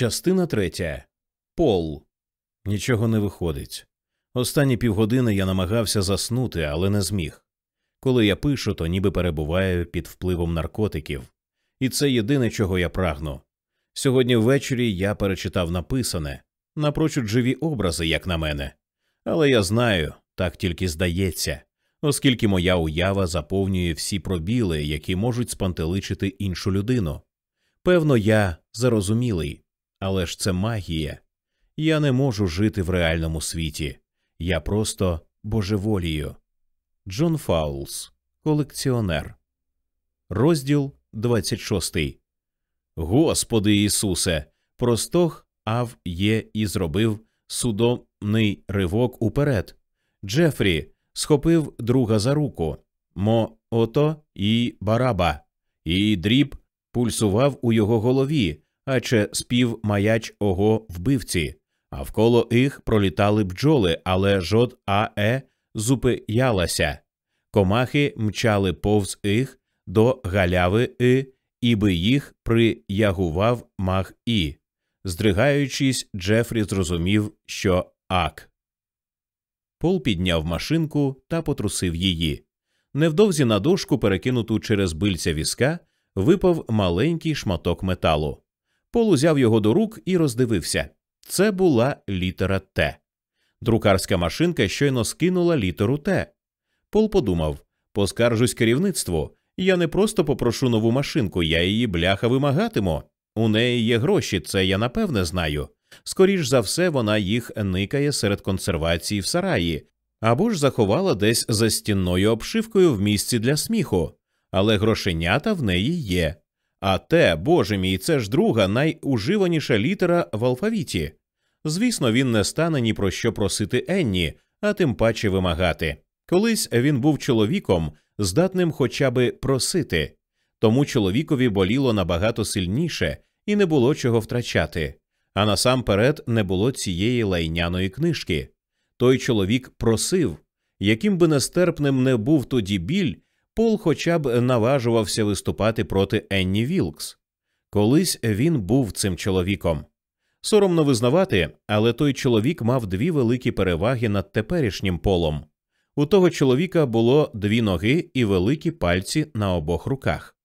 Частина третя. Пол. Нічого не виходить. Останні півгодини я намагався заснути, але не зміг. Коли я пишу, то ніби перебуваю під впливом наркотиків. І це єдине, чого я прагну. Сьогодні ввечері я перечитав написане, напрочуд живі образи, як на мене. Але я знаю, так тільки здається, оскільки моя уява заповнює всі пробіли, які можуть спантеличити іншу людину. Певно, я зарозумілий, але ж це магія. Я не можу жити в реальному світі. Я просто божеволію. Джон Фаулс, колекціонер. Розділ 26. Господи Ісусе, простогнав Єн і зробив судомний ривок уперед. Джефрі схопив друга за руку. Мо ото і бараба, і дріб пульсував у його голові, аче спів маяч ого вбивці, а вколо їх пролітали бджоли, але жод аe зупиялася. Комахи мчали повз їх до галяви и, іби їх приягував мах і. Здригаючись, Джефрі зрозумів, що ак. Пол підняв машинку та потрусив її. Невдовзі на дошку, перекинуту через бильця візка, випав маленький шматок металу. Пол узяв його до рук і роздивився. Це була літера Т. Друкарська машинка щойно скинула літеру Т. Пол подумав поскаржусь керівництву. Я не просто попрошу нову машинку, я її бляха вимагатиму. У неї є гроші, це я напевне знаю. Скоріш за все, вона їх никає серед консервації в сараї, або ж заховала десь за стінною обшивкою в місці для сміху, але грошенята в неї є. А те, боже мій, це ж друга найуживаніша літера в алфавіті. Звісно, він не стане ні про що просити Енні, а тим паче вимагати. Колись він був чоловіком, здатним хоча би просити, тому чоловікові боліло набагато сильніше і не було чого втрачати. А насамперед не було цієї лайняної книжки. Той чоловік просив, яким би нестерпним не був тоді біль, Пол хоча б наважувався виступати проти Енні Вілкс. Колись він був цим чоловіком. Соромно визнавати, але той чоловік мав дві великі переваги над теперішнім полом. У того чоловіка було дві ноги і великі пальці на обох руках.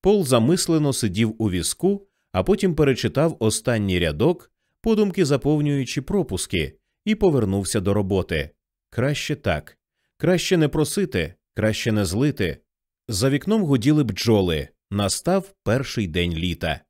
Пол замислено сидів у візку, а потім перечитав останній рядок, подумки заповнюючи пропуски, і повернувся до роботи. Краще так, краще не просити, краще не злити. За вікном гуділи бджоли. Настав перший день літа.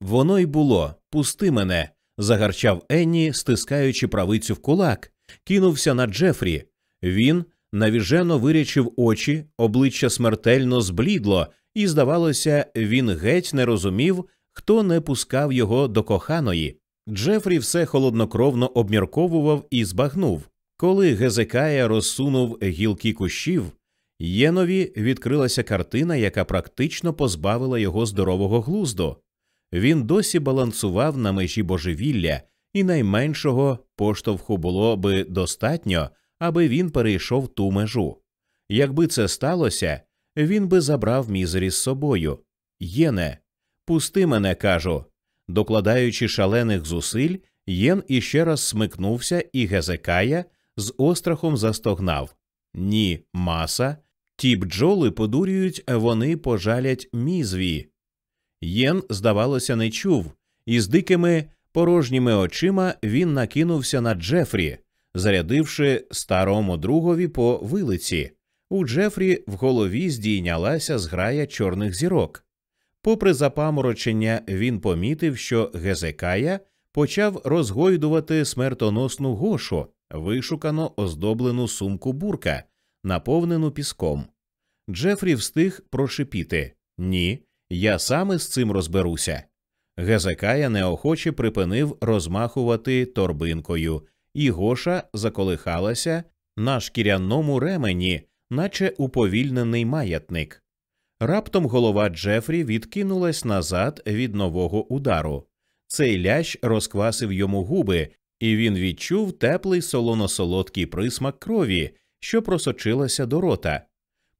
Воно й було пусти мене. загарчав Енні, стискаючи правицю в кулак, кинувся на Джефрі. Він навіжено вирячив очі, обличчя смертельно зблідло, і, здавалося, він геть не розумів, хто не пускав його до коханої. Джефрі все холоднокровно обмірковував і збагнув. Коли Гезекая розсунув гілки кущів, Єнові відкрилася картина, яка практично позбавила його здорового глузду. Він досі балансував на межі божевілля, і найменшого поштовху було би достатньо, аби він перейшов ту межу. Якби це сталося, він би забрав мізері з собою. Єне, пусти мене, кажу. Докладаючи шалених зусиль, Єн іще раз смикнувся, і Гезекая з острахом застогнав Ні, маса. Ті бджоли подурюють, вони пожалять мізві. Єн, здавалося, не чув, і з дикими порожніми очима він накинувся на Джефрі, зарядивши старому другові по вилиці. У Джефрі в голові здійнялася зграя чорних зірок. Попри запаморочення, він помітив, що Гезекая почав розгойдувати смертоносну гошу, вишукано оздоблену сумку бурка, наповнену піском. Джефрі встиг прошипіти Ні, я саме з цим розберуся. Гезекая неохоче припинив розмахувати торбинкою, і Гоша заколихалася на шкіряному ремені, наче уповільнений маятник. Раптом голова Джефрі відкинулась назад від нового удару. Цей лящ розквасив йому губи, і він відчув теплий солоно-солодкий присмак крові, що просочилася до рота.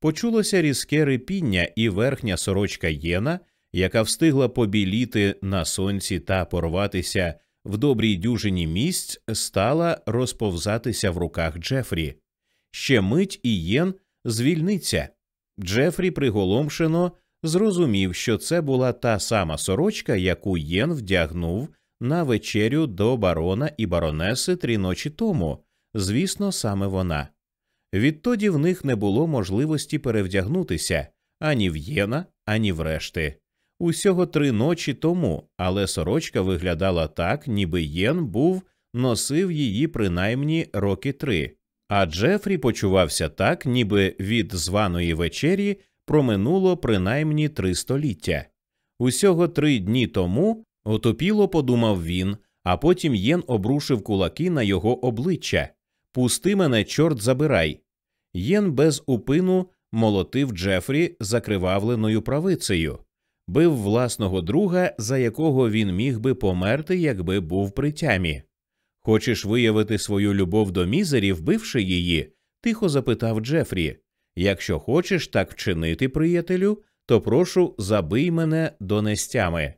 Почулося різке рипіння, і верхня сорочка Єна яка встигла побіліти на сонці та порватися в добрій дюжині місць, стала розповзатися в руках Джефрі. Ще мить і Єн звільниться. Джефрі приголомшено зрозумів, що це була та сама сорочка, яку Єн вдягнув на вечерю до барона і баронеси три ночі тому. Звісно, саме вона. Відтоді в них не було можливості перевдягнутися ані в Єна, ані в решти. Усього три ночі тому, але сорочка виглядала так, ніби Єн був носив її принаймні роки три, а Джефрі почувався так, ніби від званої вечері проминуло принаймні три століття. Усього три дні тому отопіло подумав він, а потім Єн обрушив кулаки на його обличчя. Пусти мене, чорт забирай. Єн без упину молотив Джефрі закривавленою правицею, бив власного друга, за якого він міг би померти, якби був при тямі. Хочеш виявити свою любов до мізері, вбивши її? тихо запитав Джефрі. Якщо хочеш так вчинити, приятелю, то прошу забий мене донестями.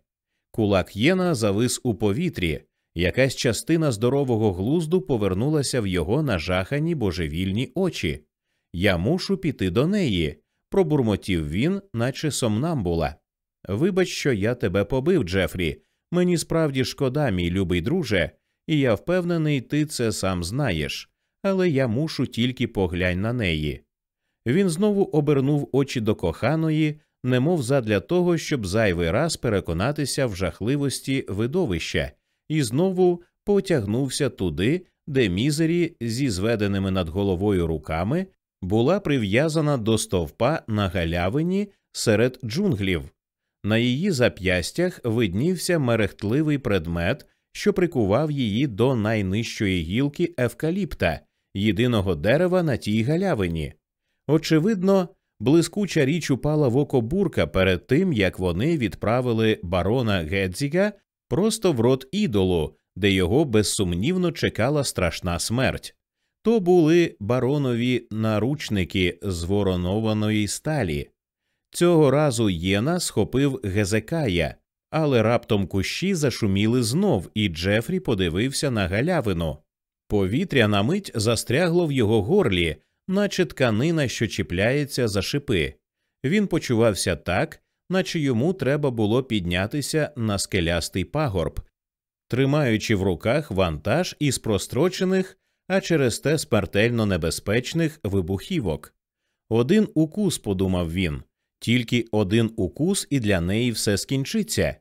Кулак Єна завис у повітрі, якась частина здорового глузду повернулася в його нажахані божевільні очі. Я мушу піти до неї, пробурмотів він, наче сомнамбула. Вибач, що я тебе побив, Джефрі. Мені справді шкода, мій любий друже, і я впевнений, ти це сам знаєш, але я мушу тільки поглянь на неї. Він знову обернув очі до коханої, немов задля того, щоб зайвий раз переконатися в жахливості видовища, і знову потягнувся туди, де мізері зі зведеними над головою руками була прив'язана до стовпа на галявині серед джунглів. На її зап'ястях виднівся мерехтливий предмет, що прикував її до найнижчої гілки евкаліпта, єдиного дерева на тій галявині. Очевидно, блискуча річ упала в око бурка перед тим, як вони відправили барона Гедзіга просто в рот ідолу, де його безсумнівно чекала страшна смерть. То були баронові наручники з воронованої сталі. Цього разу Єна схопив Гезекая, але раптом кущі зашуміли знов, і Джефрі подивився на галявину. Повітря на мить застрягло в його горлі, наче тканина, що чіпляється за шипи. Він почувався так, наче йому треба було піднятися на скелястий пагорб, тримаючи в руках вантаж із прострочених, а через те смертельно небезпечних вибухівок. Один укус, подумав він, тільки один укус, і для неї все скінчиться.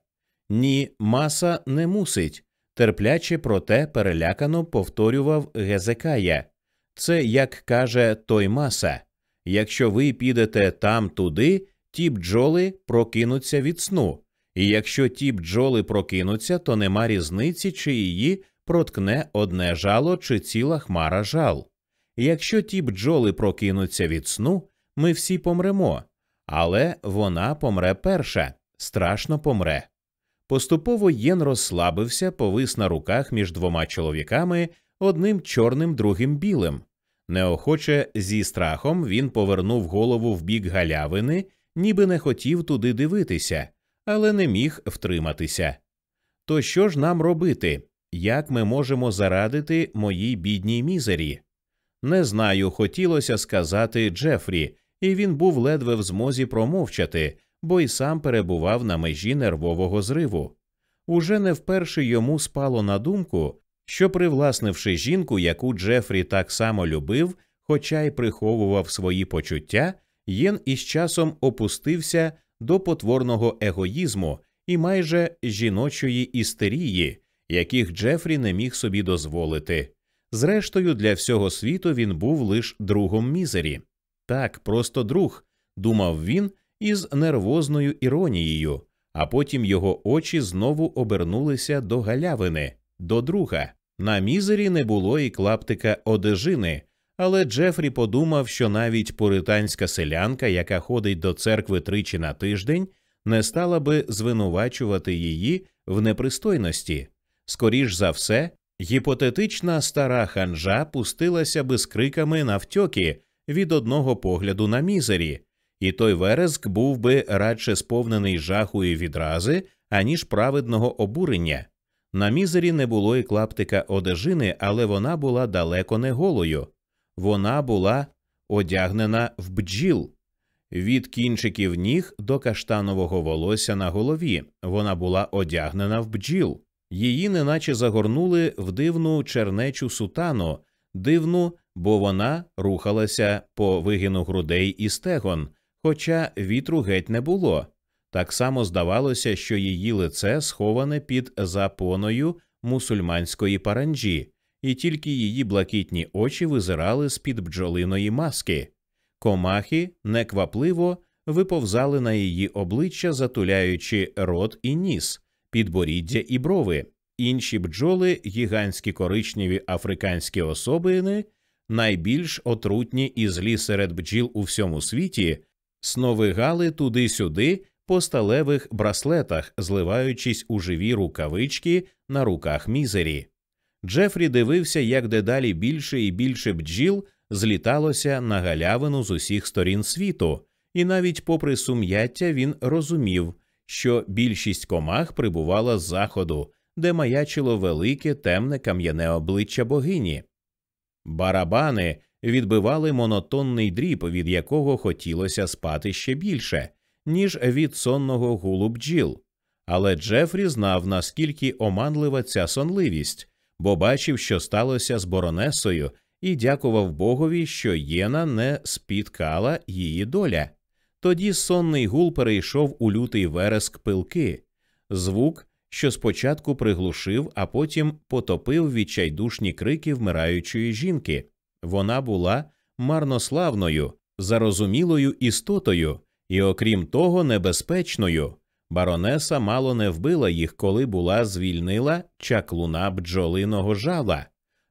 Ні, маса не мусить. Терпляче, проте перелякано повторював Гезекая. Це як каже той маса. Якщо ви підете там туди, ті бджоли прокинуться від сну, і якщо ті бджоли прокинуться, то нема різниці, чи її проткне одне жало чи ціла хмара жал. Якщо ті бджоли прокинуться від сну, ми всі помремо, але вона помре перша, страшно помре. Поступово Єн розслабився, повис на руках між двома чоловіками, одним чорним, другим білим. Неохоче зі страхом він повернув голову в бік галявини, ніби не хотів туди дивитися, але не міг втриматися. То що ж нам робити? Як ми можемо зарадити моїй бідній мізері? Не знаю, хотілося сказати Джефрі, і він був ледве в змозі промовчати, бо й сам перебував на межі нервового зриву. Уже не вперше йому спало на думку, що, привласнивши жінку, яку Джефрі так само любив, хоча й приховував свої почуття, Єн із часом опустився до потворного егоїзму і майже жіночої істерії, яких Джефрі не міг собі дозволити. Зрештою, для всього світу він був лише другом мізері. Так, просто друг, думав він із нервозною іронією, а потім його очі знову обернулися до галявини, до друга. На мізері не було і клаптика одежини, але Джефрі подумав, що навіть пуританська селянка, яка ходить до церкви тричі на тиждень, не стала би звинувачувати її в непристойності. Скоріш за все, гіпотетична стара ханжа пустилася би з криками навтьоки від одного погляду на мізері, і той вереск був би радше сповнений жаху і відрази, аніж праведного обурення. На мізері не було і клаптика одежини, але вона була далеко не голою. Вона була одягнена в бджіл. Від кінчиків ніг до каштанового волосся на голові вона була одягнена в бджіл. Її неначе загорнули в дивну чернечу сутану, дивну, бо вона рухалася по вигину грудей і стегон, хоча вітру геть не було. Так само здавалося, що її лице сховане під запоною мусульманської паранджі, і тільки її блакитні очі визирали з під бджолиної маски. Комахи неквапливо виповзали на її обличчя, затуляючи рот і ніс, підборіддя і брови. Інші бджоли, гігантські коричневі африканські особини, найбільш отрутні і злі серед бджіл у всьому світі, сновигали туди-сюди по сталевих браслетах, зливаючись у живі рукавички на руках мізері. Джефрі дивився, як дедалі більше і більше бджіл зліталося на галявину з усіх сторін світу, і навіть попри сум'яття він розумів, що більшість комах прибувала з заходу, де маячило велике темне кам'яне обличчя богині. Барабани відбивали монотонний дріб, від якого хотілося спати ще більше, ніж від сонного гулу бджіл. Але Джефрі знав, наскільки оманлива ця сонливість, бо бачив, що сталося з Боронесою, і дякував Богові, що Єна не спіткала її доля. Тоді сонний гул перейшов у лютий вереск пилки, звук, що спочатку приглушив, а потім потопив відчайдушні крики вмираючої жінки. Вона була марнославною, зарозумілою істотою і, окрім того, небезпечною. Баронеса мало не вбила їх, коли була звільнила чаклуна бджолиного жала,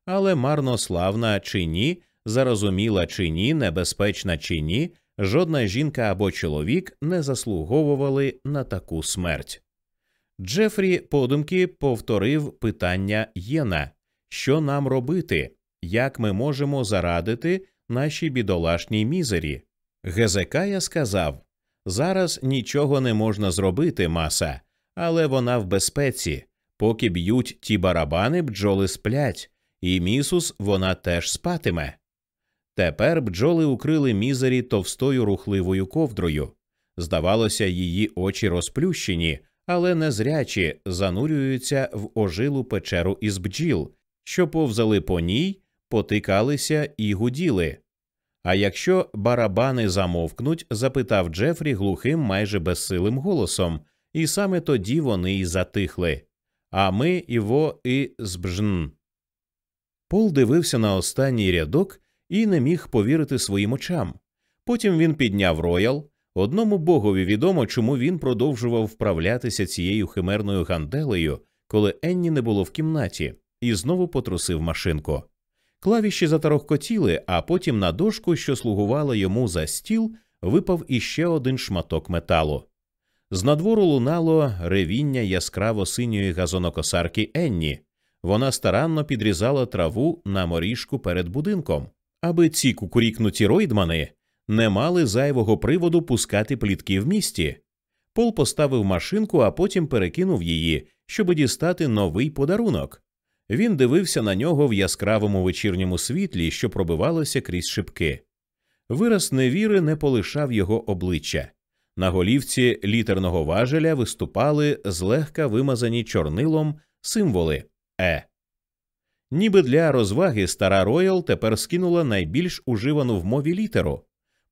але марнославна чи ні, зарозуміла чи ні, небезпечна чи ні, жодна жінка або чоловік не заслуговували на таку смерть. Джефрі подумки повторив питання Єна що нам робити, як ми можемо зарадити нашій бідолашній мізері. Гезекая сказав Зараз нічого не можна зробити, маса, але вона в безпеці. Поки б'ють ті барабани, бджоли сплять, і місус вона теж спатиме. Тепер бджоли укрили мізері товстою рухливою ковдрою. Здавалося, її очі розплющені, але незрячі занурюються в ожилу печеру із бджіл, що повзали по ній, потикалися і гуділи. А якщо барабани замовкнуть, запитав Джефрі глухим, майже безсилим голосом, і саме тоді вони й затихли. А ми іво і збжн. Пол дивився на останній рядок і не міг повірити своїм очам. Потім він підняв роял. Одному богові відомо, чому він продовжував вправлятися цією химерною ганделею, коли Енні не було в кімнаті, і знову потрусив машинку. Клавіші затарохкотіли, а потім на дошку, що слугувала йому за стіл, випав іще один шматок металу. З надвору лунало ревіння яскраво синьої газонокосарки Енні. Вона старанно підрізала траву на моріжку перед будинком, аби ці кукурікнуті ройдмани не мали зайвого приводу пускати плітки в місті. Пол поставив машинку, а потім перекинув її, щоб дістати новий подарунок. Він дивився на нього в яскравому вечірньому світлі, що пробивалося крізь шибки. Вираз невіри не полишав його обличчя. На голівці літерного важеля виступали злегка вимазані чорнилом символи Е. Ніби для розваги стара Роял тепер скинула найбільш уживану в мові літеру.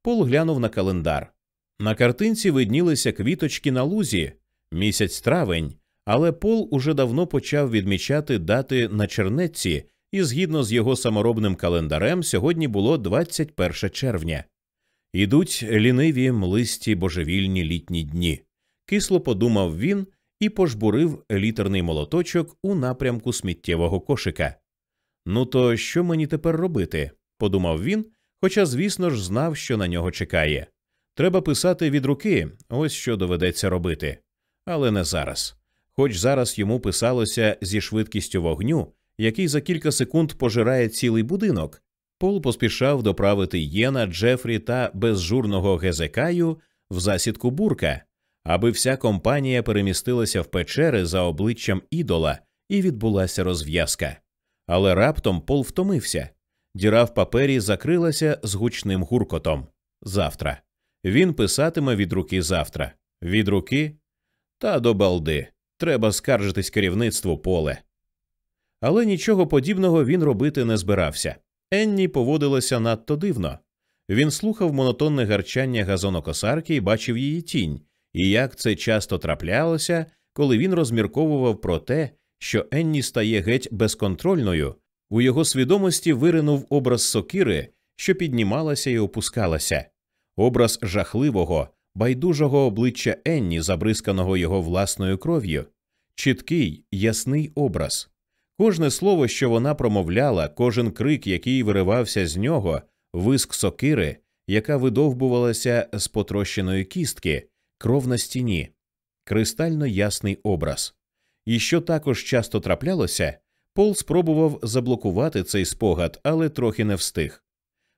Пол глянув на календар. На картинці виднілися квіточки на лузі, місяць травень, але Пол уже давно почав відмічати дати на чернетці, і згідно з його саморобним календарем, сьогодні було 21 червня. Ідуть ліниві млисті божевільні літні дні. Кисло подумав він і пожбурив літерний молоточок у напрямку сміттєвого кошика. Ну то що мені тепер робити? подумав він, хоча, звісно ж, знав, що на нього чекає. Треба писати від руки, ось що доведеться робити. Але не зараз. Хоч зараз йому писалося зі швидкістю вогню, який за кілька секунд пожирає цілий будинок, Пол поспішав доправити Єна, Джефрі та безжурного Гезекаю в засідку бурка, аби вся компанія перемістилася в печери за обличчям ідола і відбулася розв'язка. Але раптом Пол втомився. Діра в папері закрилася з гучним гуркотом. Завтра. Він писатиме від руки завтра. Від руки? Та до балди. Треба скаржитись керівництву поле. Але нічого подібного він робити не збирався. Енні поводилася надто дивно. Він слухав монотонне гарчання газонокосарки і бачив її тінь, і як це часто траплялося, коли він розмірковував про те, що Енні стає геть безконтрольною, у його свідомості виринув образ сокири, що піднімалася і опускалася, образ жахливого, байдужого обличчя Енні, забризканого його власною кров'ю, чіткий, ясний образ. Кожне слово, що вона промовляла, кожен крик, який виривався з нього, виск сокири, яка видовбувалася з потрощеної кістки, кров на стіні, кристально ясний образ. І що також часто траплялося, Пол спробував заблокувати цей спогад, але трохи не встиг.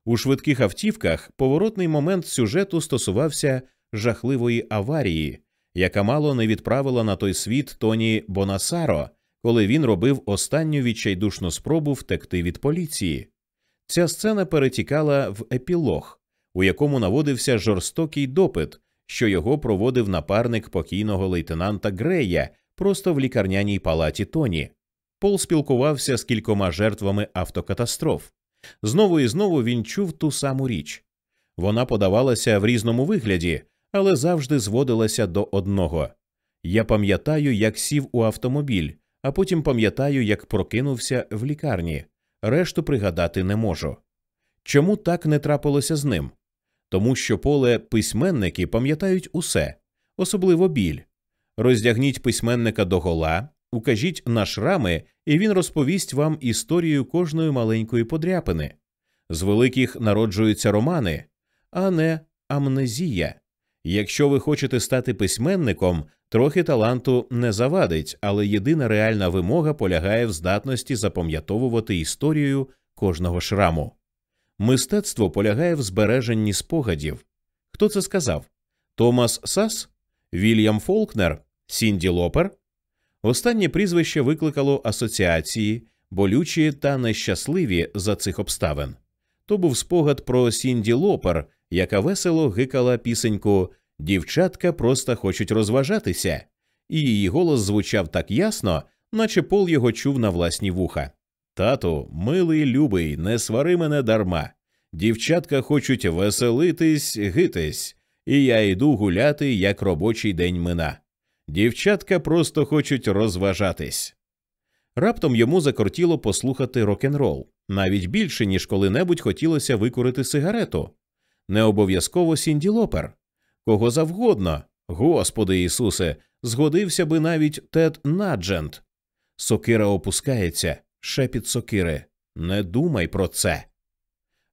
У швидких автівках поворотний момент сюжету стосувався жахливої аварії, яка мало не відправила на той світ Тоні Бонасаро, коли він робив останню відчайдушну спробу втекти від поліції. Ця сцена перетікала в епілог, у якому наводився жорстокий допит, що його проводив напарник покійного лейтенанта Грея просто в лікарняній палаті Тоні. Пол спілкувався з кількома жертвами автокатастроф. Знову і знову він чув ту саму річ. Вона подавалася в різному вигляді, але завжди зводилася до одного. Я пам'ятаю, як сів у автомобіль, а потім пам'ятаю, як прокинувся в лікарні. Решту пригадати не можу. Чому так не трапилося з ним? Тому що поле письменники пам'ятають усе, особливо біль. Роздягніть письменника до гола, укажіть на шрами, і він розповість вам історію кожної маленької подряпини. З великих народжуються романи, а не амнезія. Якщо ви хочете стати письменником, трохи таланту не завадить, але єдина реальна вимога полягає в здатності запам'ятовувати історію кожного шраму. Мистецтво полягає в збереженні спогадів. Хто це сказав? Томас Сас, Вільям Фолкнер, Сінді Лопер. Останнє прізвище викликало асоціації, болючі та нещасливі за цих обставин. То був спогад про Сінді Лопер, яка весело гикала пісеньку Дівчатка просто хочуть розважатися, і її голос звучав так ясно, наче Пол його чув на власні вуха. Тату, милий любий, не свари мене дарма. Дівчатка хочуть веселитись, гитись, і я йду гуляти, як робочий день мина. Дівчатка просто хочуть розважатись. Раптом йому закортіло послухати рок-н-рол, навіть більше, ніж коли-небудь хотілося викурити сигарету. Не обов'язково Сінді Лопер. Кого завгодно, Господи Ісусе, згодився би навіть Тед Наджент. Сокира опускається, шепіт сокири. Не думай про це.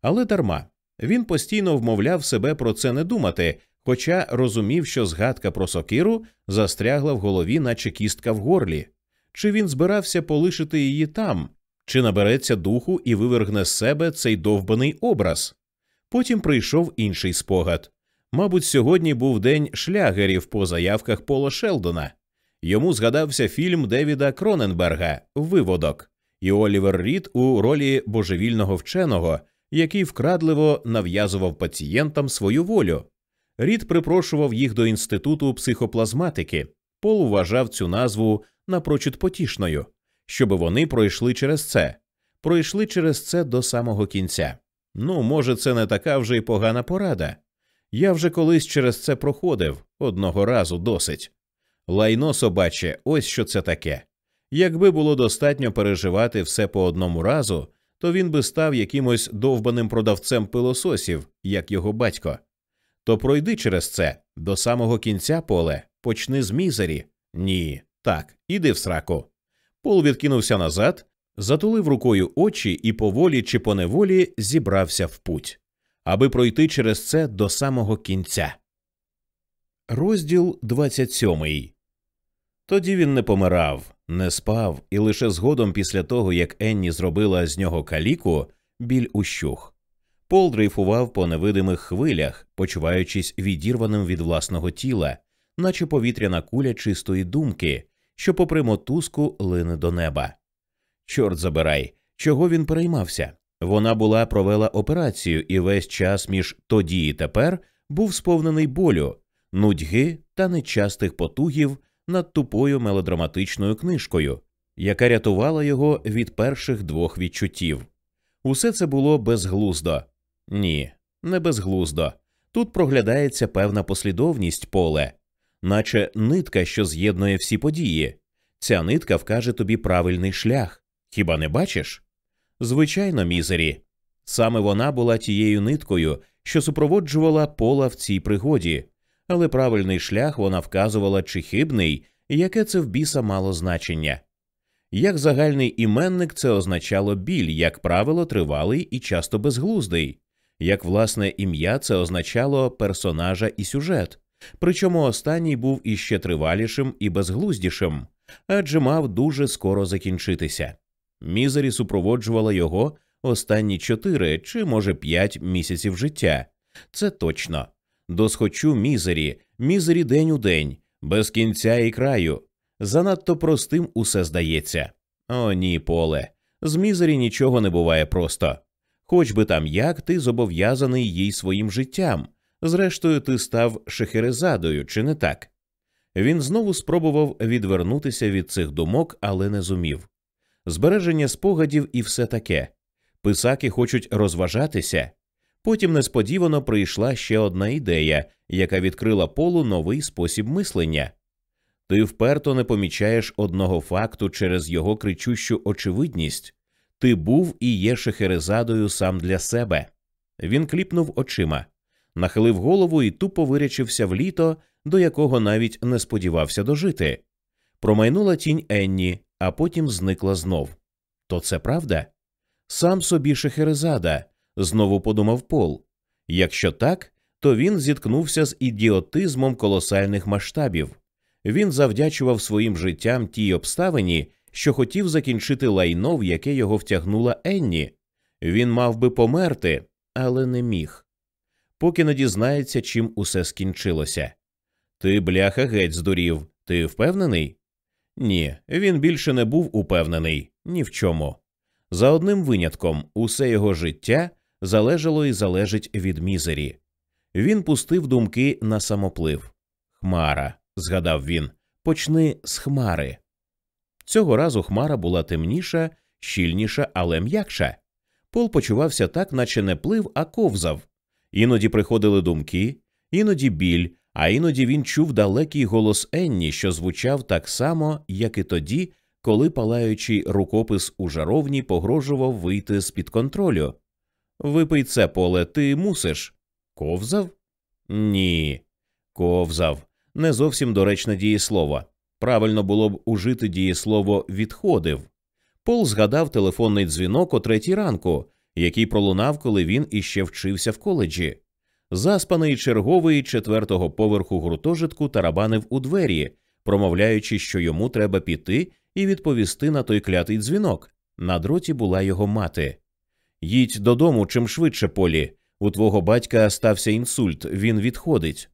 Але дарма. Він постійно вмовляв себе про це не думати, хоча розумів, що згадка про сокиру застрягла в голові, наче кістка в горлі. Чи він збирався полишити її там, чи набереться духу і вивергне з себе цей довбаний образ? Потім прийшов інший спогад. Мабуть, сьогодні був день шлягерів по заявках Пола Шелдона. Йому згадався фільм Девіда Кроненберга Виводок і Олівер Рід у ролі божевільного вченого, який вкрадливо нав'язував пацієнтам свою волю. Рід припрошував їх до інституту психоплазматики. Пол вважав цю назву напрочуд потішною, щоби вони пройшли через це, пройшли через це до самого кінця. Ну, може, це не така вже й погана порада. Я вже колись через це проходив одного разу досить. Лайно собаче, ось що це таке. Якби було достатньо переживати все по одному разу, то він би став якимось довбаним продавцем пилососів, як його батько. То пройди через це до самого кінця поле, почни з мізері. Ні, так, іди в сраку. Пол відкинувся назад, затулив рукою очі і поволі чи поневолі зібрався в путь аби пройти через це до самого кінця. Розділ 27 Тоді він не помирав, не спав, і лише згодом, після того як Енні зробила з нього каліку, біль ущух. Пол дрейфував по невидимих хвилях, почуваючись відірваним від власного тіла, наче повітряна куля чистої думки, що, попри мотузку, лине до неба. Чорт забирай, чого він переймався? Вона була провела операцію, і весь час між тоді і тепер був сповнений болю, нудьги та нечастих потугів над тупою мелодраматичною книжкою, яка рятувала його від перших двох відчуттів. Усе це було безглуздо. Ні, не безглуздо. Тут проглядається певна послідовність поле, наче нитка, що з'єднує всі події. Ця нитка вкаже тобі правильний шлях. Хіба не бачиш? Звичайно, мізері. Саме вона була тією ниткою, що супроводжувала пола в цій пригоді, але правильний шлях вона вказувала чи хибний, яке це в біса мало значення. Як загальний іменник це означало біль, як правило, тривалий і часто безглуздий, як власне ім'я це означало персонажа і сюжет, причому останній був іще тривалішим і безглуздішим, адже мав дуже скоро закінчитися. Мізері супроводжувала його останні чотири чи, може, п'ять місяців життя. Це точно. Досхочу мізері, мізері день у день, без кінця і краю. Занадто простим усе здається. О, ні, поле. З мізері нічого не буває просто. Хоч би там як ти зобов'язаний їй своїм життям. Зрештою, ти став шехерезадою, чи не так? Він знову спробував відвернутися від цих думок, але не зумів. Збереження спогадів і все таке. Писаки хочуть розважатися. Потім несподівано прийшла ще одна ідея, яка відкрила полу новий спосіб мислення. Ти вперто не помічаєш одного факту через його кричущу очевидність ти був і є шехерезадою сам для себе. Він кліпнув очима, нахилив голову і тупо вирячився в літо, до якого навіть не сподівався дожити. Промайнула тінь Енні, а потім зникла знов. То це правда? Сам собі шехерезада, знову подумав Пол. Якщо так, то він зіткнувся з ідіотизмом колосальних масштабів. Він завдячував своїм життям тій обставині, що хотів закінчити лайно, в яке його втягнула Енні. Він мав би померти, але не міг. Поки не дізнається, чим усе скінчилося. Ти, бляха, геть здурів. Ти впевнений? Ні, він більше не був упевнений ні в чому. За одним винятком, усе його життя залежало і залежить від мізері. Він пустив думки на самоплив. Хмара, згадав він, почни з хмари. Цього разу хмара була темніша, щільніша, але м'якша. Пол почувався так, наче не плив, а ковзав. Іноді приходили думки, іноді біль, а іноді він чув далекий голос Енні, що звучав так само, як і тоді, коли палаючий рукопис у жаровні погрожував вийти з під контролю. Випий це поле, ти мусиш. Ковзав? Ні. Ковзав. Не зовсім доречне дієслово. Правильно було б ужити дієслово відходив. Пол згадав телефонний дзвінок о третій ранку, який пролунав, коли він іще вчився в коледжі. Заспаний черговий четвертого поверху гуртожитку тарабанив у двері, промовляючи, що йому треба піти і відповісти на той клятий дзвінок. На дроті була його мати. Їдь додому чим швидше полі. У твого батька стався інсульт, він відходить.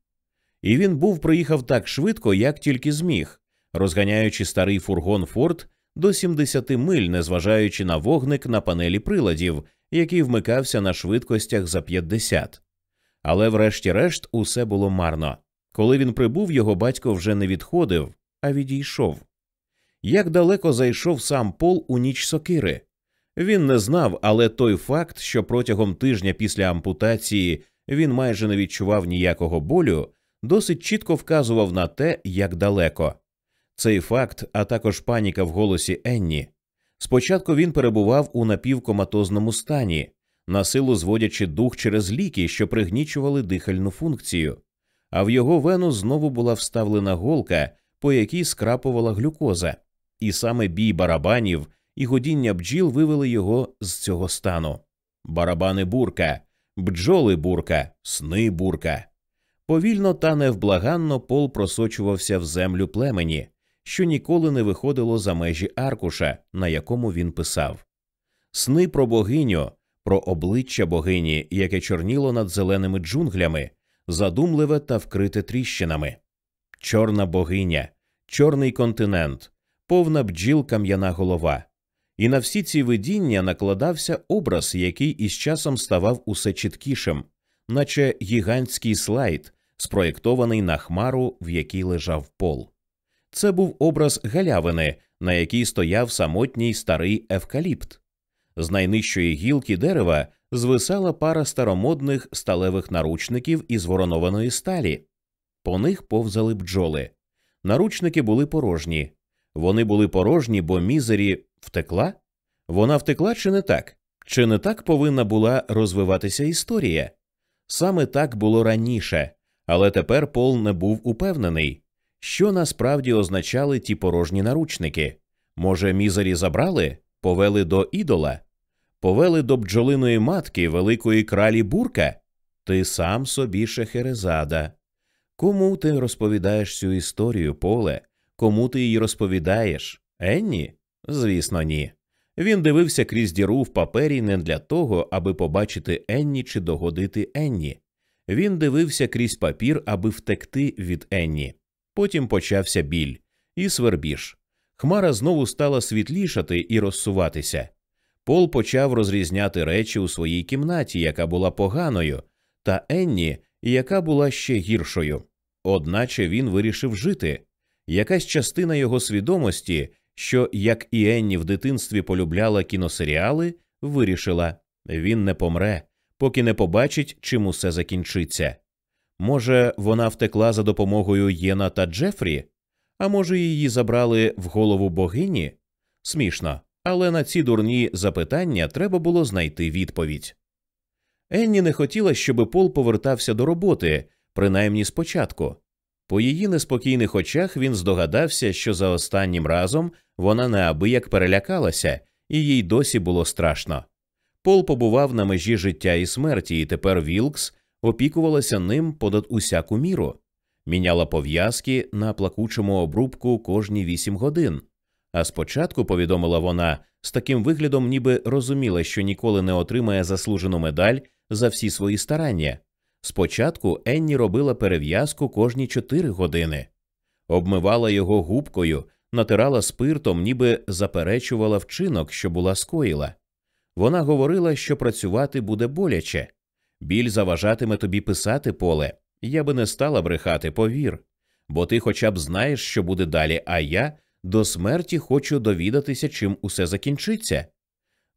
І він був приїхав так швидко, як тільки зміг, розганяючи старий фургон Форд до 70 миль, незважаючи на вогник на панелі приладів, який вмикався на швидкостях за 50. Але врешті-решт усе було марно. Коли він прибув, його батько вже не відходив, а відійшов. Як далеко зайшов сам Пол у ніч сокири? Він не знав, але той факт, що протягом тижня після ампутації він майже не відчував ніякого болю, досить чітко вказував на те, як далеко. Цей факт, а також паніка в голосі Енні. Спочатку він перебував у напівкоматозному стані, на силу зводячи дух через ліки, що пригнічували дихальну функцію, а в його вену знову була вставлена голка, по якій скрапувала глюкоза, і саме бій барабанів і годіння бджіл вивели його з цього стану. Барабани бурка, бджоли бурка, сни бурка. Повільно та невблаганно пол просочувався в землю племені, що ніколи не виходило за межі аркуша, на якому він писав. Сни про богиню, про обличчя богині, яке чорніло над зеленими джунглями, задумливе та вкрите тріщинами. Чорна богиня, чорний континент, повна бджіл кам'яна голова. І на всі ці видіння накладався образ, який із часом ставав усе чіткішим, наче гігантський слайд, спроєктований на хмару, в якій лежав пол. Це був образ галявини, на якій стояв самотній старий евкаліпт. З найнижчої гілки дерева звисала пара старомодних сталевих наручників із воронованої сталі. По них повзали бджоли. Наручники були порожні. Вони були порожні, бо мізері втекла. Вона втекла чи не так? Чи не так повинна була розвиватися історія? Саме так було раніше, але тепер Пол не був упевнений, що насправді означали ті порожні наручники. Може, мізері забрали, повели до ідола, повели до бджолиної матки великої кралі бурка? Ти сам собі шехерезада. Кому ти розповідаєш цю історію, поле? Кому ти її розповідаєш? Енні? Звісно, ні. Він дивився крізь діру в папері не для того, аби побачити Енні чи догодити Енні. Він дивився крізь папір, аби втекти від Енні. Потім почався біль і свербіж. Хмара знову стала світлішати і розсуватися. Пол почав розрізняти речі у своїй кімнаті, яка була поганою, та Енні, яка була ще гіршою. Одначе він вирішив жити. Якась частина його свідомості, що, як і Енні в дитинстві полюбляла кіносеріали, вирішила він не помре, поки не побачить, чим усе закінчиться. Може, вона втекла за допомогою Єна та Джефрі, а може, її забрали в голову богині? Смішно, але на ці дурні запитання треба було знайти відповідь. Енні не хотіла, щоб Пол повертався до роботи, принаймні спочатку. По її неспокійних очах він здогадався, що за останнім разом вона неабияк перелякалася, і їй досі було страшно. Пол побував на межі життя і смерті, і тепер Вілкс опікувалася ним понад усяку міру, міняла пов'язки на плакучому обрубку кожні вісім годин. А спочатку, повідомила вона, з таким виглядом, ніби розуміла, що ніколи не отримає заслужену медаль за всі свої старання. Спочатку Енні робила перев'язку кожні чотири години, обмивала його губкою, натирала спиртом, ніби заперечувала вчинок, що була скоїла. Вона говорила, що працювати буде боляче. Біль заважатиме тобі писати поле. Я би не стала брехати, повір. Бо ти хоча б знаєш, що буде далі, а я до смерті хочу довідатися, чим усе закінчиться.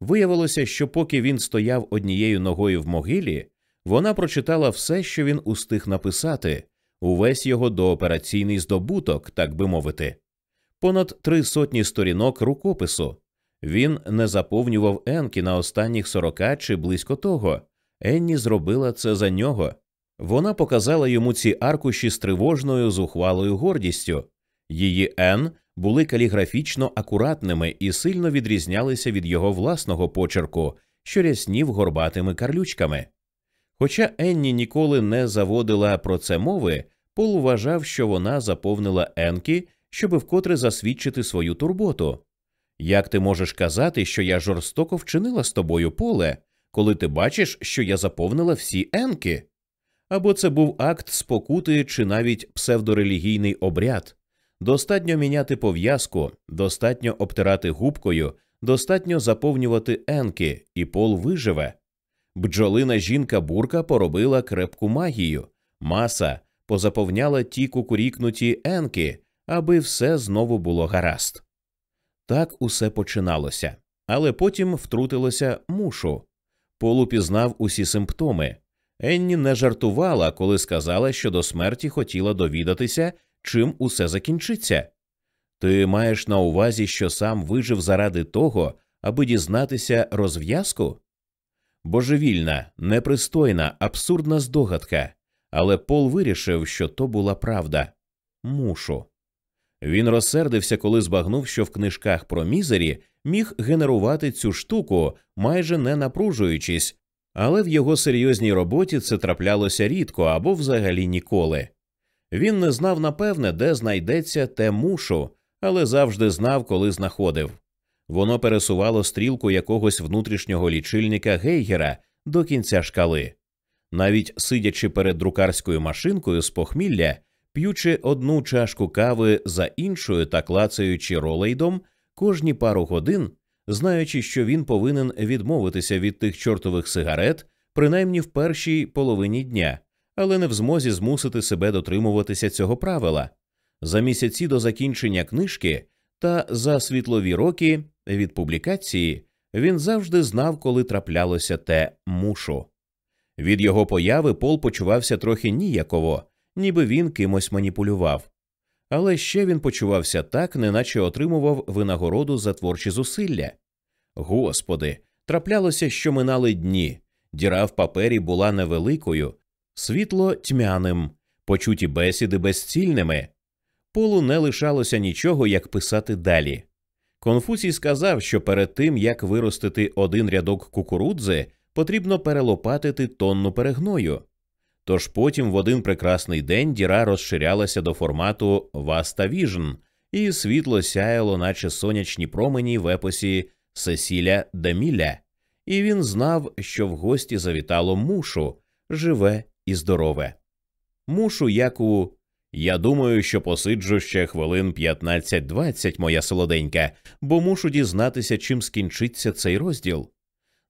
Виявилося, що поки він стояв однією ногою в могилі, вона прочитала все, що він устиг написати, увесь його доопераційний здобуток, так би мовити, понад три сотні сторінок рукопису. Він не заповнював Енкі на останніх сорока чи близько того. Енні зробила це за нього. Вона показала йому ці аркуші з тривожною зухвалою гордістю. Її Н були каліграфічно акуратними і сильно відрізнялися від його власного почерку, що ряснів горбатими карлючками. Хоча Енні ніколи не заводила про це мови, Пол вважав, що вона заповнила Енкі, щоби вкотре засвідчити свою турботу. Як ти можеш казати, що я жорстоко вчинила з тобою поле, коли ти бачиш, що я заповнила всі енки? Або це був акт спокути чи навіть псевдорелігійний обряд. Достатньо міняти пов'язку, достатньо обтирати губкою, достатньо заповнювати енки, і пол виживе. Бджолина жінка бурка поробила крепку магію, маса позаповняла ті кукурікнуті енки, аби все знову було гаразд. Так усе починалося, але потім втрутилося мушу. Пол упізнав усі симптоми. Енні не жартувала, коли сказала, що до смерті хотіла довідатися, чим усе закінчиться. Ти маєш на увазі, що сам вижив заради того, аби дізнатися розв'язку? Божевільна, непристойна, абсурдна здогадка, але Пол вирішив, що то була правда. Мушу. Він розсердився, коли збагнув, що в книжках про мізері міг генерувати цю штуку, майже не напружуючись, але в його серйозній роботі це траплялося рідко або взагалі ніколи. Він не знав напевне, де знайдеться те мушу, але завжди знав, коли знаходив. Воно пересувало стрілку якогось внутрішнього лічильника Гейгера до кінця шкали. Навіть сидячи перед друкарською машинкою з похмілля, п'ючи одну чашку кави за іншою та клацаючи ролейдом кожні пару годин, знаючи, що він повинен відмовитися від тих чортових сигарет, принаймні в першій половині дня, але не в змозі змусити себе дотримуватися цього правила. За місяці до закінчення книжки та за світлові роки від публікації він завжди знав, коли траплялося те мушу. Від його появи Пол почувався трохи ніяково, ніби він кимось маніпулював. Але ще він почувався так, неначе отримував винагороду за творчі зусилля. Господи, траплялося, що минали дні. Діра в папері була невеликою, світло тьмяним, почуті бесіди безцільними. Полу не лишалося нічого, як писати далі. Конфуцій сказав, що перед тим як виростити один рядок кукурудзи, потрібно перелопатити тонну перегною. Тож потім в один прекрасний день діра розширялася до формату Васта Віжн, і світло сяяло, наче сонячні промені в епосі Сесіля Деміля, і він знав, що в гості завітало мушу живе і здорове. Мушу, як у я думаю, що посиджу ще хвилин 15-20, моя солоденька, бо мушу дізнатися, чим скінчиться цей розділ.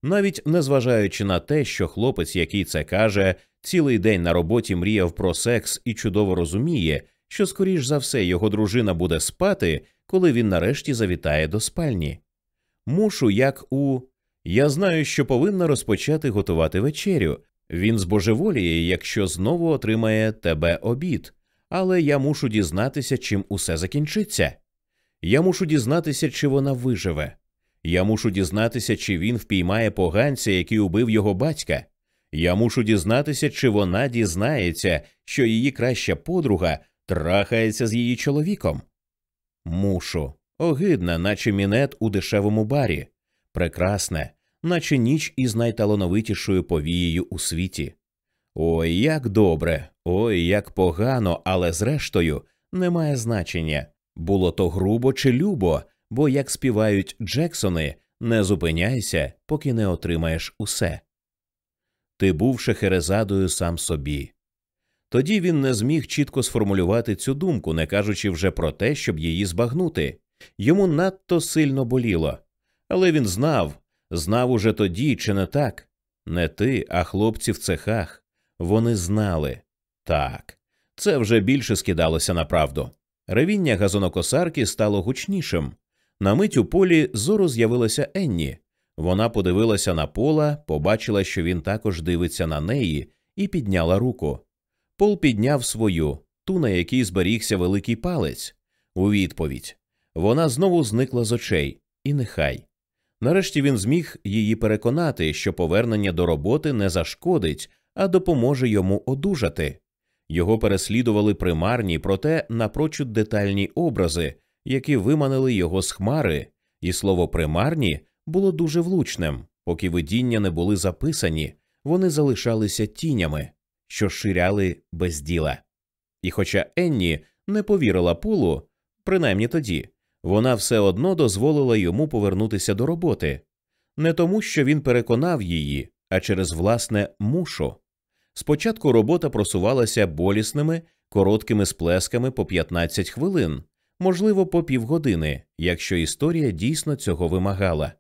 Навіть незважаючи на те, що хлопець, який це каже, цілий день на роботі мріяв про секс і чудово розуміє, що, скоріш за все, його дружина буде спати, коли він нарешті завітає до спальні. Мушу, як у я знаю, що повинна розпочати готувати вечерю. Він збожеволіє, якщо знову отримає тебе обід але я мушу дізнатися, чим усе закінчиться. Я мушу дізнатися, чи вона виживе. Я мушу дізнатися, чи він впіймає поганця, який убив його батька. Я мушу дізнатися, чи вона дізнається, що її краща подруга трахається з її чоловіком. Мушу. Огидна, наче мінет у дешевому барі. Прекрасне, наче ніч із найталановитішою повією у світі. Ой, як добре, ой, як погано, але зрештою немає значення було то грубо чи любо, бо, як співають Джексони, не зупиняйся, поки не отримаєш усе. Ти був шехерезадою сам собі. Тоді він не зміг чітко сформулювати цю думку, не кажучи вже про те, щоб її збагнути. Йому надто сильно боліло. Але він знав, знав уже тоді, чи не так не ти, а хлопці в цехах. Вони знали так, це вже більше скидалося на правду. Ревіння газонокосарки стало гучнішим. На мить у полі зору з'явилася Енні. Вона подивилася на пола, побачила, що він також дивиться на неї, і підняла руку. Пол підняв свою, ту, на якій зберігся великий палець. У відповідь вона знову зникла з очей, і нехай. Нарешті він зміг її переконати, що повернення до роботи не зашкодить, а допоможе йому одужати. Його переслідували примарні, проте напрочуд детальні образи, які виманили його з хмари, і слово примарні було дуже влучним, поки видіння не були записані, вони залишалися тінями, що ширяли без діла. І хоча Енні не повірила Полу, принаймні тоді, вона все одно дозволила йому повернутися до роботи, не тому, що він переконав її, а через власне мушу. Спочатку робота просувалася болісними, короткими сплесками по 15 хвилин, можливо, по півгодини, якщо історія дійсно цього вимагала.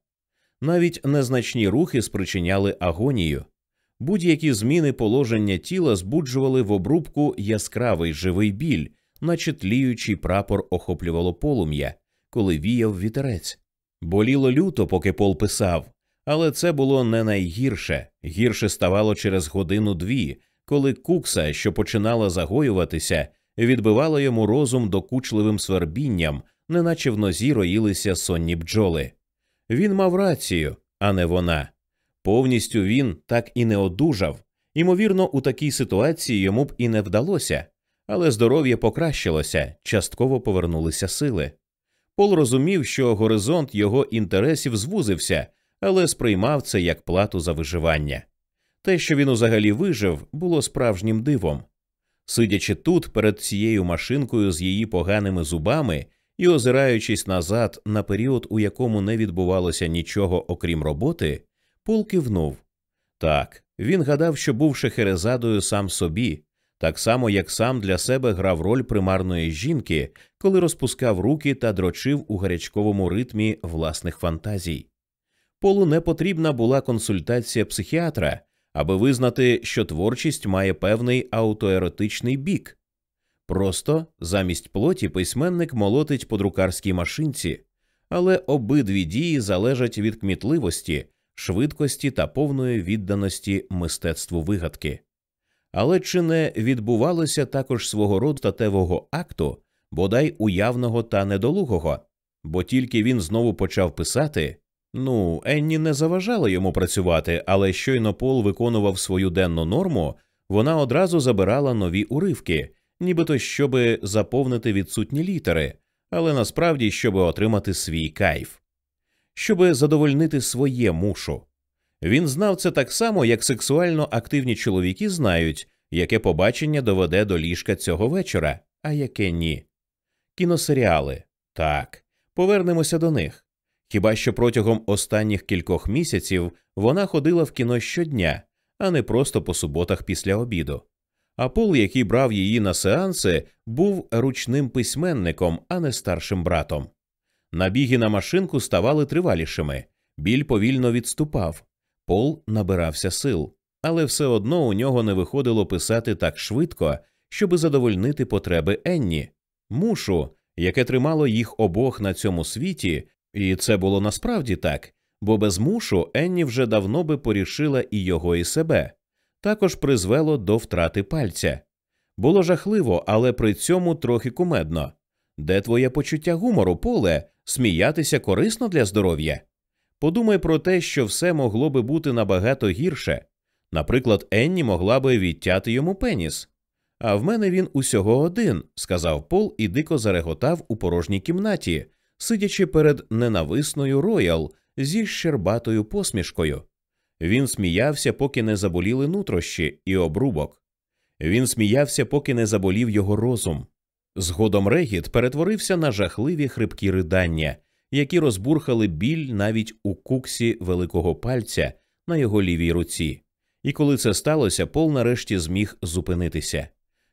Навіть незначні рухи спричиняли агонію. Будь-які зміни положення тіла збуджували в обрубку яскравий живий біль, наче тліючий прапор охоплювало полум'я, коли віяв вітерець. Боліло люто, поки Пол писав, але це було не найгірше. Гірше ставало через годину дві, коли кукса, що починала загоюватися, відбивала йому розум докучливим свербінням, неначе в нозі роїлися сонні бджоли. Він мав рацію, а не вона. Повністю він так і не одужав. Ймовірно, у такій ситуації йому б і не вдалося, але здоров'я покращилося, частково повернулися сили. Пол розумів, що горизонт його інтересів звузився, але сприймав це як плату за виживання. Те, що він узагалі вижив, було справжнім дивом. Сидячи тут, перед цією машинкою з її поганими зубами, і, озираючись назад на період, у якому не відбувалося нічого окрім роботи, Пол кивнув. Так, він гадав, що був шехерезадою сам собі, так само як сам для себе грав роль примарної жінки, коли розпускав руки та дрочив у гарячковому ритмі власних фантазій. Полу не потрібна була консультація психіатра, аби визнати, що творчість має певний аутоеротичний бік. Просто замість плоті письменник молотить по друкарській машинці, але обидві дії залежать від кмітливості, швидкості та повної відданості мистецтву вигадки. Але чи не відбувалося також свого роду статевого акту, бодай уявного та недолугого, бо тільки він знову почав писати. Ну, Енні не заважала йому працювати, але щойно Пол виконував свою денну норму, вона одразу забирала нові уривки, нібито щоби заповнити відсутні літери, але насправді щоби отримати свій кайф, щоби задовольнити своє мушу. Він знав це так само, як сексуально активні чоловіки знають, яке побачення доведе до ліжка цього вечора, а яке ні. Кіносеріали так, повернемося до них. Хіба що протягом останніх кількох місяців вона ходила в кіно щодня, а не просто по суботах після обіду. А Пол, який брав її на сеанси, був ручним письменником, а не старшим братом. Набіги на машинку ставали тривалішими, біль повільно відступав, Пол набирався сил, але все одно у нього не виходило писати так швидко, щоби задовольнити потреби Енні, мушу, яке тримало їх обох на цьому світі, і це було насправді так, бо без мушу Енні вже давно би порішила і його, і себе, також призвело до втрати пальця. Було жахливо, але при цьому трохи кумедно. Де твоє почуття гумору, поле, сміятися корисно для здоров'я? Подумай про те, що все могло би бути набагато гірше. Наприклад, Енні могла би відтяти йому пеніс. А в мене він усього один, сказав Пол і дико зареготав у порожній кімнаті, сидячи перед ненависною роял зі щербатою посмішкою. Він сміявся, поки не заболіли нутрощі і обрубок. Він сміявся, поки не заболів його розум. Згодом регіт перетворився на жахливі хрипкі ридання, які розбурхали біль навіть у куксі великого пальця на його лівій руці. І коли це сталося, Пол нарешті зміг зупинитися.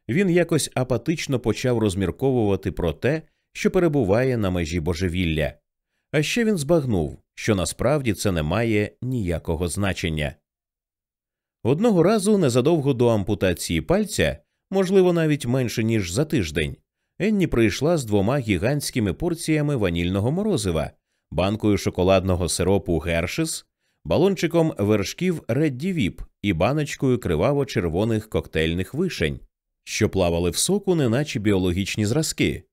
Він якось апатично почав розмірковувати про те, що перебуває на межі божевілля. А ще він збагнув, що насправді це не має ніякого значення. Одного разу незадовго до ампутації пальця, можливо, навіть менше ніж за тиждень, Енні прийшла з двома гігантськими порціями ванільного морозива, банкою шоколадного сиропу Гершес, балончиком вершків Редді Віп і баночкою криваво-червоних коктейльних вишень, що плавали в соку, неначе біологічні зразки.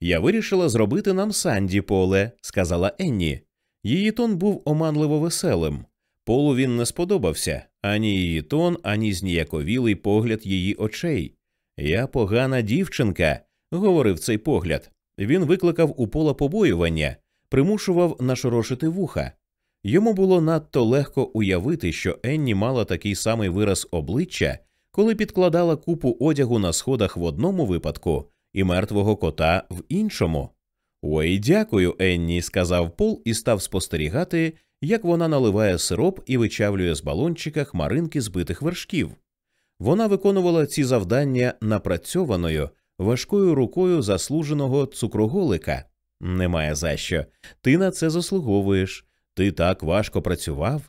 Я вирішила зробити нам Санді поле, сказала Енні. Її тон був оманливо веселим. Полу він не сподобався ані її тон, ані зніяковілий погляд її очей. Я погана дівчинка, говорив цей погляд. Він викликав у пола побоювання, примушував нашорошити вуха. Йому було надто легко уявити, що Енні мала такий самий вираз обличчя, коли підкладала купу одягу на сходах в одному випадку і мертвого кота в іншому. Ой, дякую, Енні, сказав Пол і став спостерігати, як вона наливає сироп і вичавлює з балончика хмаринки збитих вершків. Вона виконувала ці завдання напрацьованою, важкою рукою заслуженого цукроголика. Немає за що. Ти на це заслуговуєш. Ти так важко працював.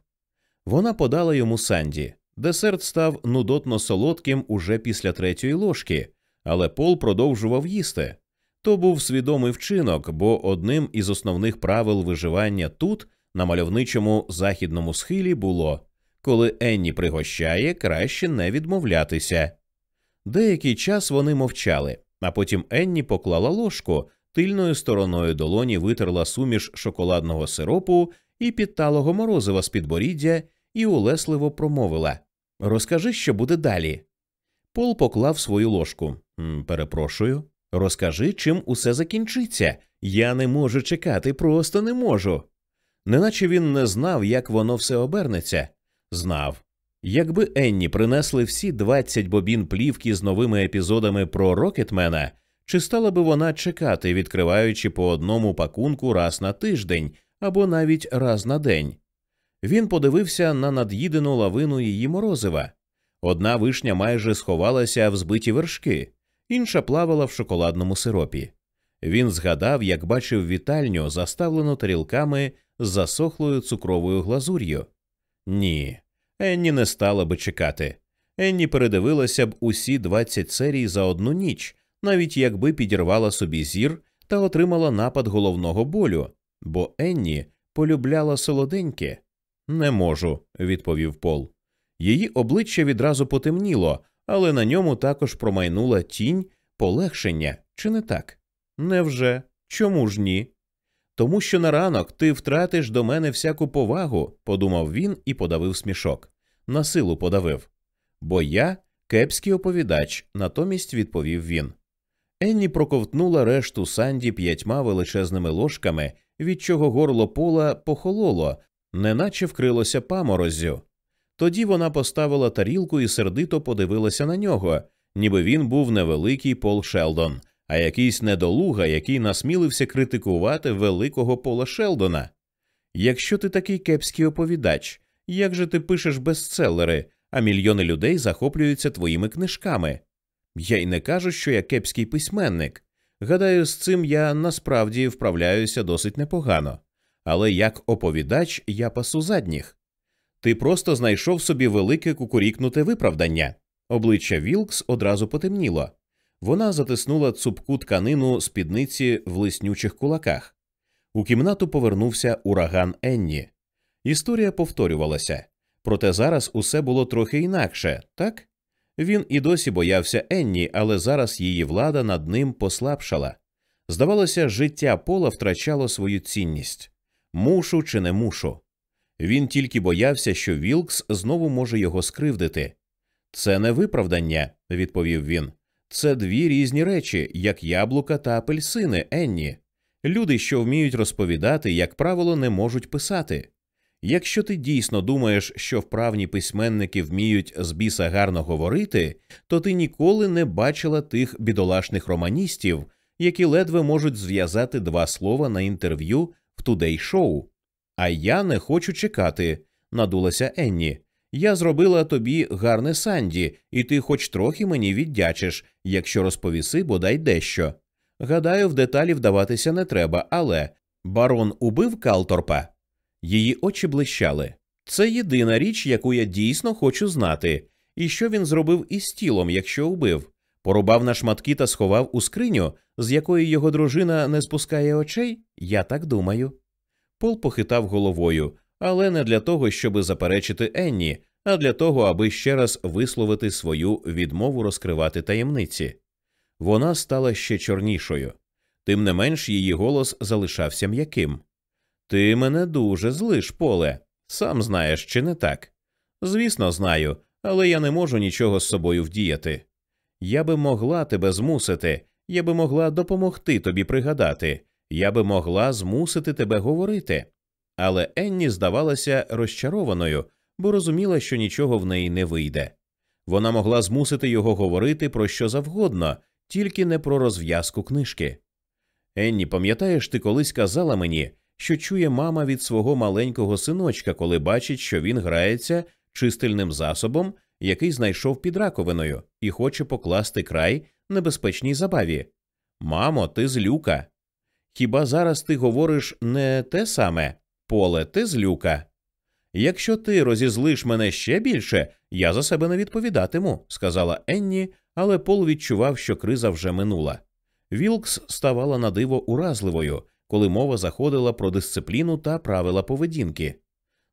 Вона подала йому санді. Десерт став нудотно солодким уже після третьої ложки, але Пол продовжував їсти. То був свідомий вчинок, бо одним із основних правил виживання тут, на мальовничому західному схилі, було коли Енні пригощає, краще не відмовлятися. Деякий час вони мовчали, а потім Енні поклала ложку, тильною стороною долоні витерла суміш шоколадного сиропу і підталого морозива з підборіддя і улесливо промовила Розкажи, що буде далі. Пол поклав свою ложку. Перепрошую. Розкажи, чим усе закінчиться. Я не можу чекати, просто не можу. Неначе він не знав, як воно все обернеться. Знав. Якби Енні принесли всі 20 бобін плівки з новими епізодами про Рокетмена, Чи стала би вона чекати, відкриваючи по одному пакунку раз на тиждень або навіть раз на день? Він подивився на над'їдену лавину її морозива. Одна вишня майже сховалася в збиті вершки, інша плавала в шоколадному сиропі. Він згадав, як бачив вітальню, заставлену тарілками з засохлою цукровою глазур'ю. Ні, Енні не стала би чекати. Енні передивилася б усі 20 серій за одну ніч, навіть якби підірвала собі зір та отримала напад головного болю, бо Енні полюбляла солоденьке. Не можу, відповів Пол. Її обличчя відразу потемніло, але на ньому також промайнула тінь полегшення, чи не так? Невже? Чому ж ні? Тому що на ранок ти втратиш до мене всяку повагу, подумав він і подавив смішок. На силу подавив. Бо я кепський оповідач, натомість відповів він. Енні проковтнула решту санді п'ятьма величезними ложками, від чого горло пола похололо, неначе вкрилося памороззю. Тоді вона поставила тарілку і сердито подивилася на нього, ніби він був невеликий Пол Шелдон, а якийсь недолуга, який насмілився критикувати великого Пола Шелдона. Якщо ти такий кепський оповідач, як же ти пишеш бестселери, а мільйони людей захоплюються твоїми книжками? Я й не кажу, що я кепський письменник. Гадаю, з цим я насправді вправляюся досить непогано, але як оповідач я пасу задніх. Ти просто знайшов собі велике кукурікнуте виправдання. Обличчя Вілкс одразу потемніло. Вона затиснула цупку тканину спідниці в лиснючих кулаках. У кімнату повернувся ураган Енні. Історія повторювалася, проте зараз усе було трохи інакше, так? Він і досі боявся Енні, але зараз її влада над ним послабшала. Здавалося, життя пола втрачало свою цінність мушу чи не мушу. Він тільки боявся, що Вілкс знову може його скривдити. Це не виправдання, відповів він. Це дві різні речі, як яблука та апельсини, Енні. Люди, що вміють розповідати, як правило, не можуть писати. Якщо ти дійсно думаєш, що вправні письменники вміють з біса гарно говорити, то ти ніколи не бачила тих бідолашних романістів, які ледве можуть зв'язати два слова на інтерв'ю в тудей шоу. А я не хочу чекати, надулася Енні. Я зробила тобі гарне Санді, і ти хоч трохи мені віддячиш, якщо розповіси бодай дещо. Гадаю, в деталі вдаватися не треба, але барон убив Калторпа. Її очі блищали. Це єдина річ, яку я дійсно хочу знати. І що він зробив із тілом, якщо убив? Порубав на шматки та сховав у скриню, з якої його дружина не спускає очей? Я так думаю. Пол похитав головою, але не для того, щоб заперечити Енні, а для того, аби ще раз висловити свою відмову розкривати таємниці. Вона стала ще чорнішою. Тим не менш її голос залишався м'яким. Ти мене дуже злиш, поле. Сам знаєш, чи не так? Звісно, знаю, але я не можу нічого з собою вдіяти. Я би могла тебе змусити, я би могла допомогти тобі пригадати, я би могла змусити тебе говорити. Але Енні здавалася розчарованою, бо розуміла, що нічого в неї не вийде. Вона могла змусити його говорити про що завгодно, тільки не про розв'язку книжки. Енні, пам'ятаєш, ти колись казала мені, що чує мама від свого маленького синочка, коли бачить, що він грається чистильним засобом, який знайшов під раковиною, і хоче покласти край небезпечній забаві. Мамо, ти злюка. Хіба зараз ти говориш не те саме, поле, ти злюка? Якщо ти розізлиш мене ще більше, я за себе не відповідатиму, сказала Енні, але Пол відчував, що криза вже минула. Вілкс ставала на диво уразливою, коли мова заходила про дисципліну та правила поведінки.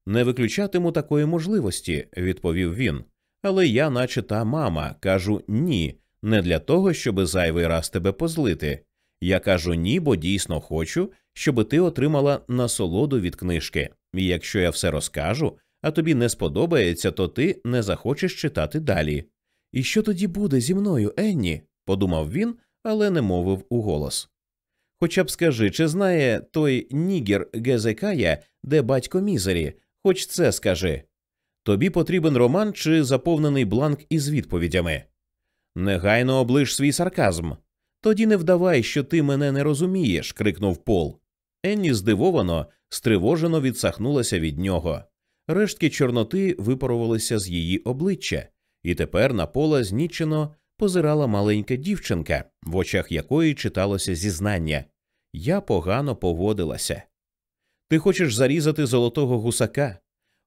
Не виключатиму такої можливості, відповів він. Але я, наче та мама, кажу ні, не для того, щоби зайвий раз тебе позлити. Я кажу ні, бо дійсно хочу, щоби ти отримала насолоду від книжки. І якщо я все розкажу, а тобі не сподобається, то ти не захочеш читати далі. І що тоді буде зі мною, Енні? подумав він, але не мовив уголос. Хоча б скажи, чи знає той нігер Гезекая, де батько мізері, хоч це скажи. Тобі потрібен роман чи заповнений бланк із відповідями. Негайно облиш свій сарказм. Тоді не вдавай, що ти мене не розумієш. крикнув Пол. Енні здивовано, стривожено відсахнулася від нього. Рештки Чорноти випарувалися з її обличчя, і тепер на пола знічено позирала маленька дівчинка, в очах якої читалося зізнання. Я погано поводилася. Ти хочеш зарізати золотого гусака?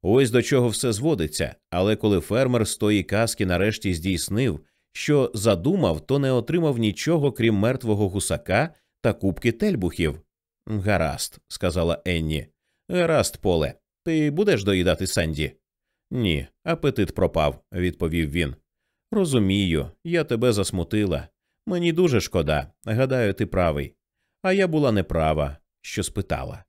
Ось до чого все зводиться, але коли фермер з тої казки нарешті здійснив, що задумав, то не отримав нічого, крім мертвого гусака та кубки тельбухів. Гаразд, сказала Енні. Гаразд, поле. Ти будеш доїдати Санді? Ні, апетит пропав, відповів він. Розумію, я тебе засмутила. Мені дуже шкода. Гадаю, ти правий. А я була неправа, що спитала.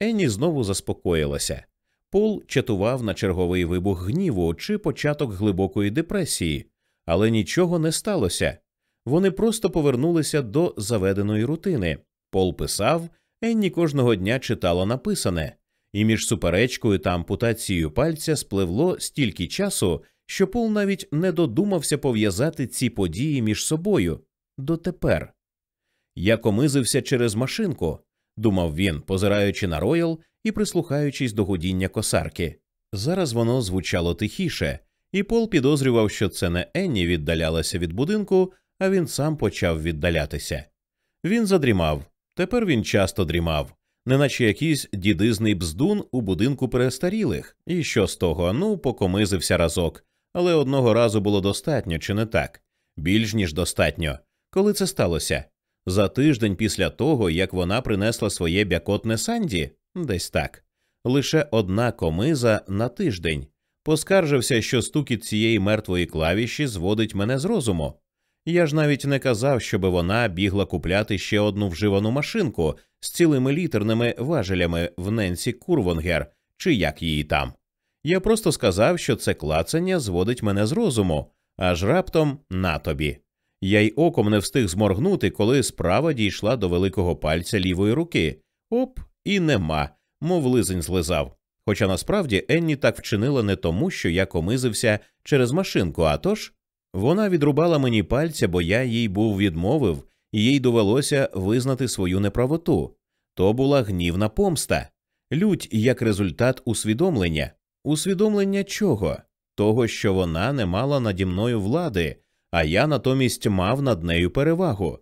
Енні знову заспокоїлася. Пол чатував на черговий вибух гніву чи початок глибокої депресії, але нічого не сталося. Вони просто повернулися до заведеної рутини. Пол писав, Енні кожного дня читала написане, і між суперечкою та ампутацією пальця спливло стільки часу, що Пол навіть не додумався пов'язати ці події між собою дотепер. Я комизився через машинку, думав він, позираючи на роял і прислухаючись до гудіння косарки. Зараз воно звучало тихіше, і Пол підозрював, що це не Енні віддалялася від будинку, а він сам почав віддалятися. Він задрімав. Тепер він часто дрімав, неначе якийсь дідизний бздун у будинку перестарілих. І що з того? Ну, покомизився разок. Але одного разу було достатньо, чи не так? Більш ніж достатньо. Коли це сталося? За тиждень після того, як вона принесла своє бякотне Санді, десь так. Лише одна комиза на тиждень. Поскаржився, що стукіт цієї мертвої клавіші зводить мене з розуму. Я ж навіть не казав, щоби вона бігла купляти ще одну вживану машинку з цілими літерними важелями в Ненсі Курвонгер, чи як її там. Я просто сказав, що це клацання зводить мене з розуму, аж раптом на тобі. Я й оком не встиг зморгнути, коли справа дійшла до великого пальця лівої руки. Оп, і нема, мов лизень злизав. Хоча насправді Енні так вчинила не тому, що я комизився через машинку, а тож вона відрубала мені пальця, бо я їй був відмовив, і їй довелося визнати свою неправоту. То була гнівна помста, лють як результат усвідомлення. Усвідомлення чого? Того, що вона не мала наді мною влади, а я натомість мав над нею перевагу.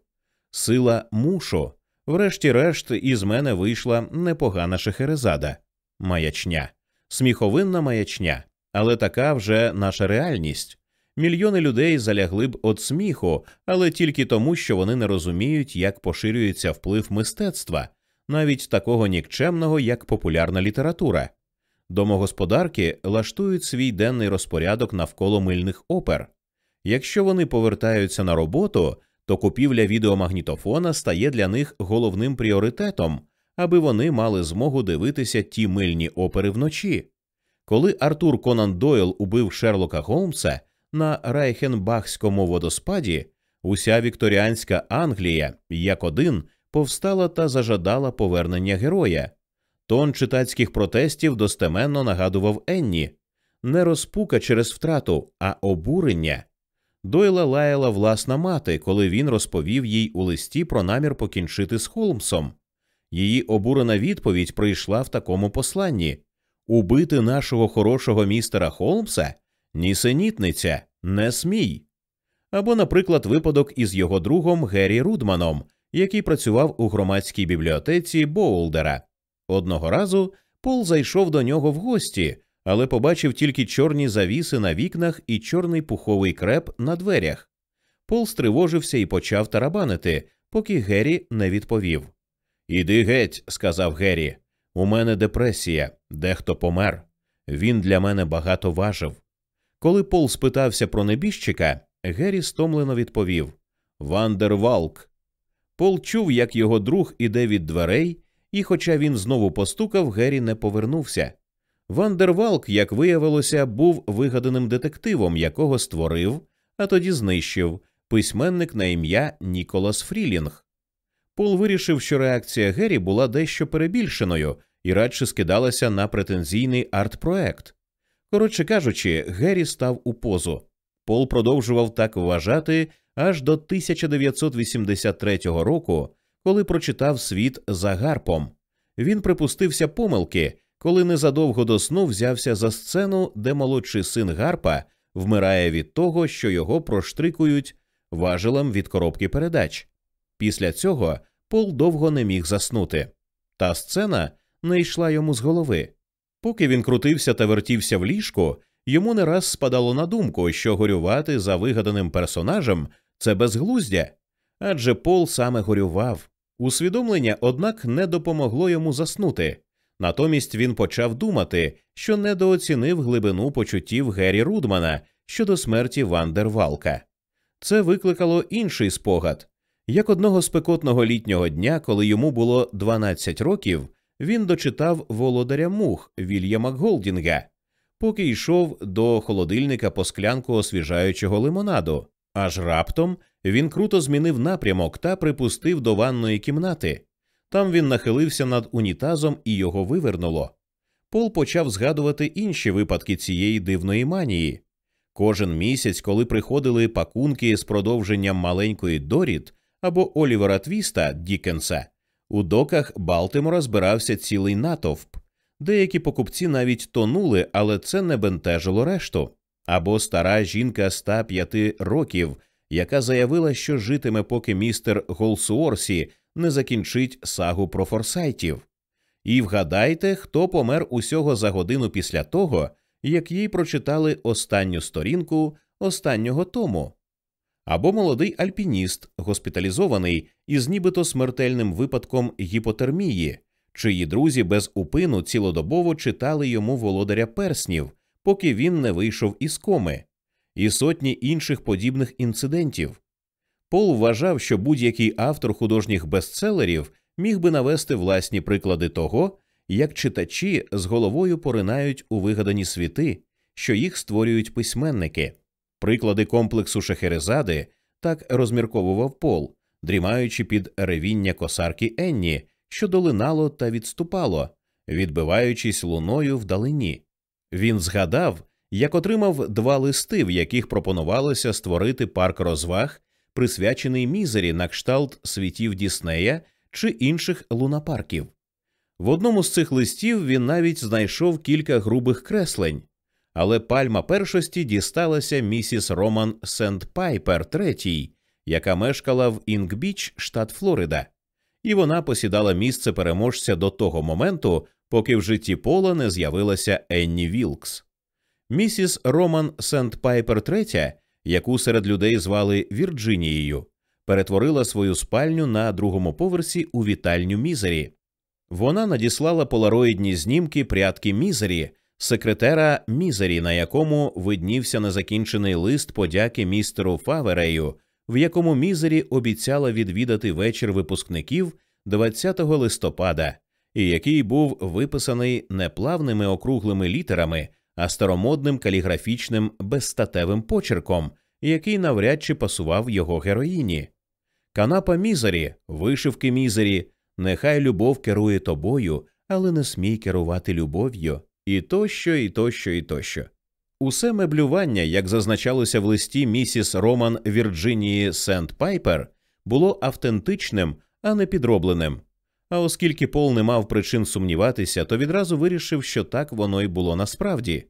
Сила мушу. Врешті-решт, із мене вийшла непогана шехерезада. Маячня, сміховинна маячня, але така вже наша реальність. Мільйони людей залягли б від сміху, але тільки тому, що вони не розуміють, як поширюється вплив мистецтва, навіть такого нікчемного, як популярна література. Домогосподарки лаштують свій денний розпорядок навколо мильних опер. Якщо вони повертаються на роботу, то купівля відеомагнітофона стає для них головним пріоритетом, аби вони мали змогу дивитися ті мильні опери вночі. Коли Артур Конан Дойл убив Шерлока Голмса на Райхенбахському водоспаді, уся вікторіанська Англія як один повстала та зажадала повернення героя. Тон читацьких протестів достеменно нагадував Енні не розпука через втрату, а обурення. Дойла лаяла власна мати, коли він розповів їй у листі про намір покінчити з Холмсом. Її обурена відповідь прийшла в такому посланні Убити нашого хорошого містера Холмса? Нісенітниця, не смій. Або, наприклад, випадок із його другом Геррі Рудманом, який працював у громадській бібліотеці Боулдера. Одного разу Пол зайшов до нього в гості, але побачив тільки чорні завіси на вікнах і чорний пуховий креп на дверях. Пол стривожився і почав тарабанити, поки Геррі не відповів. Іди геть, сказав Геррі. У мене депресія, дехто помер. Він для мене багато важив. Коли Пол спитався про небіжчика, Геррі стомлено відповів Вандервалк. Пол чув, як його друг іде від дверей, і, хоча він знову постукав, Геррі не повернувся. Вандервалк, як виявилося, був вигаданим детективом, якого створив, а тоді знищив письменник на ім'я Ніколас Фрілінг. Пол вирішив, що реакція Геррі була дещо перебільшеною і радше скидалася на претензійний арт-проект. Коротше кажучи, Геррі став у позу. Пол продовжував так вважати аж до 1983 року, коли прочитав світ за гарпом. Він припустився помилки, коли незадовго до сну взявся за сцену, де молодший син гарпа вмирає від того, що його проштрикують важелем від коробки передач. Після цього Пол довго не міг заснути. Та сцена не йшла йому з голови. Поки він крутився та вертівся в ліжку, йому не раз спадало на думку, що горювати за вигаданим персонажем це безглуздя, адже Пол саме горював. Усвідомлення, однак, не допомогло йому заснути. Натомість він почав думати, що недооцінив глибину почуттів Геррі Рудмана щодо смерті Вандервалка. Це викликало інший спогад. Як одного спекотного літнього дня, коли йому було 12 років, він дочитав володаря мух Вільяма Голдінга, поки йшов до холодильника по склянку освіжаючого лимонаду. Аж раптом він круто змінив напрямок та припустив до ванної кімнати. Там він нахилився над унітазом і його вивернуло. Пол почав згадувати інші випадки цієї дивної манії. Кожен місяць, коли приходили пакунки з продовженням маленької Доріт або Олівера Твіста Дікенса, у доках Балтимора збирався цілий натовп. Деякі покупці навіть тонули, але це не бентежило решту. Або стара жінка 105 років, яка заявила, що житиме, поки містер Голсуорсі не закінчить сагу про форсайтів. І вгадайте, хто помер усього за годину після того, як їй прочитали останню сторінку останнього тому. Або молодий альпініст, госпіталізований із нібито смертельним випадком гіпотермії, чиї друзі без упину цілодобово читали йому володаря перснів, поки він не вийшов із коми, і сотні інших подібних інцидентів. Пол вважав, що будь-який автор художніх бестселерів міг би навести власні приклади того, як читачі з головою поринають у вигадані світи, що їх створюють письменники. Приклади комплексу Шахерезади так розмірковував Пол, дрімаючи під ревіння косарки Енні, що долинало та відступало, відбиваючись луною вдалині. Він згадав, як отримав два листи, в яких пропонувалося створити парк розваг, присвячений мізері на кшталт світів Діснея чи інших лунапарків. В одному з цих листів він навіть знайшов кілька грубих креслень, але пальма першості дісталася місіс Роман Сендпайпер третій, яка мешкала в Інк-Біч, штат Флорида, і вона посідала місце переможця до того моменту, поки в житті Пола не з'явилася Енні Вілкс. Місіс Роман Сендпайпер третя, яку серед людей звали Вірджинією, перетворила свою спальню на другому поверсі у вітальню мізері. Вона надіслала полароїдні знімки прядки мізері, секретера мізері, на якому виднівся незакінчений лист подяки містеру Фаверею, в якому мізері обіцяла відвідати вечір випускників 20 листопада, і який був виписаний не плавними округлими літерами, а старомодним каліграфічним безстатевим почерком, який навряд чи пасував його героїні. Канапа мізері, вишивки мізері, нехай любов керує тобою, але не смій керувати любов'ю, і тощо, і тощо, і тощо. Усе меблювання, як зазначалося в листі місіс Роман Вірджинії Сент Пайпер, було автентичним, а не підробленим. А оскільки Пол не мав причин сумніватися, то відразу вирішив, що так воно й було насправді.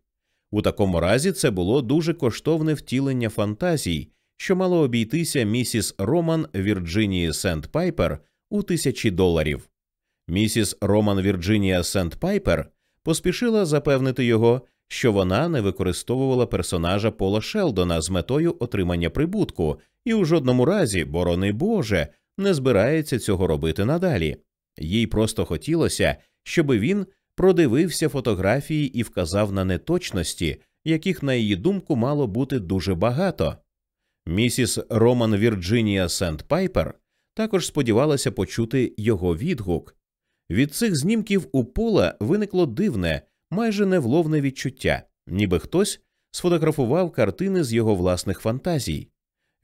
У такому разі це було дуже коштовне втілення фантазій, що мало обійтися місіс Роман Вірджинії Сент Пайпер у тисячі доларів. Місіс Роман Вірджинія Сент Пайпер поспішила запевнити його, що вона не використовувала персонажа Пола Шелдона з метою отримання прибутку і у жодному разі, борони Боже, не збирається цього робити надалі. Їй просто хотілося, щоб він продивився фотографії і вказав на неточності, яких, на її думку, мало бути дуже багато. Місіс Роман Вірджинія Сент Пайпер також сподівалася почути його відгук. Від цих знімків у пола виникло дивне, майже невловне відчуття, ніби хтось сфотографував картини з його власних фантазій.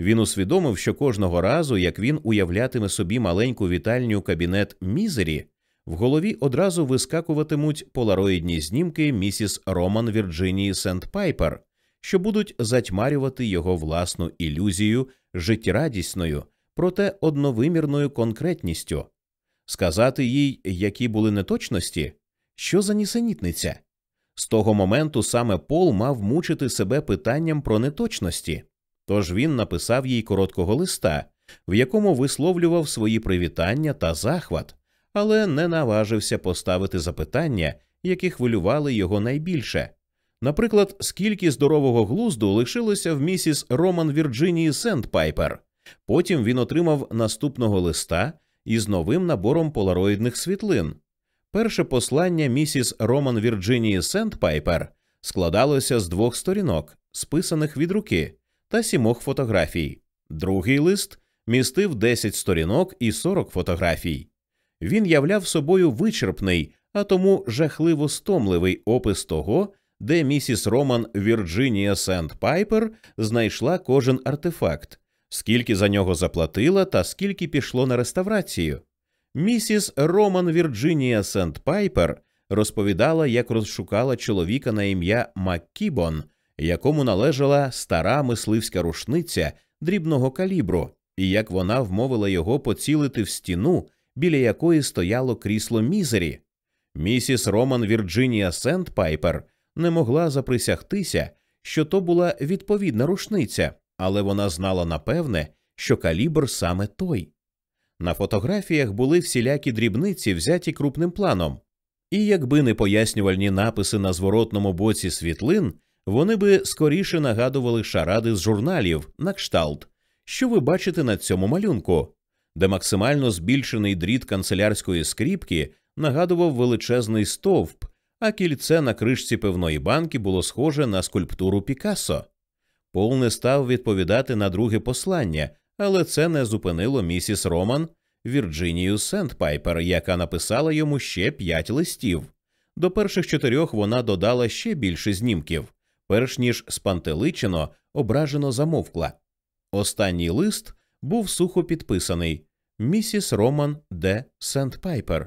Він усвідомив, що кожного разу, як він уявлятиме собі маленьку вітальню кабінет Мізері, в голові одразу вискакуватимуть полароїдні знімки місіс Роман Вірджинії Сент Пайпер, що будуть затьмарювати його власну ілюзію життєрадісною, проте одновимірною конкретністю, сказати їй, які були неточності, що за нісенітниця. З того моменту саме Пол мав мучити себе питанням про неточності, тож він написав їй короткого листа, в якому висловлював свої привітання та захват, але не наважився поставити запитання, які хвилювали його найбільше. Наприклад, скільки здорового глузду лишилося в місіс Роман Вірджинії Сендпайпер. Потім він отримав наступного листа із новим набором полароїдних світлин. Перше послання місіс Роман Вірджинії Сендпайпер складалося з двох сторінок, списаних від руки, та сімох фотографій. Другий лист містив 10 сторінок і 40 фотографій. Він являв собою вичерпний, а тому жахливо стомливий опис того, де місіс Роман Вірджинія Сент Пайпер знайшла кожен артефакт, скільки за нього заплатила та скільки пішло на реставрацію. Місіс Роман Вірджинія Сент Пайпер розповідала, як розшукала чоловіка на ім'я Маккібон, якому належала стара мисливська рушниця дрібного калібру, і як вона вмовила його поцілити в стіну, біля якої стояло крісло мізері. Місіс Роман Вірджинія Сент Пайпер не могла заприсягтися, що то була відповідна рушниця, але вона знала напевне, що калібр саме той. На фотографіях були всілякі дрібниці, взяті крупним планом, і якби не пояснювальні написи на зворотному боці світлин, вони би скоріше нагадували шаради з журналів на кшталт, що ви бачите на цьому малюнку, де максимально збільшений дріт канцелярської скріпки нагадував величезний стовп, а кільце на кришці пивної банки було схоже на скульптуру Пікассо. Пол не став відповідати на друге послання, але це не зупинило місіс Роман Вірджинію Сендпайпер, яка написала йому ще п'ять листів. До перших чотирьох вона додала ще більше знімків, перш ніж спантеличено, ображено замовкла. Останній лист був сухо підписаний місіс Роман Д. Сендпайпер.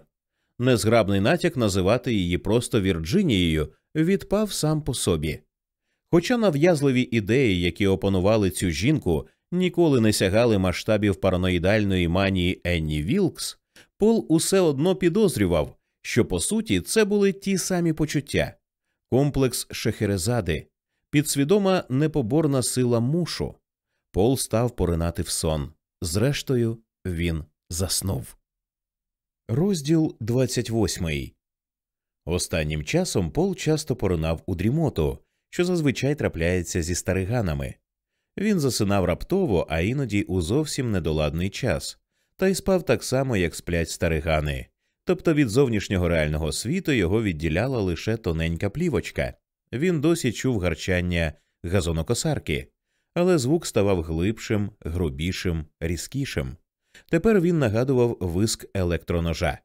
Незграбний натяк називати її просто Вірджинією відпав сам по собі. Хоча нав'язливі ідеї, які опанували цю жінку, ніколи не сягали масштабів параноїдальної манії Енні Вілкс, Пол усе одно підозрював, що по суті це були ті самі почуття комплекс Шехерезади, підсвідома непоборна сила мушу. Пол став поринати в сон. Зрештою, він заснув. Розділ 28 Останнім часом Пол часто поринав у дрімоту, що зазвичай трапляється зі стариганами. Він засинав раптово, а іноді у зовсім недоладний час, та й спав так само, як сплять старигани. Тобто від зовнішнього реального світу його відділяла лише тоненька плівочка. Він досі чув гарчання газонокосарки, але звук ставав глибшим, грубішим, різкішим. Тепер він нагадував виск електроножа.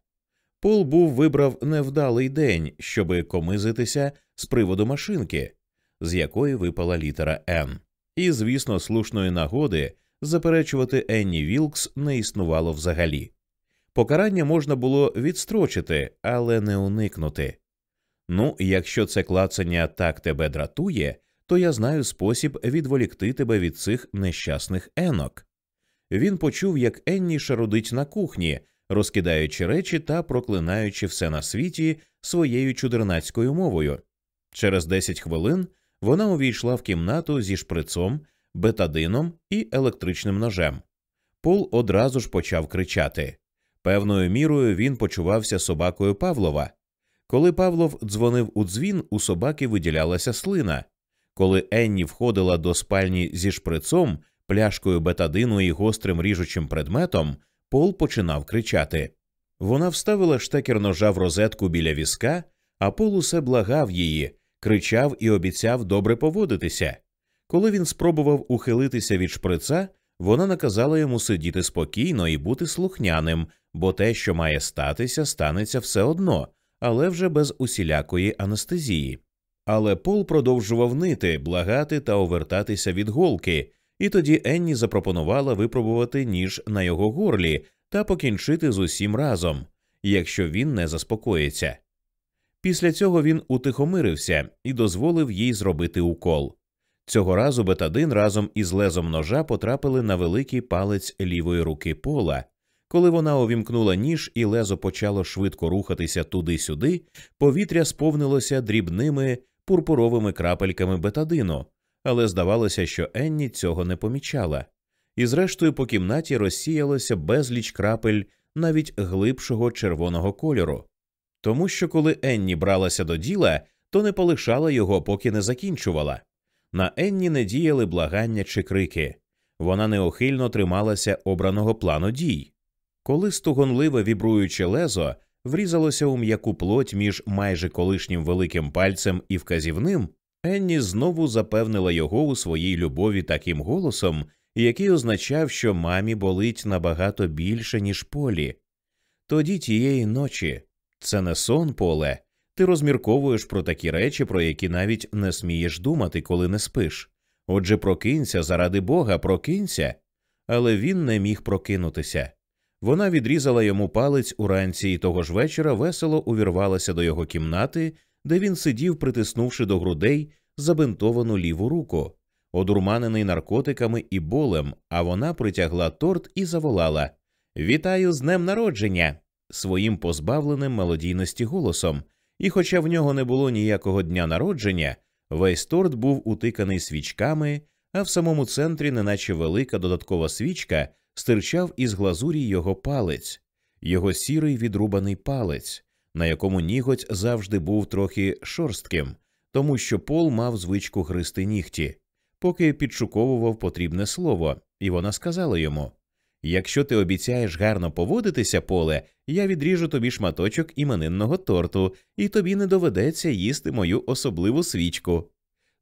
Пол був вибрав невдалий день, щоби комизитися з приводу машинки, з якої випала літера Н. І, звісно, слушної нагоди заперечувати Енні Вілкс не існувало взагалі. Покарання можна було відстрочити, але не уникнути. Ну, якщо це клацання так тебе дратує, то я знаю спосіб відволікти тебе від цих нещасних енок. Він почув, як Енні шарудить на кухні, розкидаючи речі та проклинаючи все на світі своєю чудернацькою мовою. Через десять хвилин вона увійшла в кімнату зі шприцом, бетадином і електричним ножем. Пол одразу ж почав кричати. Певною мірою він почувався собакою Павлова. Коли Павлов дзвонив у дзвін, у собаки виділялася слина. Коли Енні входила до спальні зі шприцом, пляшкою бетадину і гострим ріжучим предметом, Пол починав кричати. Вона вставила штекер ножа в розетку біля візка, а Пол усе благав її, кричав і обіцяв добре поводитися. Коли він спробував ухилитися від шприца, вона наказала йому сидіти спокійно і бути слухняним, бо те, що має статися, станеться все одно, але вже без усілякої анестезії. Але Пол продовжував нити, благати та овертатися від голки, і тоді Енні запропонувала випробувати ніж на його горлі та покінчити з усім разом, якщо він не заспокоїться. Після цього він утихомирився і дозволив їй зробити укол. Цього разу бетадин разом із лезом ножа потрапили на великий палець лівої руки пола. Коли вона увімкнула ніж і лезо почало швидко рухатися туди-сюди, повітря сповнилося дрібними пурпуровими крапельками бетадину, але здавалося, що Енні цього не помічала. І зрештою по кімнаті розсіялося безліч крапель навіть глибшого червоного кольору. Тому що коли Енні бралася до діла, то не полишала його, поки не закінчувала. На Енні не діяли благання чи крики, вона неохильно трималася обраного плану дій. Коли стугонливе вібруюче лезо врізалося у м'яку плоть між майже колишнім великим пальцем і вказівним, Енні знову запевнила його у своїй любові таким голосом, який означав, що мамі болить набагато більше, ніж полі. Тоді тієї ночі це не сон поле. Ти розмірковуєш про такі речі, про які навіть не смієш думати, коли не спиш. Отже, прокинься, заради бога, прокинься. Але він не міг прокинутися. Вона відрізала йому палець уранці і того ж вечора весело увірвалася до його кімнати, де він сидів, притиснувши до грудей забинтовану ліву руку, одурманений наркотиками і болем, а вона притягла торт і заволала Вітаю з днем народження! Своїм позбавленим мелодійності голосом. І, хоча в нього не було ніякого дня народження, весь торт був утиканий свічками, а в самому центрі, неначе велика додаткова свічка, стирчав із глазурі його палець, його сірий відрубаний палець, на якому ніготь завжди був трохи шорстким, тому що Пол мав звичку гристи нігті, поки підшуковував потрібне слово, і вона сказала йому Якщо ти обіцяєш гарно поводитися, поле, я відріжу тобі шматочок іменинного торту, і тобі не доведеться їсти мою особливу свічку.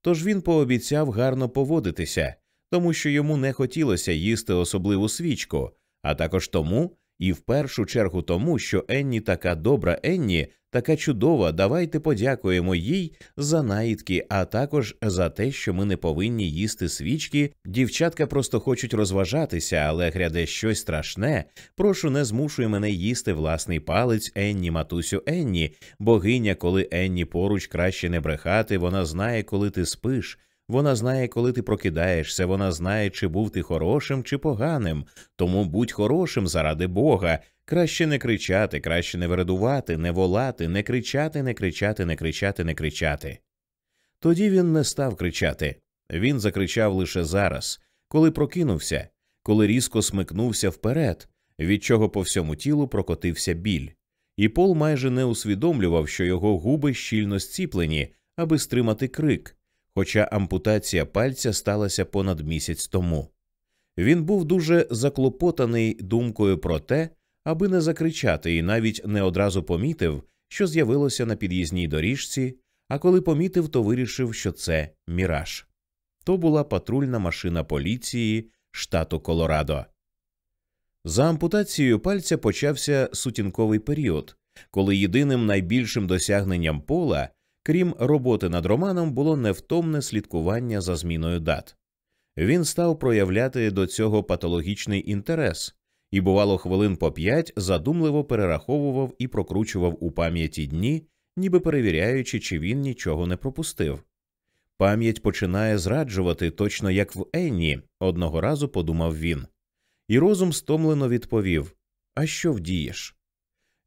Тож він пообіцяв гарно поводитися, тому що йому не хотілося їсти особливу свічку, а також тому, і в першу чергу тому, що Енні така добра Енні, така чудова, давайте подякуємо їй за наїдки, а також за те, що ми не повинні їсти свічки. Дівчатка просто хочуть розважатися, але гряде щось страшне. Прошу, не змушуй мене їсти власний палець Енні, матусю Енні. Богиня, коли Енні поруч краще не брехати, вона знає, коли ти спиш. Вона знає, коли ти прокидаєшся, вона знає, чи був ти хорошим, чи поганим. Тому будь хорошим заради Бога. Краще не кричати, краще не вередувати, не волати, не кричати, не кричати, не кричати, не кричати. Тоді він не став кричати. Він закричав лише зараз, коли прокинувся, коли різко смикнувся вперед, від чого по всьому тілу прокотився біль. І Пол майже не усвідомлював, що його губи щільно зціплені, аби стримати крик хоча ампутація пальця сталася понад місяць тому. Він був дуже заклопотаний думкою про те, аби не закричати, і навіть не одразу помітив, що з'явилося на під'їзній доріжці, а коли помітив, то вирішив, що це міраж. То була патрульна машина поліції штату Колорадо. За ампутацією пальця почався сутінковий період, коли єдиним найбільшим досягненням пола Крім роботи над романом, було невтомне слідкування за зміною дат. Він став проявляти до цього патологічний інтерес і, бувало, хвилин по п'ять задумливо перераховував і прокручував у пам'яті дні, ніби перевіряючи, чи він нічого не пропустив. Пам'ять починає зраджувати, точно як в Енні, одного разу подумав він, і розум стомлено відповів А що вдієш?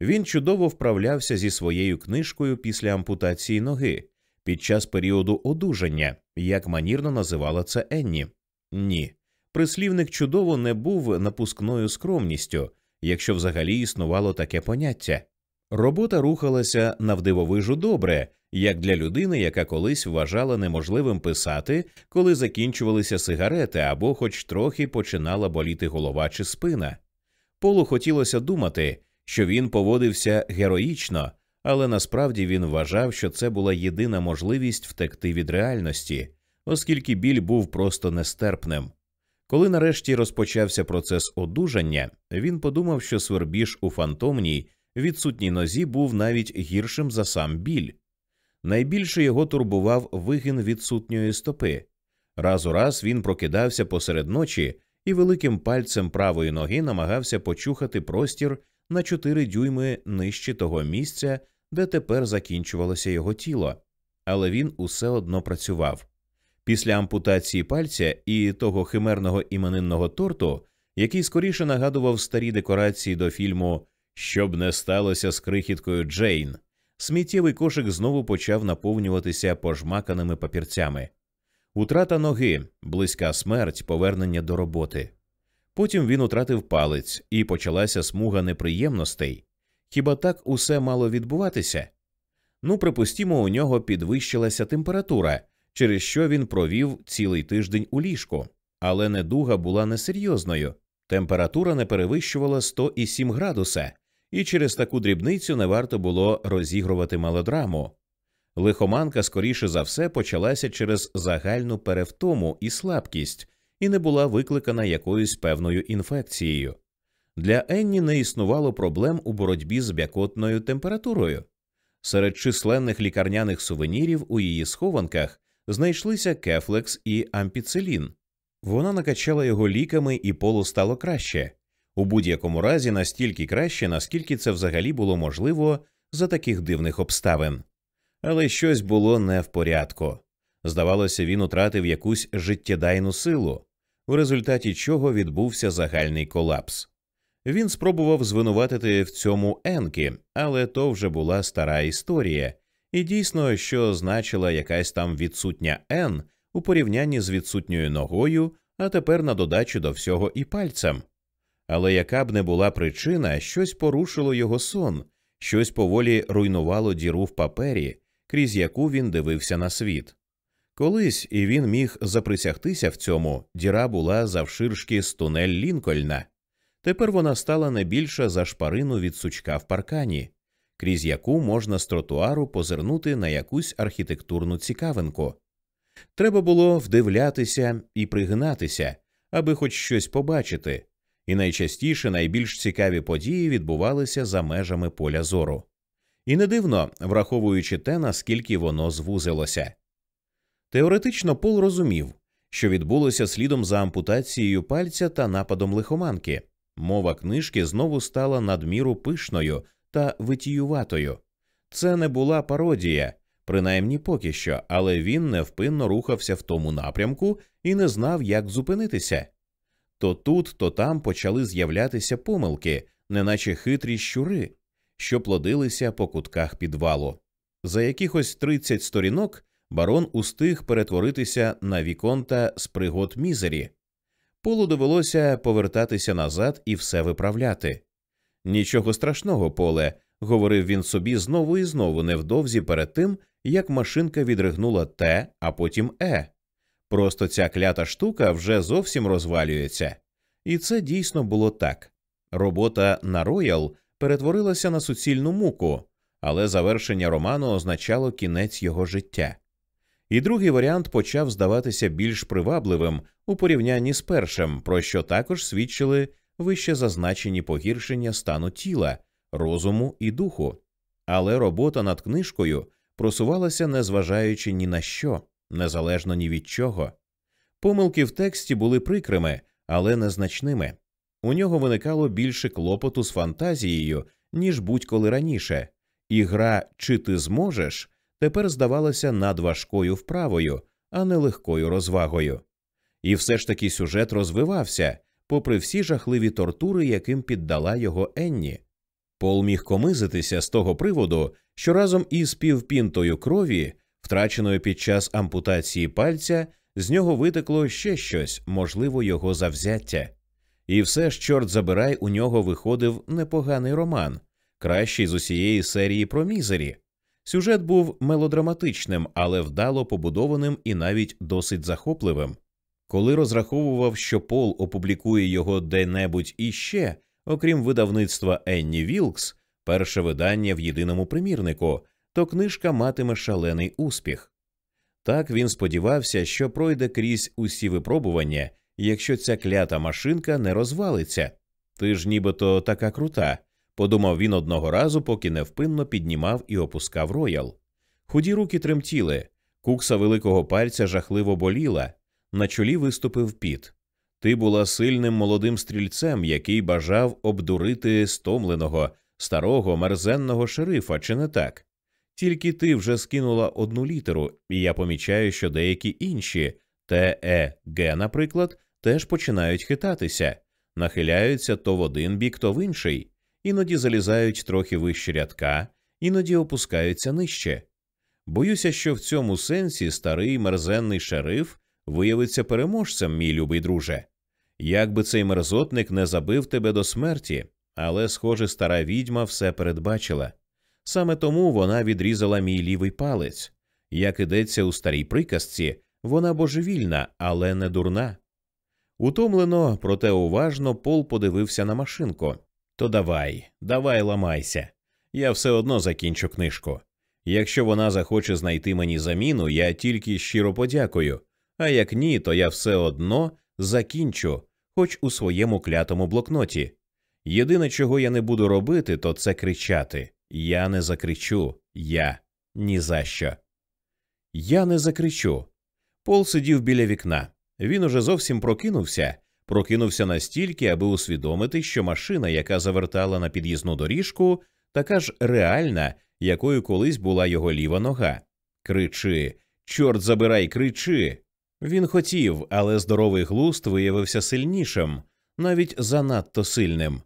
Він чудово вправлявся зі своєю книжкою після ампутації ноги під час періоду одужання, як манірно називала це Енні. Ні. Прислівник чудово не був напускною скромністю, якщо взагалі існувало таке поняття. Робота рухалася навдивовижу добре, як для людини, яка колись вважала неможливим писати, коли закінчувалися сигарети або хоч трохи починала боліти голова чи спина. Полу хотілося думати, що він поводився героїчно, але насправді він вважав, що це була єдина можливість втекти від реальності, оскільки біль був просто нестерпним. Коли нарешті розпочався процес одужання, він подумав, що свербіж у фантомній відсутній нозі був навіть гіршим за сам біль. Найбільше його турбував вигин відсутньої стопи. Раз у раз він прокидався посеред ночі і великим пальцем правої ноги намагався почухати простір на чотири дюйми нижче того місця, де тепер закінчувалося його тіло, але він усе одно працював. Після ампутації пальця і того химерного іменинного торту, який скоріше нагадував старі декорації до фільму Щоб не сталося з крихіткою Джейн, сміттєвий кошик знову почав наповнюватися пожмаканими папірцями. Утрата ноги, близька смерть, повернення до роботи. Потім він утратив палець, і почалася смуга неприємностей. Хіба так усе мало відбуватися? Ну, припустімо, у нього підвищилася температура, через що він провів цілий тиждень у ліжку, але недуга була несерйозною. Температура не перевищувала 107 градуса, і через таку дрібницю не варто було розігрувати мелодраму. Лихоманка, скоріше за все, почалася через загальну перевтому і слабкість і не була викликана якоюсь певною інфекцією. Для Енні не існувало проблем у боротьбі з бякотною температурою. Серед численних лікарняних сувенірів у її схованках знайшлися кефлекс і ампіцилін. Вона накачала його ліками, і полу стало краще. У будь-якому разі настільки краще, наскільки це взагалі було можливо за таких дивних обставин. Але щось було не в порядку. Здавалося, він утратив якусь життєдайну силу, в результаті чого відбувся загальний колапс. Він спробував звинуватити в цьому Енкі, але то вже була стара історія, і дійсно, що значила якась там відсутня Н у порівнянні з відсутньою ногою, а тепер на додачу до всього і пальцем. Але яка б не була причина, щось порушило його сон, щось поволі руйнувало діру в папері, крізь яку він дивився на світ. Колись і він міг заприсягтися в цьому, діра була завширшки з тунель Лінкольна. Тепер вона стала не більша за шпарину від сучка в паркані, крізь яку можна з тротуару позирнути на якусь архітектурну цікавинку. Треба було вдивлятися і пригинатися, аби хоч щось побачити, і найчастіше найбільш цікаві події відбувалися за межами поля зору. І не дивно, враховуючи те, наскільки воно звузилося. Теоретично Пол розумів, що відбулося слідом за ампутацією пальця та нападом лихоманки. Мова книжки знову стала надміру пишною та витіюватою. Це не була пародія, принаймні поки що, але він невпинно рухався в тому напрямку і не знав, як зупинитися. То тут, то там почали з'являтися помилки, неначе хитрі щури, що плодилися по кутках підвалу. За якихось 30 сторінок барон устиг перетворитися на віконта з пригод мізері. Полу довелося повертатися назад і все виправляти. Нічого страшного, поле, говорив він собі знову і знову невдовзі перед тим, як машинка відригнула Т, а потім Е. Просто ця клята штука вже зовсім розвалюється. І це дійсно було так. Робота на роял перетворилася на суцільну муку, але завершення роману означало кінець його життя. І другий варіант почав здаватися більш привабливим у порівнянні з першим, про що також свідчили вище зазначені погіршення стану тіла, розуму і духу. Але робота над книжкою просувалася, незважаючи ні на що, незалежно ні від чого. Помилки в тексті були прикрими, але незначними. У нього виникало більше клопоту з фантазією, ніж будь-коли раніше, і гра Чи ти зможеш тепер здавалася надважкою вправою, а не легкою розвагою. І все ж таки сюжет розвивався, попри всі жахливі тортури, яким піддала його Енні. Пол міг комизитися з того приводу, що разом із півпінтою крові, втраченою під час ампутації пальця, з нього витекло ще щось, можливо, його завзяття. І все ж, чорт забирай, у нього виходив непоганий роман, кращий з усієї серії про мізері. Сюжет був мелодраматичним, але вдало побудованим і навіть досить захопливим. Коли розраховував, що Пол опублікує його де-небудь іще, окрім видавництва Енні Вілкс, перше видання в єдиному примірнику, то книжка матиме шалений успіх. Так він сподівався, що пройде крізь усі випробування, якщо ця клята машинка не розвалиться. Ти ж нібито така крута, подумав він одного разу, поки невпинно піднімав і опускав роял. Худі руки тремтіли, кукса великого пальця жахливо боліла, на чолі виступив піт. Ти була сильним молодим стрільцем, який бажав обдурити стомленого, старого, мерзенного шерифа, чи не так? Тільки ти вже скинула одну літеру, і я помічаю, що деякі інші Т, Е, Г, наприклад, теж починають хитатися, нахиляються то в один бік, то в інший, іноді залізають трохи вище рядка, іноді опускаються нижче. Боюся, що в цьому сенсі старий мерзенний шериф виявиться переможцем, мій любий друже. Як би цей мерзотник не забив тебе до смерті, але, схоже, стара відьма все передбачила. Саме тому вона відрізала мій лівий палець. Як ідеться у старій приказці, вона божевільна, але не дурна. Утомлено, проте уважно Пол подивився на машинку. То давай, давай ламайся. Я все одно закінчу книжку. Якщо вона захоче знайти мені заміну, я тільки щиро подякую, а як ні, то я все одно закінчу, хоч у своєму клятому блокноті. Єдине, чого я не буду робити, то це кричати. Я не закричу, я ні за що. Я не закричу. Пол сидів біля вікна. Він уже зовсім прокинувся, прокинувся настільки, аби усвідомити, що машина, яка завертала на під'їзну доріжку, така ж реальна, якою колись була його ліва нога. Кричи, чорт забирай, кричи. Він хотів, але здоровий глуст виявився сильнішим, навіть занадто сильним.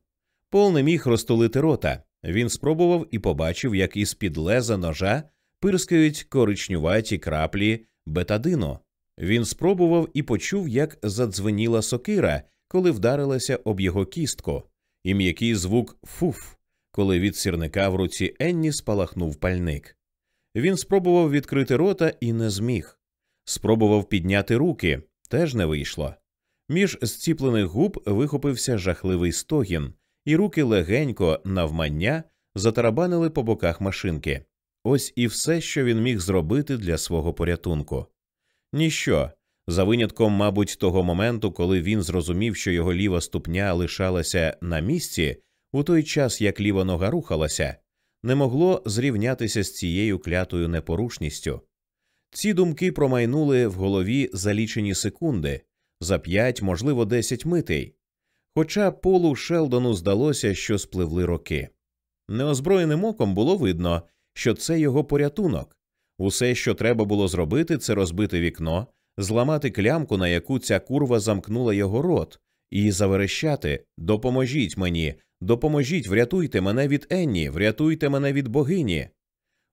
Пол не міг розтулити рота. Він спробував і побачив, як із під леза ножа пирскають коричнюваті краплі бетадину. Він спробував і почув, як задзвеніла сокира, коли вдарилася об його кістку, і м'який звук фуф, коли від сірника в руці Енні спалахнув пальник. Він спробував відкрити рота і не зміг. Спробував підняти руки, теж не вийшло. Між зціплених губ вихопився жахливий стогін, і руки легенько, навмання, затарабанили по боках машинки. Ось і все, що він міг зробити для свого порятунку. Ніщо, за винятком, мабуть, того моменту, коли він зрозумів, що його ліва ступня лишалася на місці, у той час як ліва нога рухалася, не могло зрівнятися з цією клятою непорушністю. Ці думки промайнули в голові за лічені секунди, за п'ять, можливо, десять митей. Хоча Полу Шелдону здалося, що спливли роки. Неозброєним оком було видно, що це його порятунок. Усе, що треба було зробити, це розбити вікно, зламати клямку, на яку ця курва замкнула його рот, і заверещати Допоможіть мені, допоможіть, врятуйте мене від Енні, врятуйте мене від богині.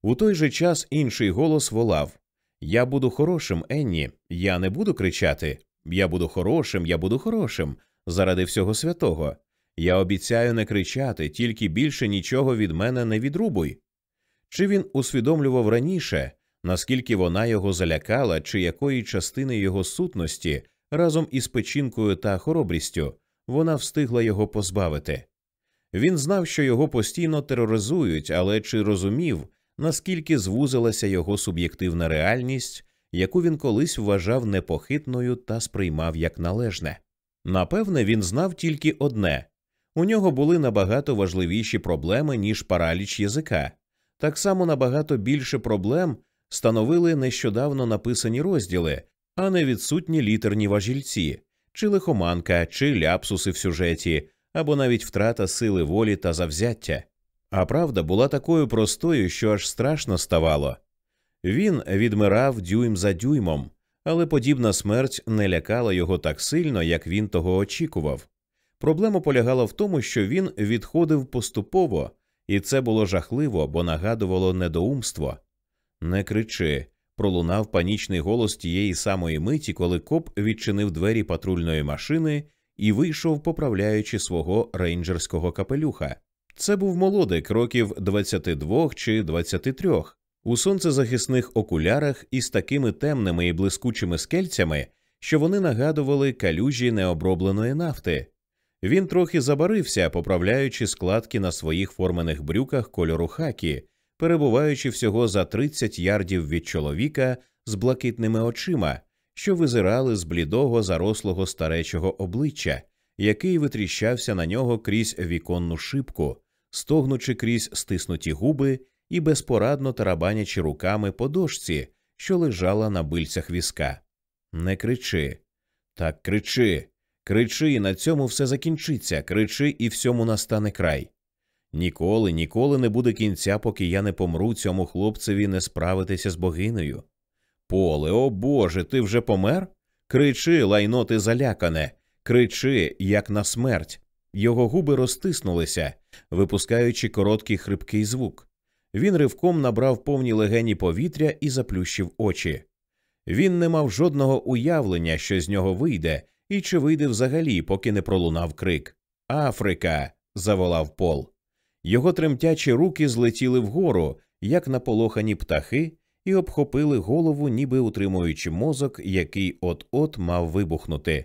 У той же час інший голос волав Я буду хорошим, Енні, я не буду кричати. Я буду хорошим, я буду хорошим, заради всього святого. Я обіцяю не кричати, тільки більше нічого від мене не відрубуй. Чи він усвідомлював раніше, наскільки вона його залякала, чи якої частини його сутності разом із печінкою та хоробрістю вона встигла його позбавити? Він знав, що його постійно тероризують, але чи розумів, наскільки звузилася його суб'єктивна реальність, яку він колись вважав непохитною та сприймав як належне? Напевне, він знав тільки одне у нього були набагато важливіші проблеми, ніж параліч язика. Так само набагато більше проблем становили нещодавно написані розділи, а не відсутні літерні важільці, чи лихоманка, чи ляпсуси в сюжеті, або навіть втрата сили волі та завзяття. А правда була такою простою, що аж страшно ставало. Він відмирав дюйм за дюймом, але подібна смерть не лякала його так сильно, як він того очікував. Проблема полягала в тому, що він відходив поступово, і це було жахливо, бо нагадувало недоумство. Не кричи. Пролунав панічний голос тієї самої миті, коли коп відчинив двері патрульної машини і вийшов, поправляючи свого рейнджерського капелюха. Це був молодик років 22 чи 23, у сонцезахисних окулярах із такими темними і блискучими скельцями, що вони нагадували калюжі необробленої нафти. Він трохи забарився, поправляючи складки на своїх формених брюках кольору хакі, перебуваючи всього за 30 ярдів від чоловіка з блакитними очима, що визирали з блідого зарослого старечого обличчя, який витріщався на нього крізь віконну шибку, стогнучи крізь стиснуті губи і безпорадно тарабанячи руками по дошці, що лежала на бильцях візка. Не кричи. Так кричи. Кричи, і на цьому все закінчиться, кричи, і всьому настане край. Ніколи, ніколи не буде кінця, поки я не помру цьому хлопцеві не справитися з богинею. Поле, о Боже, ти вже помер? Кричи, лайно ти залякане, кричи, як на смерть. Його губи розтиснулися, випускаючи короткий хрипкий звук. Він ривком набрав повні легені повітря і заплющив очі. Він не мав жодного уявлення, що з нього вийде, і чи вийде взагалі, поки не пролунав крик. Африка. заволав Пол. Його тремтячі руки злетіли вгору, як наполохані птахи, і обхопили голову, ніби утримуючи мозок, який от-от мав вибухнути.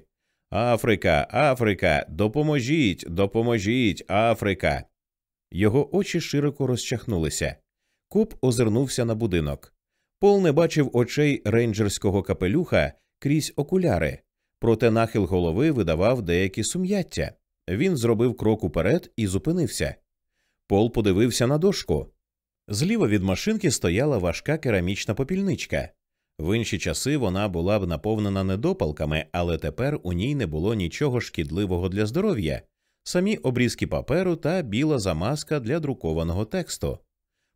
Африка, Африка, допоможіть, допоможіть, Африка. Його очі широко розчахнулися. Коп озирнувся на будинок. Пол не бачив очей рейнджерського капелюха крізь окуляри, проте нахил голови видавав деякі сум'яття. Він зробив крок уперед і зупинився. Пол подивився на дошку. Зліва від машинки стояла важка керамічна попільничка. В інші часи вона була б наповнена недопалками, але тепер у ній не було нічого шкідливого для здоров'я, самі обрізки паперу та біла замазка для друкованого тексту.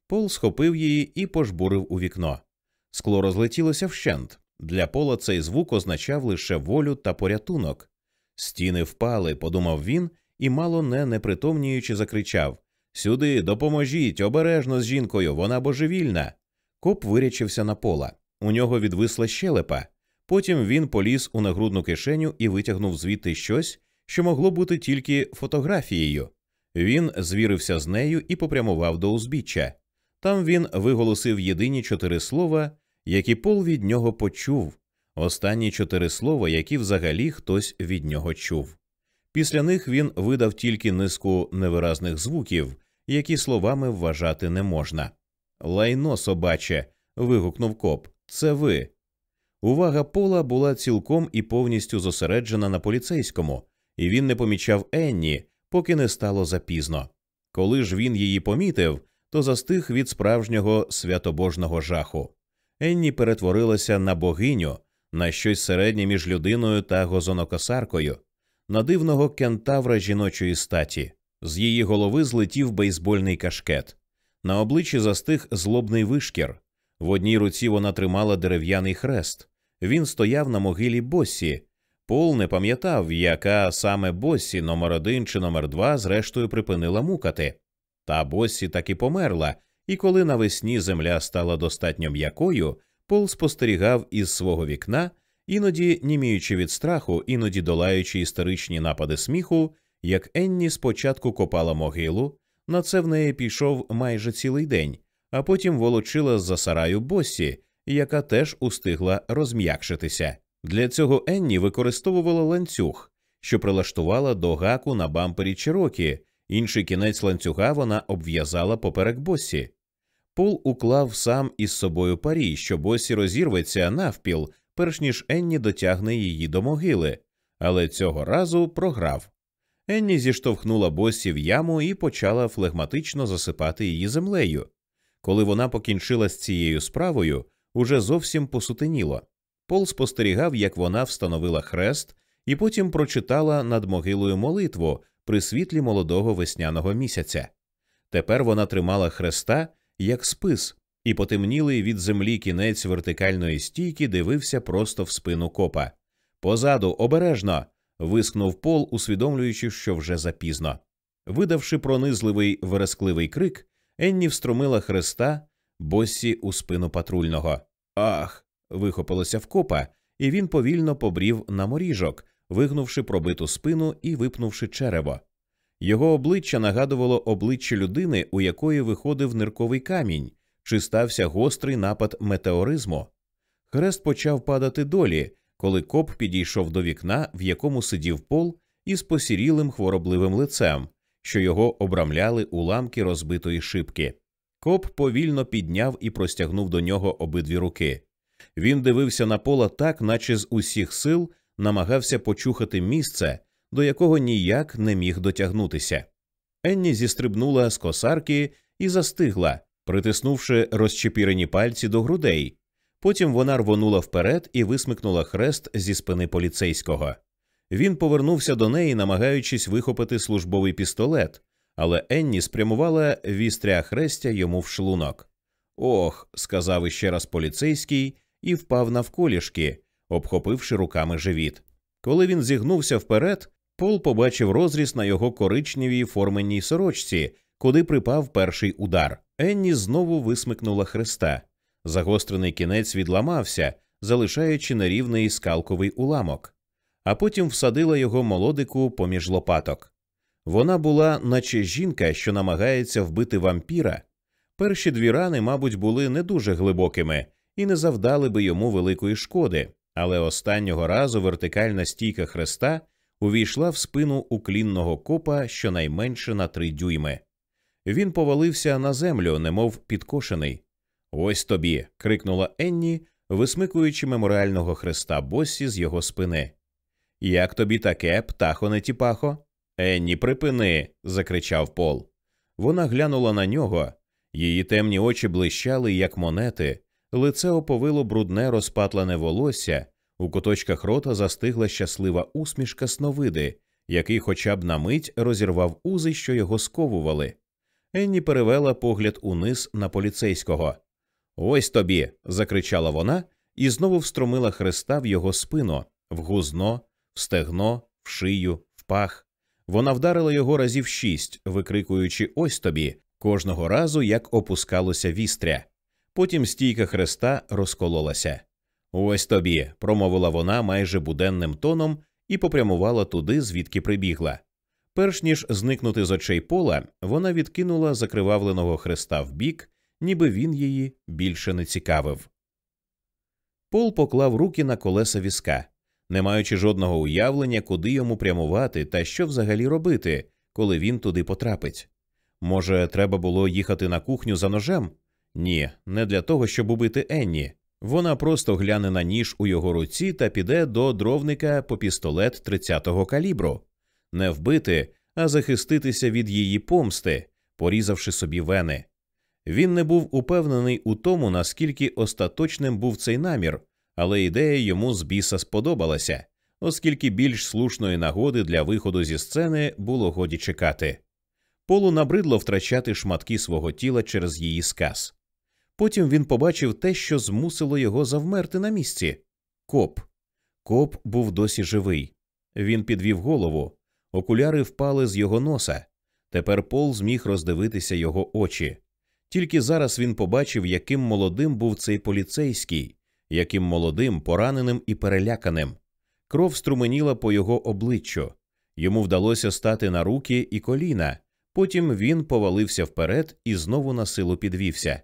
Пол схопив її і пожбурив у вікно. Скло розлетілося вщент. Для пола цей звук означав лише волю та порятунок. Стіни впали, подумав він, і мало не непритомніючи закричав Сюди, допоможіть, обережно з жінкою, вона божевільна. Коп вирячився на пола. У нього відвисла щелепа. Потім він поліз у нагрудну кишеню і витягнув звідти щось, що могло бути тільки фотографією. Він звірився з нею і попрямував до узбіччя. Там він виголосив єдині чотири слова, які Пол від нього почув, останні чотири слова, які взагалі хтось від нього чув. Після них він видав тільки низку невиразних звуків, які словами вважати не можна. Лайно собаче. вигукнув коп. Це ви. Увага Пола була цілком і повністю зосереджена на поліцейському, і він не помічав Енні, поки не стало запізно. Коли ж він її помітив, то застиг від справжнього святобожного жаху. Енні перетворилася на богиню, на щось середнє між людиною та гозонокосаркою, на дивного кентавра жіночої статі. З її голови злетів бейсбольний кашкет. На обличчі застиг злобний вишкір. В одній руці вона тримала дерев'яний хрест. Він стояв на могилі Боссі. Пол не пам'ятав, яка саме Боссі номер один чи номер два зрештою припинила мукати. Та Боссі таки померла, і коли навесні земля стала достатньо м'якою, Пол спостерігав із свого вікна, іноді німіючи від страху, іноді долаючи історичні напади сміху, як Енні спочатку копала могилу, на це в неї пішов майже цілий день, а потім волочила за сараю Боссі, яка теж устигла розм'якшитися. Для цього Енні використовувала ланцюг, що прилаштувала до гаку на бампері Чирокі, інший кінець ланцюга вона обв'язала поперек Боссі. Пол уклав сам із собою парі, що Боссі розірветься навпіл, перш ніж Енні дотягне її до могили, але цього разу програв. Енні зіштовхнула Боссі в яму і почала флегматично засипати її землею. Коли вона покінчила з цією справою, уже зовсім посутеніло. Пол спостерігав, як вона встановила хрест, і потім прочитала над могилою молитву при світлі молодого весняного місяця. Тепер вона тримала хреста як спис, і потемнілий від землі кінець вертикальної стійки дивився просто в спину копа. Позаду, обережно. вискнув пол, усвідомлюючи, що вже запізно. Видавши пронизливий верескливий крик, Енні встромила хреста Боссі у спину патрульного. Ах. вихопилося в копа, і він повільно побрів на моріжок, вигнувши пробиту спину і випнувши черево. Його обличчя нагадувало обличчя людини, у якої виходив нирковий камінь, чи стався гострий напад метеоризму. Хрест почав падати долі, коли коп підійшов до вікна, в якому сидів пол із посірілим хворобливим лицем, що його обрамляли уламки розбитої шибки. Коп повільно підняв і простягнув до нього обидві руки. Він дивився на пола так, наче з усіх сил намагався почухати місце, до якого ніяк не міг дотягнутися. Енні зістрибнула з косарки і застигла, притиснувши розчепірені пальці до грудей. Потім вона рвонула вперед і висмикнула хрест зі спини поліцейського. Він повернувся до неї, намагаючись вихопити службовий пістолет, але Енні спрямувала вістря хрестя йому в шлунок. Ох, сказав іще раз поліцейський і впав навколішки, обхопивши руками живіт. Коли він зігнувся вперед, Пол побачив розріз на його коричневій форменній сорочці, куди припав перший удар. Енні знову висмикнула хреста. Загострений кінець відламався, залишаючи нерівний скалковий уламок, а потім всадила його молодику поміж лопаток. Вона була, наче жінка, що намагається вбити вампіра. Перші дві рани, мабуть, були не дуже глибокими і не завдали би йому великої шкоди, але останнього разу вертикальна стійка хреста увійшла в спину уклінного копа щонайменше на три дюйми. Він повалився на землю, немов підкошений. Ось тобі. крикнула Енні, висмикуючи меморіального хреста Боссі з його спини. Як тобі таке, птахо не тіпахо? Енні, припини. закричав Пол. Вона глянула на нього. Її темні очі блищали, як монети, лице оповило брудне розпатлене волосся, у куточках рота застигла щаслива усмішка сновиди, який хоча б на мить розірвав узи, що його сковували. Енні перевела погляд униз на поліцейського. Ось тобі. закричала вона і знову встромила хреста в його спину, в гузно, в стегно, в шию, в пах. Вона вдарила його разів шість, викрикуючи ось тобі, кожного разу як опускалося вістря. Потім стійка хреста розкололася. Ось тобі, промовила вона майже буденним тоном і попрямувала туди, звідки прибігла. Перш ніж зникнути з очей пола, вона відкинула закривавленого хреста вбік, ніби він її більше не цікавив. Пол поклав руки на колеса візка, не маючи жодного уявлення, куди йому прямувати та що взагалі робити, коли він туди потрапить. Може, треба було їхати на кухню за ножем? Ні, не для того, щоб убити Енні. Вона просто гляне на ніж у його руці та піде до дровника по пістолет 30-го калібру, не вбити, а захиститися від її помсти, порізавши собі вени. Він не був упевнений у тому, наскільки остаточним був цей намір, але ідея йому з біса сподобалася, оскільки більш слушної нагоди для виходу зі сцени було годі чекати. Полу набридло втрачати шматки свого тіла через її сказ. Потім він побачив те, що змусило його завмерти на місці. Коп. Коп був досі живий. Він підвів голову, окуляри впали з його носа. Тепер Пол зміг роздивитися його очі. Тільки зараз він побачив, яким молодим був цей поліцейський, яким молодим, пораненим і переляканим. Кров струменіла по його обличчю. Йому вдалося стати на руки і коліна. Потім він повалився вперед і знову на силу підвівся.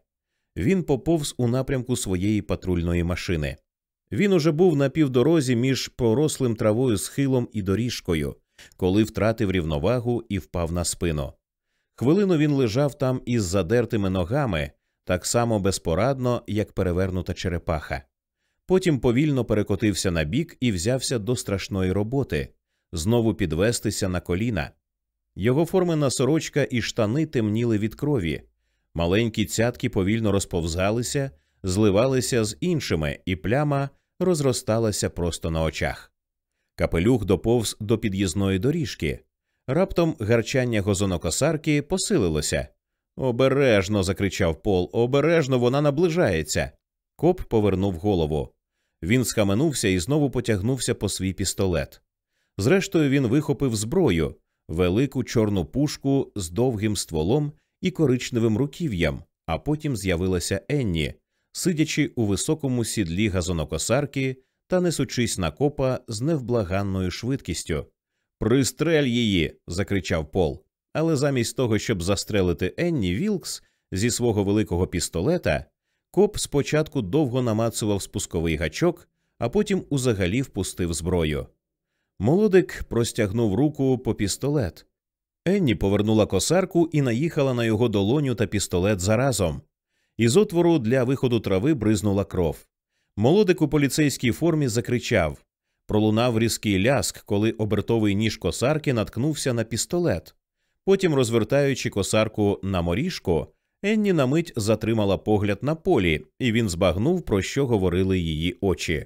Він поповз у напрямку своєї патрульної машини. Він уже був на півдорозі між порослим травою схилом і доріжкою, коли втратив рівновагу і впав на спину. Хвилину він лежав там із задертими ногами, так само безпорадно, як перевернута черепаха. Потім повільно перекотився на бік і взявся до страшної роботи знову підвестися на коліна. Його формена сорочка і штани темніли від крові. Маленькі цятки повільно розповзалися, зливалися з іншими, і пляма розросталася просто на очах. Капелюх доповз до під'їзної доріжки. Раптом гарчання газонокосарки посилилося. Обережно. закричав Пол, обережно вона наближається. Коп повернув голову. Він схаменувся і знову потягнувся по свій пістолет. Зрештою, він вихопив зброю, велику чорну пушку з довгим стволом і коричневим руків'ям, а потім з'явилася Енні, сидячи у високому сідлі газонокосарки та несучись на копа з невблаганною швидкістю. Пристрель її. закричав Пол. Але замість того, щоб застрелити Енні Вілкс зі свого великого пістолета, коп спочатку довго намацував спусковий гачок, а потім узагалі впустив зброю. Молодик простягнув руку по пістолет. Енні повернула косарку і наїхала на його долоню та пістолет заразом. Із отвору для виходу трави бризнула кров. Молодик у поліцейській формі закричав Пролунав різкий ляск, коли обертовий ніж косарки наткнувся на пістолет. Потім, розвертаючи косарку на моріжку, Енні на мить затримала погляд на полі, і він збагнув, про що говорили її очі.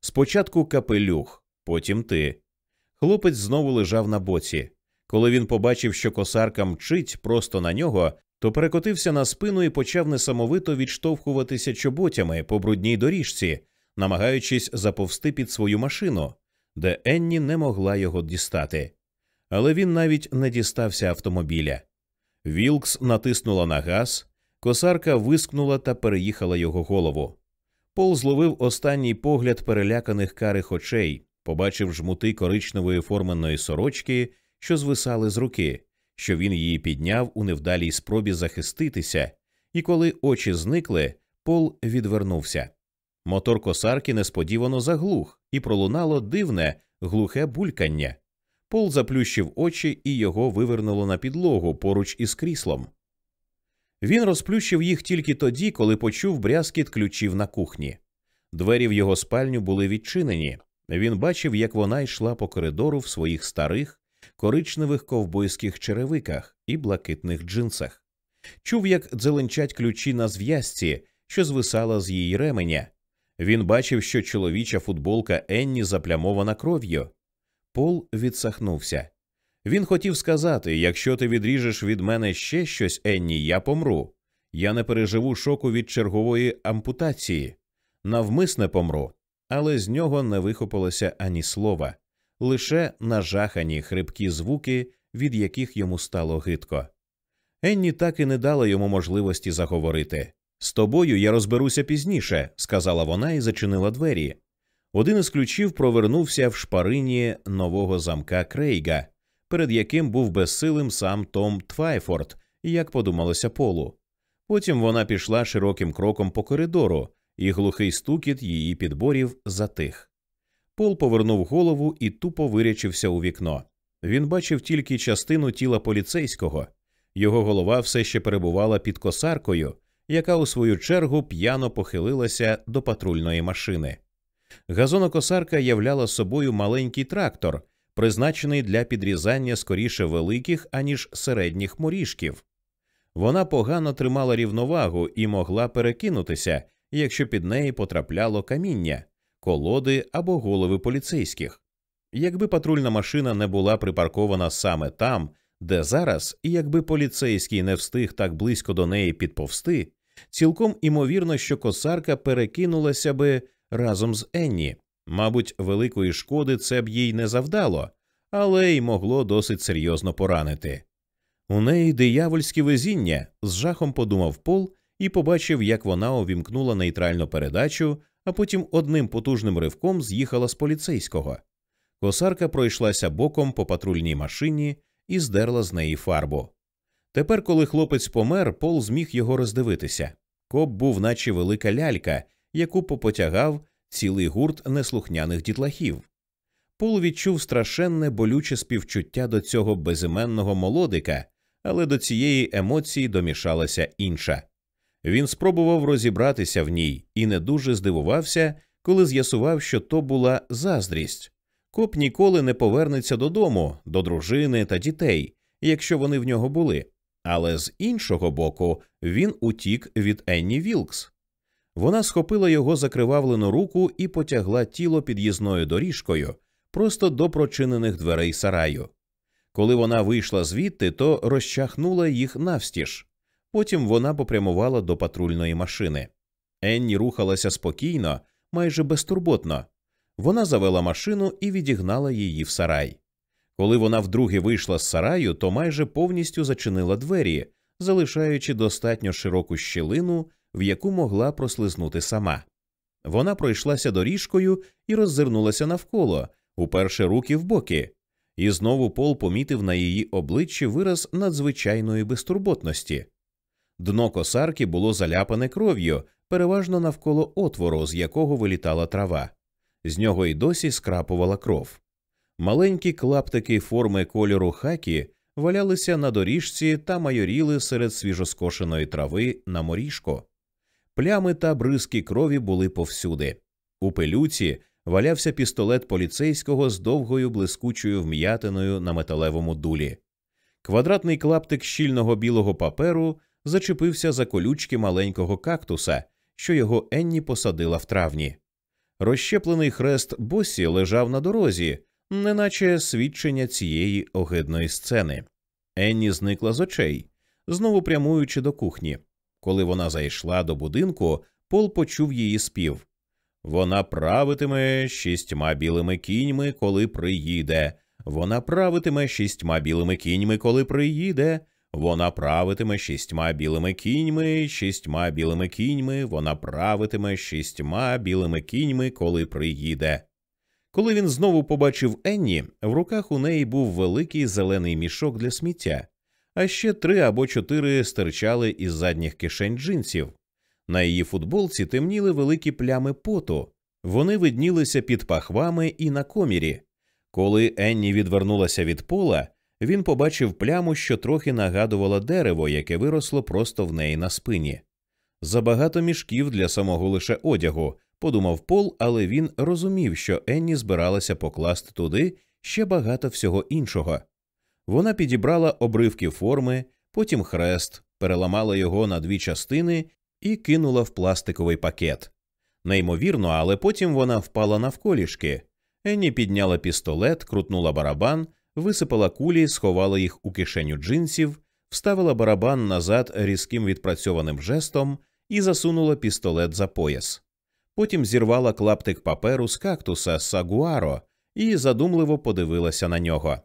Спочатку капелюх, потім ти. Хлопець знову лежав на боці. Коли він побачив, що косарка мчить просто на нього, то перекотився на спину і почав несамовито відштовхуватися чоботями по брудній доріжці, намагаючись заповзти під свою машину, де Енні не могла його дістати. Але він навіть не дістався автомобіля. Вілкс натиснула на газ, косарка вискнула та переїхала його голову. Пол зловив останній погляд переляканих карих очей, побачив жмути коричневої форменної сорочки, що звисали з руки, що він її підняв у невдалій спробі захиститися, і коли очі зникли, Пол відвернувся. Мотор косарки несподівано заглух, і пролунало дивне, глухе булькання. Пол заплющив очі і його вивернуло на підлогу поруч із кріслом. Він розплющив їх тільки тоді, коли почув брязкіт ключів на кухні. Двері в його спальню були відчинені. Він бачив, як вона йшла по коридору в своїх старих, коричневих ковбойських черевиках і блакитних джинсах. Чув, як дзеленчать ключі на зв'язці, що звисала з її ременя. Він бачив, що чоловіча футболка Енні заплямована кров'ю. Пол відсахнувся. Він хотів сказати якщо ти відріжеш від мене ще щось, Енні, я помру. Я не переживу шоку від чергової ампутації. Навмисне помру. Але з нього не вихопилося ані слова, лише нажахані хрипкі звуки, від яких йому стало гидко. Енні так і не дала йому можливості заговорити. З тобою я розберуся пізніше, сказала вона і зачинила двері. Один із ключів провернувся в шпарині нового замка Крейга, перед яким був безсилим сам Том Твайфорд, як подумалося полу. Потім вона пішла широким кроком по коридору, і глухий стукіт її підборів затих. Пол повернув голову і тупо вирячився у вікно. Він бачив тільки частину тіла поліцейського. Його голова все ще перебувала під косаркою, яка у свою чергу п'яно похилилася до патрульної машини. Газонокосарка являла собою маленький трактор, призначений для підрізання скоріше великих, аніж середніх моріжків. Вона погано тримала рівновагу і могла перекинутися, якщо під неї потрапляло каміння, колоди або голови поліцейських. Якби патрульна машина не була припаркована саме там, де зараз, і якби поліцейський не встиг так близько до неї підповсти, цілком імовірно, що косарка перекинулася би разом з Енні. Мабуть, великої шкоди це б їй не завдало, але й могло досить серйозно поранити. У неї диявольське везіння, з жахом подумав Пол і побачив, як вона увімкнула нейтральну передачу, а потім одним потужним ривком з'їхала з поліцейського. Косарка пройшлася боком по патрульній машині і здерла з неї фарбу. Тепер, коли хлопець помер, Пол зміг його роздивитися. Коп був, наче велика лялька, яку попотягав цілий гурт неслухняних дітлахів. Пол відчув страшенне болюче співчуття до цього безіменного молодика, але до цієї емоції домішалася інша. Він спробував розібратися в ній і не дуже здивувався, коли з'ясував, що то була заздрість. Коп ніколи не повернеться додому, до дружини та дітей, якщо вони в нього були. Але з іншого боку, він утік від Енні Вілкс. Вона схопила його закривавлену руку і потягла тіло під'їзною доріжкою просто до прочинених дверей сараю. Коли вона вийшла звідти, то розчахнула їх навстіж. Потім вона попрямувала до патрульної машини. Енні рухалася спокійно, майже безтурботно. Вона завела машину і відігнала її в сарай. Коли вона вдруге вийшла з сараю, то майже повністю зачинила двері, залишаючи достатньо широку щілину, в яку могла прослизнути сама. Вона пройшлася доріжкою і роззирнулася навколо, уперше руки в боки, і знову Пол помітив на її обличчі вираз надзвичайної безтурботності. Дно косарки було заляпане кров'ю, переважно навколо отвору, з якого вилітала трава. З нього й досі скрапувала кров. Маленькі клаптики форми кольору хакі валялися на доріжці та майоріли серед свіжоскошеної трави на моріжко. Плями та бризки крові були повсюди. У пилюці валявся пістолет поліцейського з довгою блискучою вм'ятиною на металевому дулі. Квадратний клаптик щільного білого паперу зачепився за колючки маленького кактуса, що його Енні посадила в травні. Розщеплений хрест босі лежав на дорозі, неначе свідчення цієї огидної сцени. Енні зникла з очей, знову прямуючи до кухні. Коли вона зайшла до будинку, Пол почув її спів. Вона правитиме шістьма білими кіньми, коли приїде. Вона правитиме шістьма білими кіньми, коли приїде. Вона правитиме шістьма білими кіньми, шістьма білими кіньми, вона правитиме шістьма білими кіньми, коли приїде. Коли він знову побачив Енні, в руках у неї був великий зелений мішок для сміття, а ще три або чотири стирчали із задніх кишень джинсів. На її футболці темніли великі плями поту, вони виднілися під пахвами і на комірі. Коли Енні відвернулася від пола, він побачив пляму, що трохи нагадувала дерево, яке виросло просто в неї на спині. Забагато мішків для самого лише одягу, подумав Пол, але він розумів, що Енні збиралася покласти туди ще багато всього іншого. Вона підібрала обривки форми, потім хрест, переламала його на дві частини і кинула в пластиковий пакет. Неймовірно, але потім вона впала навколішки. Енні підняла пістолет, крутнула барабан, висипала кулі, сховала їх у кишеню джинсів, вставила барабан назад різким відпрацьованим жестом і засунула пістолет за пояс. Потім зірвала клаптик паперу з кактуса сагуаро і задумливо подивилася на нього.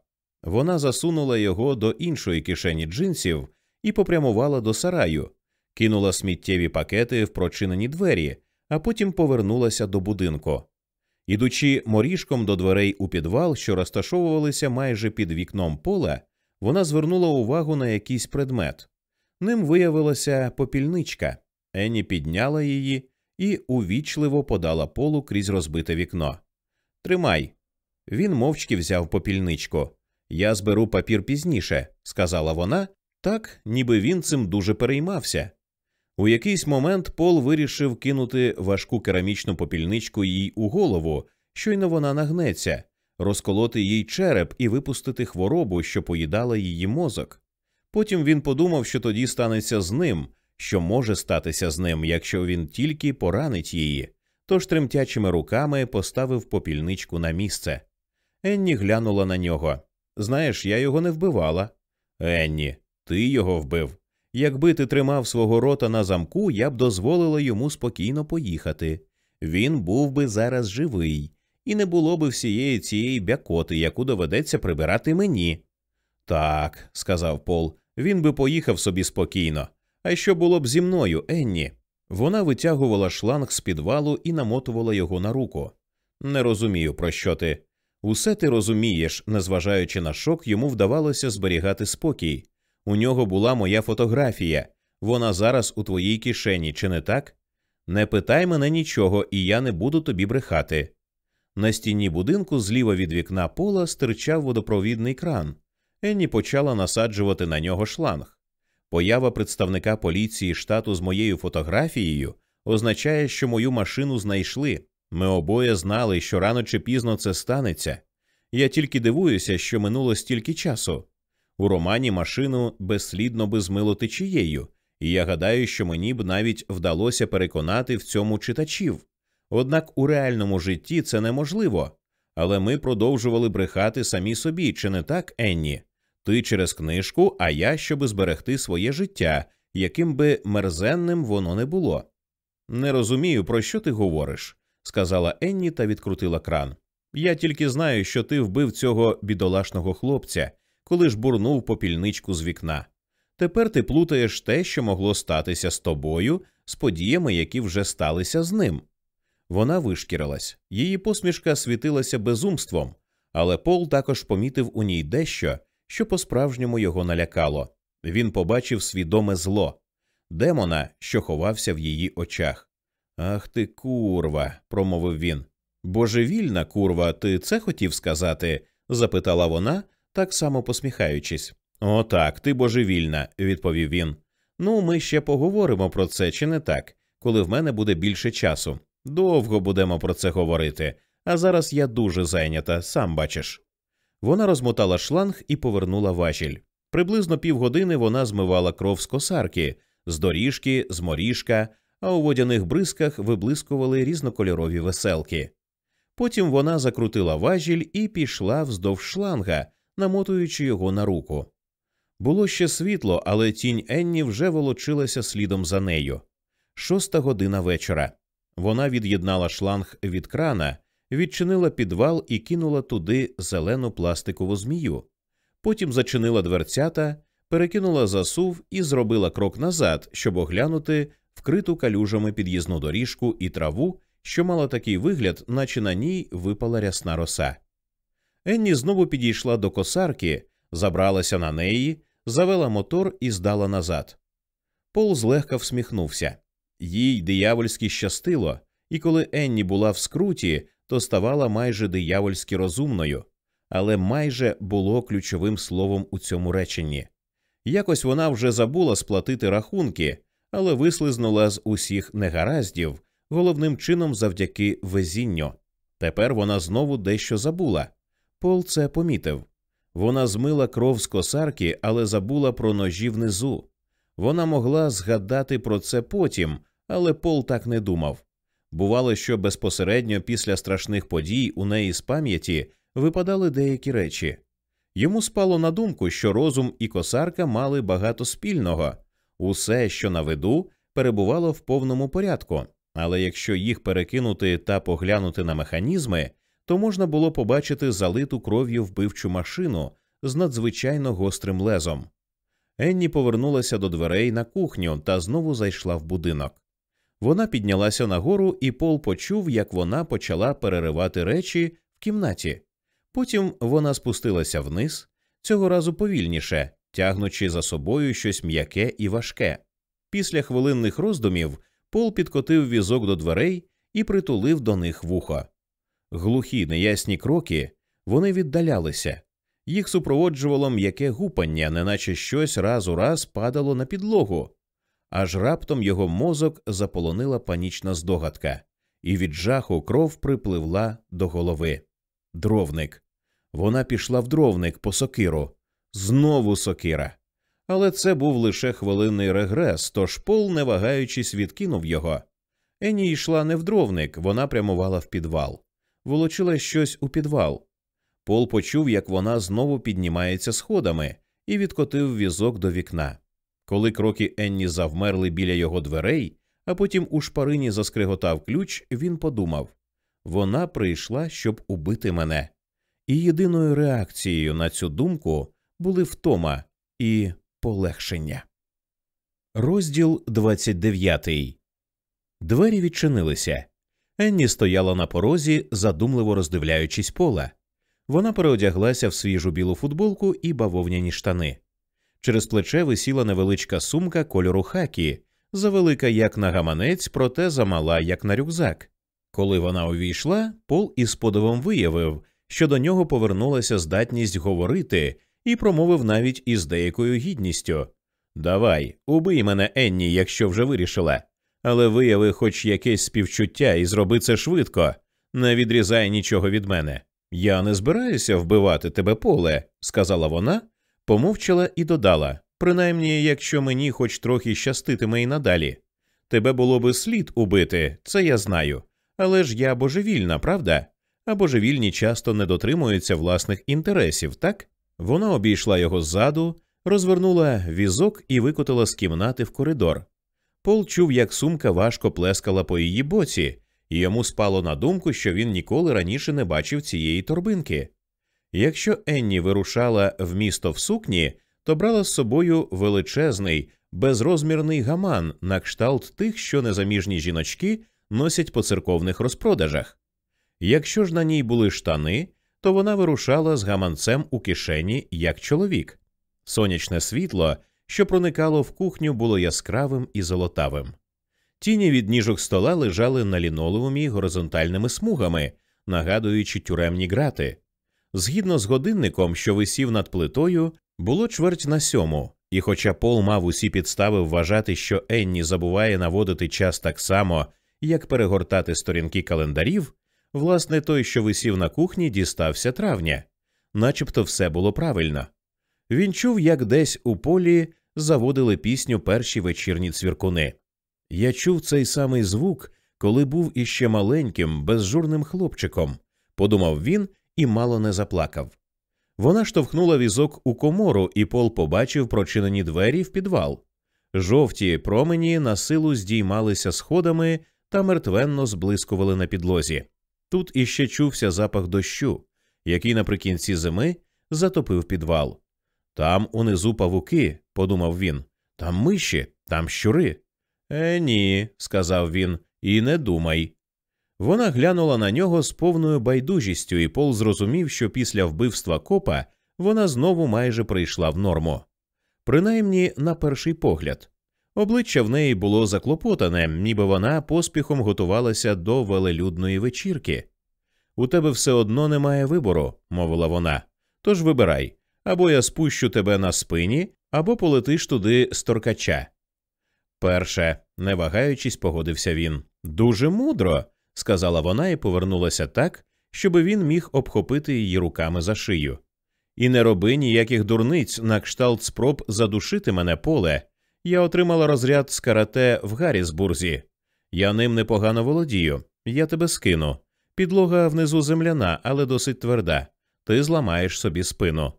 Вона засунула його до іншої кишені джинсів і попрямувала до сараю, кинула сміттєві пакети в прочинені двері, а потім повернулася до будинку. Ідучи моріжком до дверей у підвал, що розташовувалися майже під вікном пола, вона звернула увагу на якийсь предмет. Ним виявилася попільничка. Енні підняла її і увічливо подала полу крізь розбите вікно. Тримай. Він мовчки взяв попільничку. Я зберу папір пізніше, сказала вона, так, ніби він цим дуже переймався. У якийсь момент Пол вирішив кинути важку керамічну попільничку їй у голову, щойно вона нагнеться, розколоти їй череп і випустити хворобу, що поїдала її мозок. Потім він подумав, що тоді станеться з ним, що може статися з ним, якщо він тільки поранить її, тож тремтячими руками поставив попільничку на місце. Енні глянула на нього. Знаєш, я його не вбивала. Енні, ти його вбив. Якби ти тримав свого рота на замку, я б дозволила йому спокійно поїхати. Він був би зараз живий, і не було б всієї цієї бякоти, яку доведеться прибирати мені. Так, сказав Пол, він би поїхав собі спокійно. А що було б зі мною, Енні? Вона витягувала шланг з підвалу і намотувала його на руку. Не розумію, про що ти. Усе ти розумієш, незважаючи на шок, йому вдавалося зберігати спокій. У нього була моя фотографія. Вона зараз у твоїй кишені, чи не так? Не питай мене нічого, і я не буду тобі брехати. На стіні будинку зліва від вікна пола стирчав водопровідний кран. Енні почала насаджувати на нього шланг. Поява представника поліції штату з моєю фотографією означає, що мою машину знайшли. Ми обоє знали, що рано чи пізно це станеться. Я тільки дивуюся, що минуло стільки часу. У романі машину безслідно би змило течією, і я гадаю, що мені б навіть вдалося переконати в цьому читачів. Однак у реальному житті це неможливо. Але ми продовжували брехати самі собі, чи не так, Енні? Ти через книжку, а я, щоби зберегти своє життя, яким би мерзенним воно не було. Не розумію, про що ти говориш, сказала Енні та відкрутила кран. Я тільки знаю, що ти вбив цього бідолашного хлопця, коли ж бурнув попільничку з вікна. Тепер ти плутаєш те, що могло статися з тобою, з подіями, які вже сталися з ним. Вона вишкірилась, її посмішка світилася безумством, але Пол також помітив у ній дещо, що по справжньому його налякало. Він побачив свідоме зло, демона, що ховався в її очах. Ах ти, курва, промовив він. Божевільна курва, ти це хотів сказати? запитала вона, так само посміхаючись. «О, так, ти божевільна, відповів він. Ну, ми ще поговоримо про це, чи не так, коли в мене буде більше часу. Довго будемо про це говорити, а зараз я дуже зайнята, сам бачиш. Вона розмотала шланг і повернула важіль. Приблизно півгодини вона змивала кров з косарки, з доріжки, з моріжка, а у водяних бризках виблискували різнокольорові веселки. Потім вона закрутила важіль і пішла вздовж шланга, намотуючи його на руку. Було ще світло, але тінь Енні вже волочилася слідом за нею. Шоста година вечора. Вона від'єднала шланг від крана, відчинила підвал і кинула туди зелену пластикову змію. Потім зачинила дверцята, перекинула засув і зробила крок назад, щоб оглянути вкриту калюжами під'їзну доріжку і траву, що мала такий вигляд, наче на ній випала рясна роса. Енні знову підійшла до косарки, забралася на неї, завела мотор і здала назад. Пол злегка всміхнувся. Їй диявольськи щастило, і коли Енні була в скруті, то ставала майже диявольськи розумною, але майже було ключовим словом у цьому реченні. Якось вона вже забула сплатити рахунки, але вислизнула з усіх негараздів, головним чином завдяки везінню. Тепер вона знову дещо забула. Пол це помітив. Вона змила кров з косарки, але забула про ножі внизу. Вона могла згадати про це потім, але Пол так не думав. Бувало, що безпосередньо після страшних подій у неї з пам'яті випадали деякі речі. Йому спало на думку, що розум і косарка мали багато спільного, усе, що на виду, перебувало в повному порядку, але якщо їх перекинути та поглянути на механізми, то можна було побачити залиту кров'ю вбивчу машину з надзвичайно гострим лезом. Енні повернулася до дверей на кухню та знову зайшла в будинок. Вона піднялася нагору, і Пол почув, як вона почала переривати речі в кімнаті. Потім вона спустилася вниз, цього разу повільніше, тягнучи за собою щось м'яке і важке. Після хвилинних роздумів Пол підкотив візок до дверей і притулив до них вухо. Глухі неясні кроки вони віддалялися, їх супроводжувало м'яке гупання, неначе щось раз у раз падало на підлогу. Аж раптом його мозок заполонила панічна здогадка, і від жаху кров припливла до голови. Дровник. Вона пішла в дровник по сокиру. Знову сокира. Але це був лише хвилинний регрес, тож пол, не вагаючись, відкинув його. Ені йшла не в дровник, вона прямувала в підвал, волочила щось у підвал. Пол почув, як вона знову піднімається сходами, і відкотив візок до вікна. Коли кроки Енні завмерли біля його дверей, а потім у шпарині заскриготав ключ, він подумав вона прийшла, щоб убити мене. І єдиною реакцією на цю думку були втома і полегшення. Розділ 29 Двері відчинилися. Енні стояла на порозі, задумливо роздивляючись пола. Вона переодяглася в свіжу білу футболку і бавовняні штани. Через плече висіла невеличка сумка кольору хакі, завелика як на гаманець, проте замала як на рюкзак. Коли вона увійшла, Пол із подивом виявив, що до нього повернулася здатність говорити, і промовив навіть із деякою гідністю Давай, убий мене, Енні, якщо вже вирішила. Але вияви хоч якесь співчуття і зроби це швидко, не відрізай нічого від мене. Я не збираюся вбивати тебе поле, сказала вона, помовчала і додала принаймні, якщо мені хоч трохи щаститиме і надалі. Тебе було би слід убити, це я знаю. Але ж я божевільна, правда? А божевільні часто не дотримуються власних інтересів, так? Вона обійшла його ззаду, розвернула візок і викотила з кімнати в коридор. Пол чув, як сумка важко плескала по її боці, і йому спало на думку, що він ніколи раніше не бачив цієї торбинки. Якщо Енні вирушала в місто в сукні, то брала з собою величезний, безрозмірний гаман на кшталт тих, що незаміжні жіночки носять по церковних розпродажах. Якщо ж на ній були штани, то вона вирушала з гаманцем у кишені як чоловік. Сонячне світло, що проникало в кухню, було яскравим і золотавим. Тіні від ніжок стола лежали на лінолеумі горизонтальними смугами, нагадуючи тюремні грати. Згідно з годинником, що висів над плитою, було чверть на сьому, і, хоча Пол мав усі підстави вважати, що Енні забуває наводити час так само, як перегортати сторінки календарів, власне, той, що висів на кухні, дістався травня, начебто все було правильно. Він чув, як десь у полі заводили пісню перші вечірні цвіркуни. Я чув цей самий звук, коли був іще маленьким, безжурним хлопчиком, подумав він і мало не заплакав. Вона штовхнула візок у комору, і Пол побачив прочинені двері в підвал. Жовті промені на силу здіймалися сходами та мертвенно зблискували на підлозі. Тут іще чувся запах дощу, який наприкінці зими затопив підвал. Там унизу павуки, подумав він, там миші, там щури. Е, ні, сказав він, і не думай. Вона глянула на нього з повною байдужістю, і Пол зрозумів, що після вбивства копа вона знову майже прийшла в норму. Принаймні на перший погляд. Обличчя в неї було заклопотане, ніби вона поспіхом готувалася до велелюдної вечірки. У тебе все одно немає вибору, мовила вона. Тож вибирай або я спущу тебе на спині, або полетиш туди з торкача. Перше, не вагаючись, погодився він. Дуже мудро, сказала вона і повернулася так, щоби він міг обхопити її руками за шию. І не роби ніяких дурниць на кшталт спроб задушити мене поле. Я отримала розряд з карате в Гаррісбурзі. Я ним непогано володію. Я тебе скину. Підлога внизу земляна, але досить тверда. Ти зламаєш собі спину.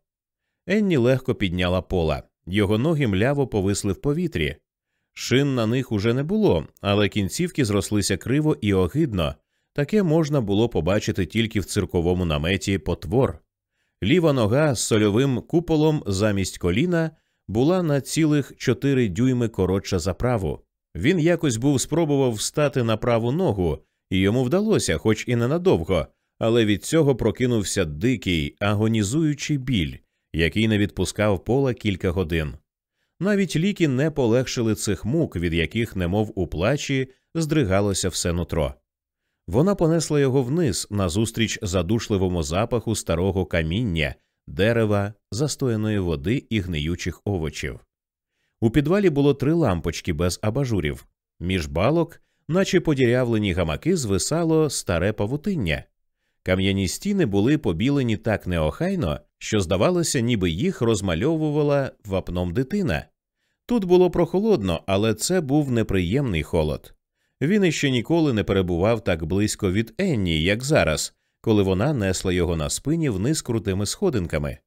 Енні легко підняла пола. Його ноги мляво повисли в повітрі. Шин на них уже не було, але кінцівки зрослися криво і огидно. Таке можна було побачити тільки в цирковому наметі потвор. Ліва нога з сольовим куполом замість коліна була на цілих чотири дюйми коротша за праву. Він якось був спробував встати на праву ногу, і йому вдалося, хоч і ненадовго, але від цього прокинувся дикий, агонізуючий біль, який не відпускав пола кілька годин. Навіть ліки не полегшили цих мук, від яких, немов у плачі, здригалося все нутро. Вона понесла його вниз назустріч задушливому запаху старого каміння, дерева, застояної води і гниючих овочів. У підвалі було три лампочки без абажурів. Між балок, наче подірявлені гамаки, звисало старе павутиння. Кам'яні стіни були побілені так неохайно, що, здавалося, ніби їх розмальовувала вапном дитина. Тут було прохолодно, але це був неприємний холод. Він іще ніколи не перебував так близько від Енні, як зараз, коли вона несла його на спині вниз крутими сходинками.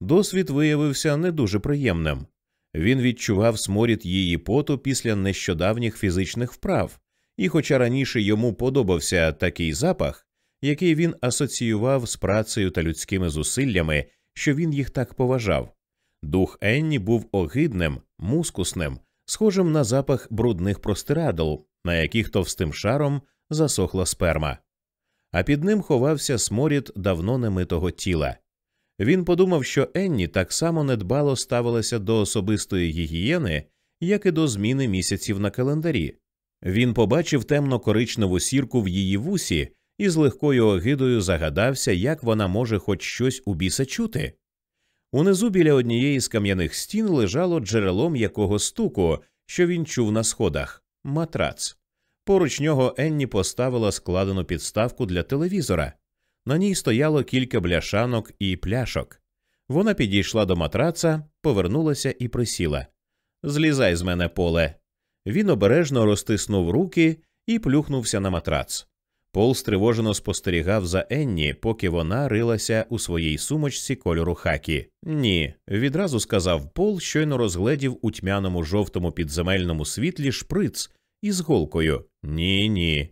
Досвід виявився не дуже приємним. Він відчував сморід її поту після нещодавніх фізичних вправ, і, хоча раніше йому подобався такий запах, який він асоціював з працею та людськими зусиллями, що він їх так поважав. Дух Енні був огидним, мускусним, схожим на запах брудних простирадл, на яких товстим шаром засохла сперма. А під ним ховався сморід давно немитого тіла. Він подумав, що Енні так само недбало ставилася до особистої гігієни, як і до зміни місяців на календарі. Він побачив темно коричневу сірку в її вусі і з легкою огидою загадався, як вона може хоч щось у біса чути. Унизу біля однієї з кам'яних стін лежало джерело м'якого стуку, що він чув на сходах матрац. Поруч нього Енні поставила складену підставку для телевізора. На ній стояло кілька бляшанок і пляшок. Вона підійшла до матраца, повернулася і присіла. Злізай з мене поле. Він обережно розтиснув руки і плюхнувся на матрац. Пол стривожено спостерігав за Енні, поки вона рилася у своїй сумочці кольору хакі. Ні, відразу сказав Пол, щойно розгледів у тьмяному жовтому підземельному світлі шприц із голкою. Ні, ні.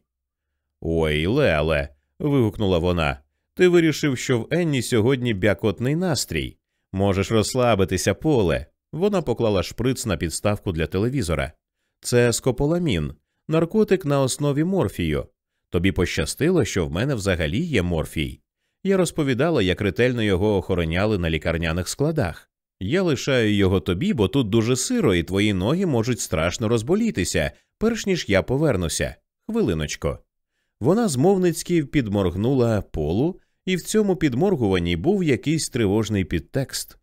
Ой, Леле. вигукнула вона. Ти вирішив, що в Енні сьогодні бякотний настрій. Можеш розслабитися, поле. Вона поклала шприц на підставку для телевізора. Це скополамін, наркотик на основі морфію. Тобі пощастило, що в мене взагалі є морфій. Я розповідала, як ретельно його охороняли на лікарняних складах. Я лишаю його тобі, бо тут дуже сиро, і твої ноги можуть страшно розболітися, перш ніж я повернуся. Хвилиночко. Вона змовницьки підморгнула полу, і в цьому підморгуванні був якийсь тривожний підтекст.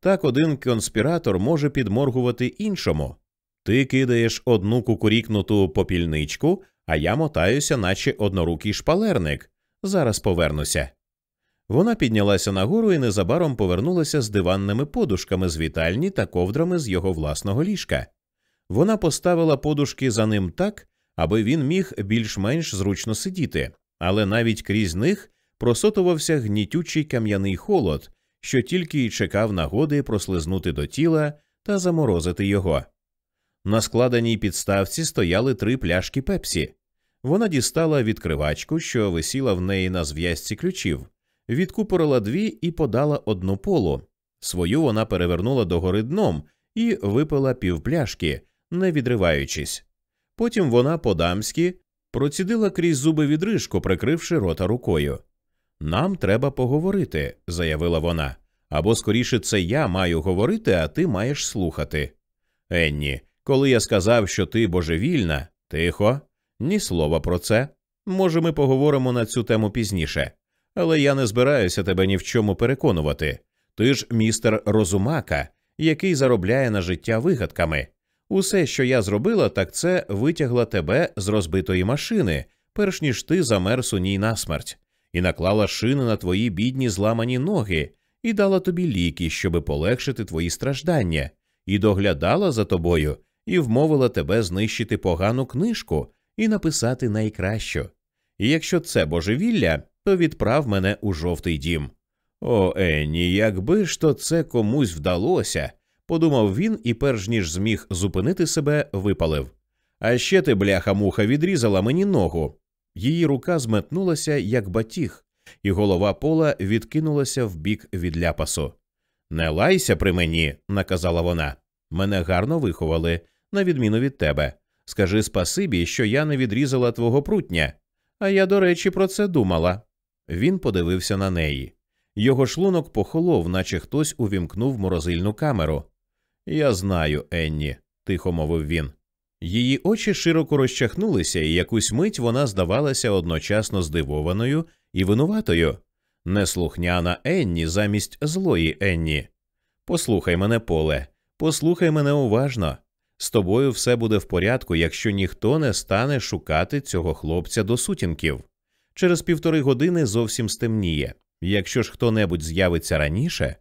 Так один конспіратор може підморгувати іншому. Ти кидаєш одну кукурікнуту попільничку, а я мотаюся, наче однорукий шпалерник. Зараз повернуся. Вона піднялася нагору і незабаром повернулася з диванними подушками з вітальні та ковдрами з його власного ліжка. Вона поставила подушки за ним так, аби він міг більш-менш зручно сидіти, але навіть крізь них просотувався гнітючий кам'яний холод, що тільки й чекав нагоди прослизнути до тіла та заморозити його. На складеній підставці стояли три пляшки пепсі. Вона дістала відкривачку, що висіла в неї на зв'язці ключів, відкупорила дві і подала одну полу. Свою вона перевернула догори дном і випила півпляшки, не відриваючись. Потім вона по дамськи процідила крізь зуби відрижку, прикривши рота рукою. Нам треба поговорити, заявила вона. Або скоріше це я маю говорити, а ти маєш слухати. Енні, коли я сказав, що ти божевільна, тихо, ні слова про це. Може, ми поговоримо на цю тему пізніше, але я не збираюся тебе ні в чому переконувати. Ти ж містер Розумака, який заробляє на життя вигадками. Усе, що я зробила, так це витягла тебе з розбитої машини, перш ніж ти замерз у ній насмерть, і наклала шини на твої бідні зламані ноги, і дала тобі ліки, щоби полегшити твої страждання, і доглядала за тобою, і вмовила тебе знищити погану книжку і написати найкращу. І якщо це божевілля, то відправ мене у жовтий дім. О, Енні, якби ж то це комусь вдалося, подумав він і, перш ніж зміг зупинити себе, випалив. А ще ти, бляха муха, відрізала мені ногу. Її рука зметнулася, як батіг, і голова пола відкинулася в бік від ляпасу. Не лайся при мені, наказала вона. Мене гарно виховали, на відміну від тебе. Скажи спасибі, що я не відрізала твого прутня. А я, до речі, про це думала. Він подивився на неї. Його шлунок похолов, наче хтось увімкнув морозильну камеру. Я знаю, Енні, тихо мовив він. Її очі широко розчахнулися, і якусь мить вона здавалася одночасно здивованою і винуватою. Неслухняна Енні замість злої Енні. Послухай мене, поле, послухай мене уважно. З тобою все буде в порядку, якщо ніхто не стане шукати цього хлопця до сутінків. Через півтори години зовсім стемніє. Якщо ж хто небудь з'явиться раніше,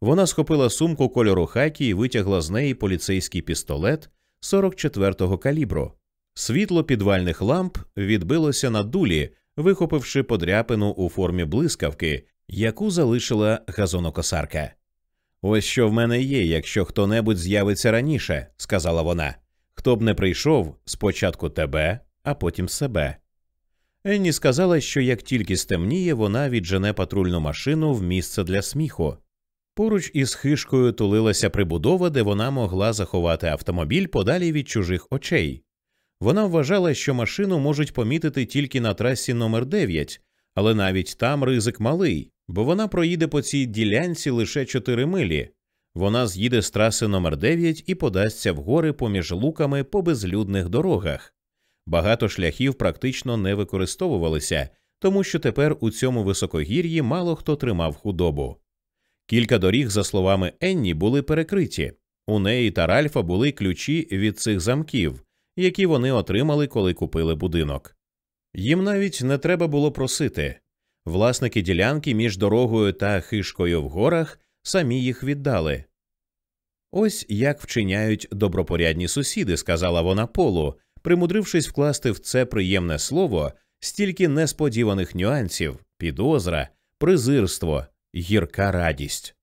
вона схопила сумку кольору хакі і витягла з неї поліцейський пістолет 44-го калібру. Світло підвальних ламп відбилося на дулі, вихопивши подряпину у формі блискавки, яку залишила газонокосарка. Ось що в мене є, якщо хто небудь з'явиться раніше, сказала вона. Хто б не прийшов спочатку тебе, а потім себе. Енні сказала, що як тільки стемніє, вона віджене патрульну машину в місце для сміху. Поруч із хишкою тулилася прибудова, де вона могла заховати автомобіль подалі від чужих очей. Вона вважала, що машину можуть помітити тільки на трасі номер 9 але навіть там ризик малий, бо вона проїде по цій ділянці лише 4 милі. Вона з'їде з траси номер 9 і подасться в гори поміж луками по безлюдних дорогах. Багато шляхів практично не використовувалися, тому що тепер у цьому високогір'ї мало хто тримав худобу. Кілька доріг, за словами Енні, були перекриті. У неї та Ральфа були ключі від цих замків, які вони отримали, коли купили будинок. Їм навіть не треба було просити. Власники ділянки між дорогою та хишкою в горах самі їх віддали. Ось як вчиняють добропорядні сусіди, сказала вона Полу, примудрившись вкласти в це приємне слово стільки несподіваних нюансів, підозра, презирство, гірка радість.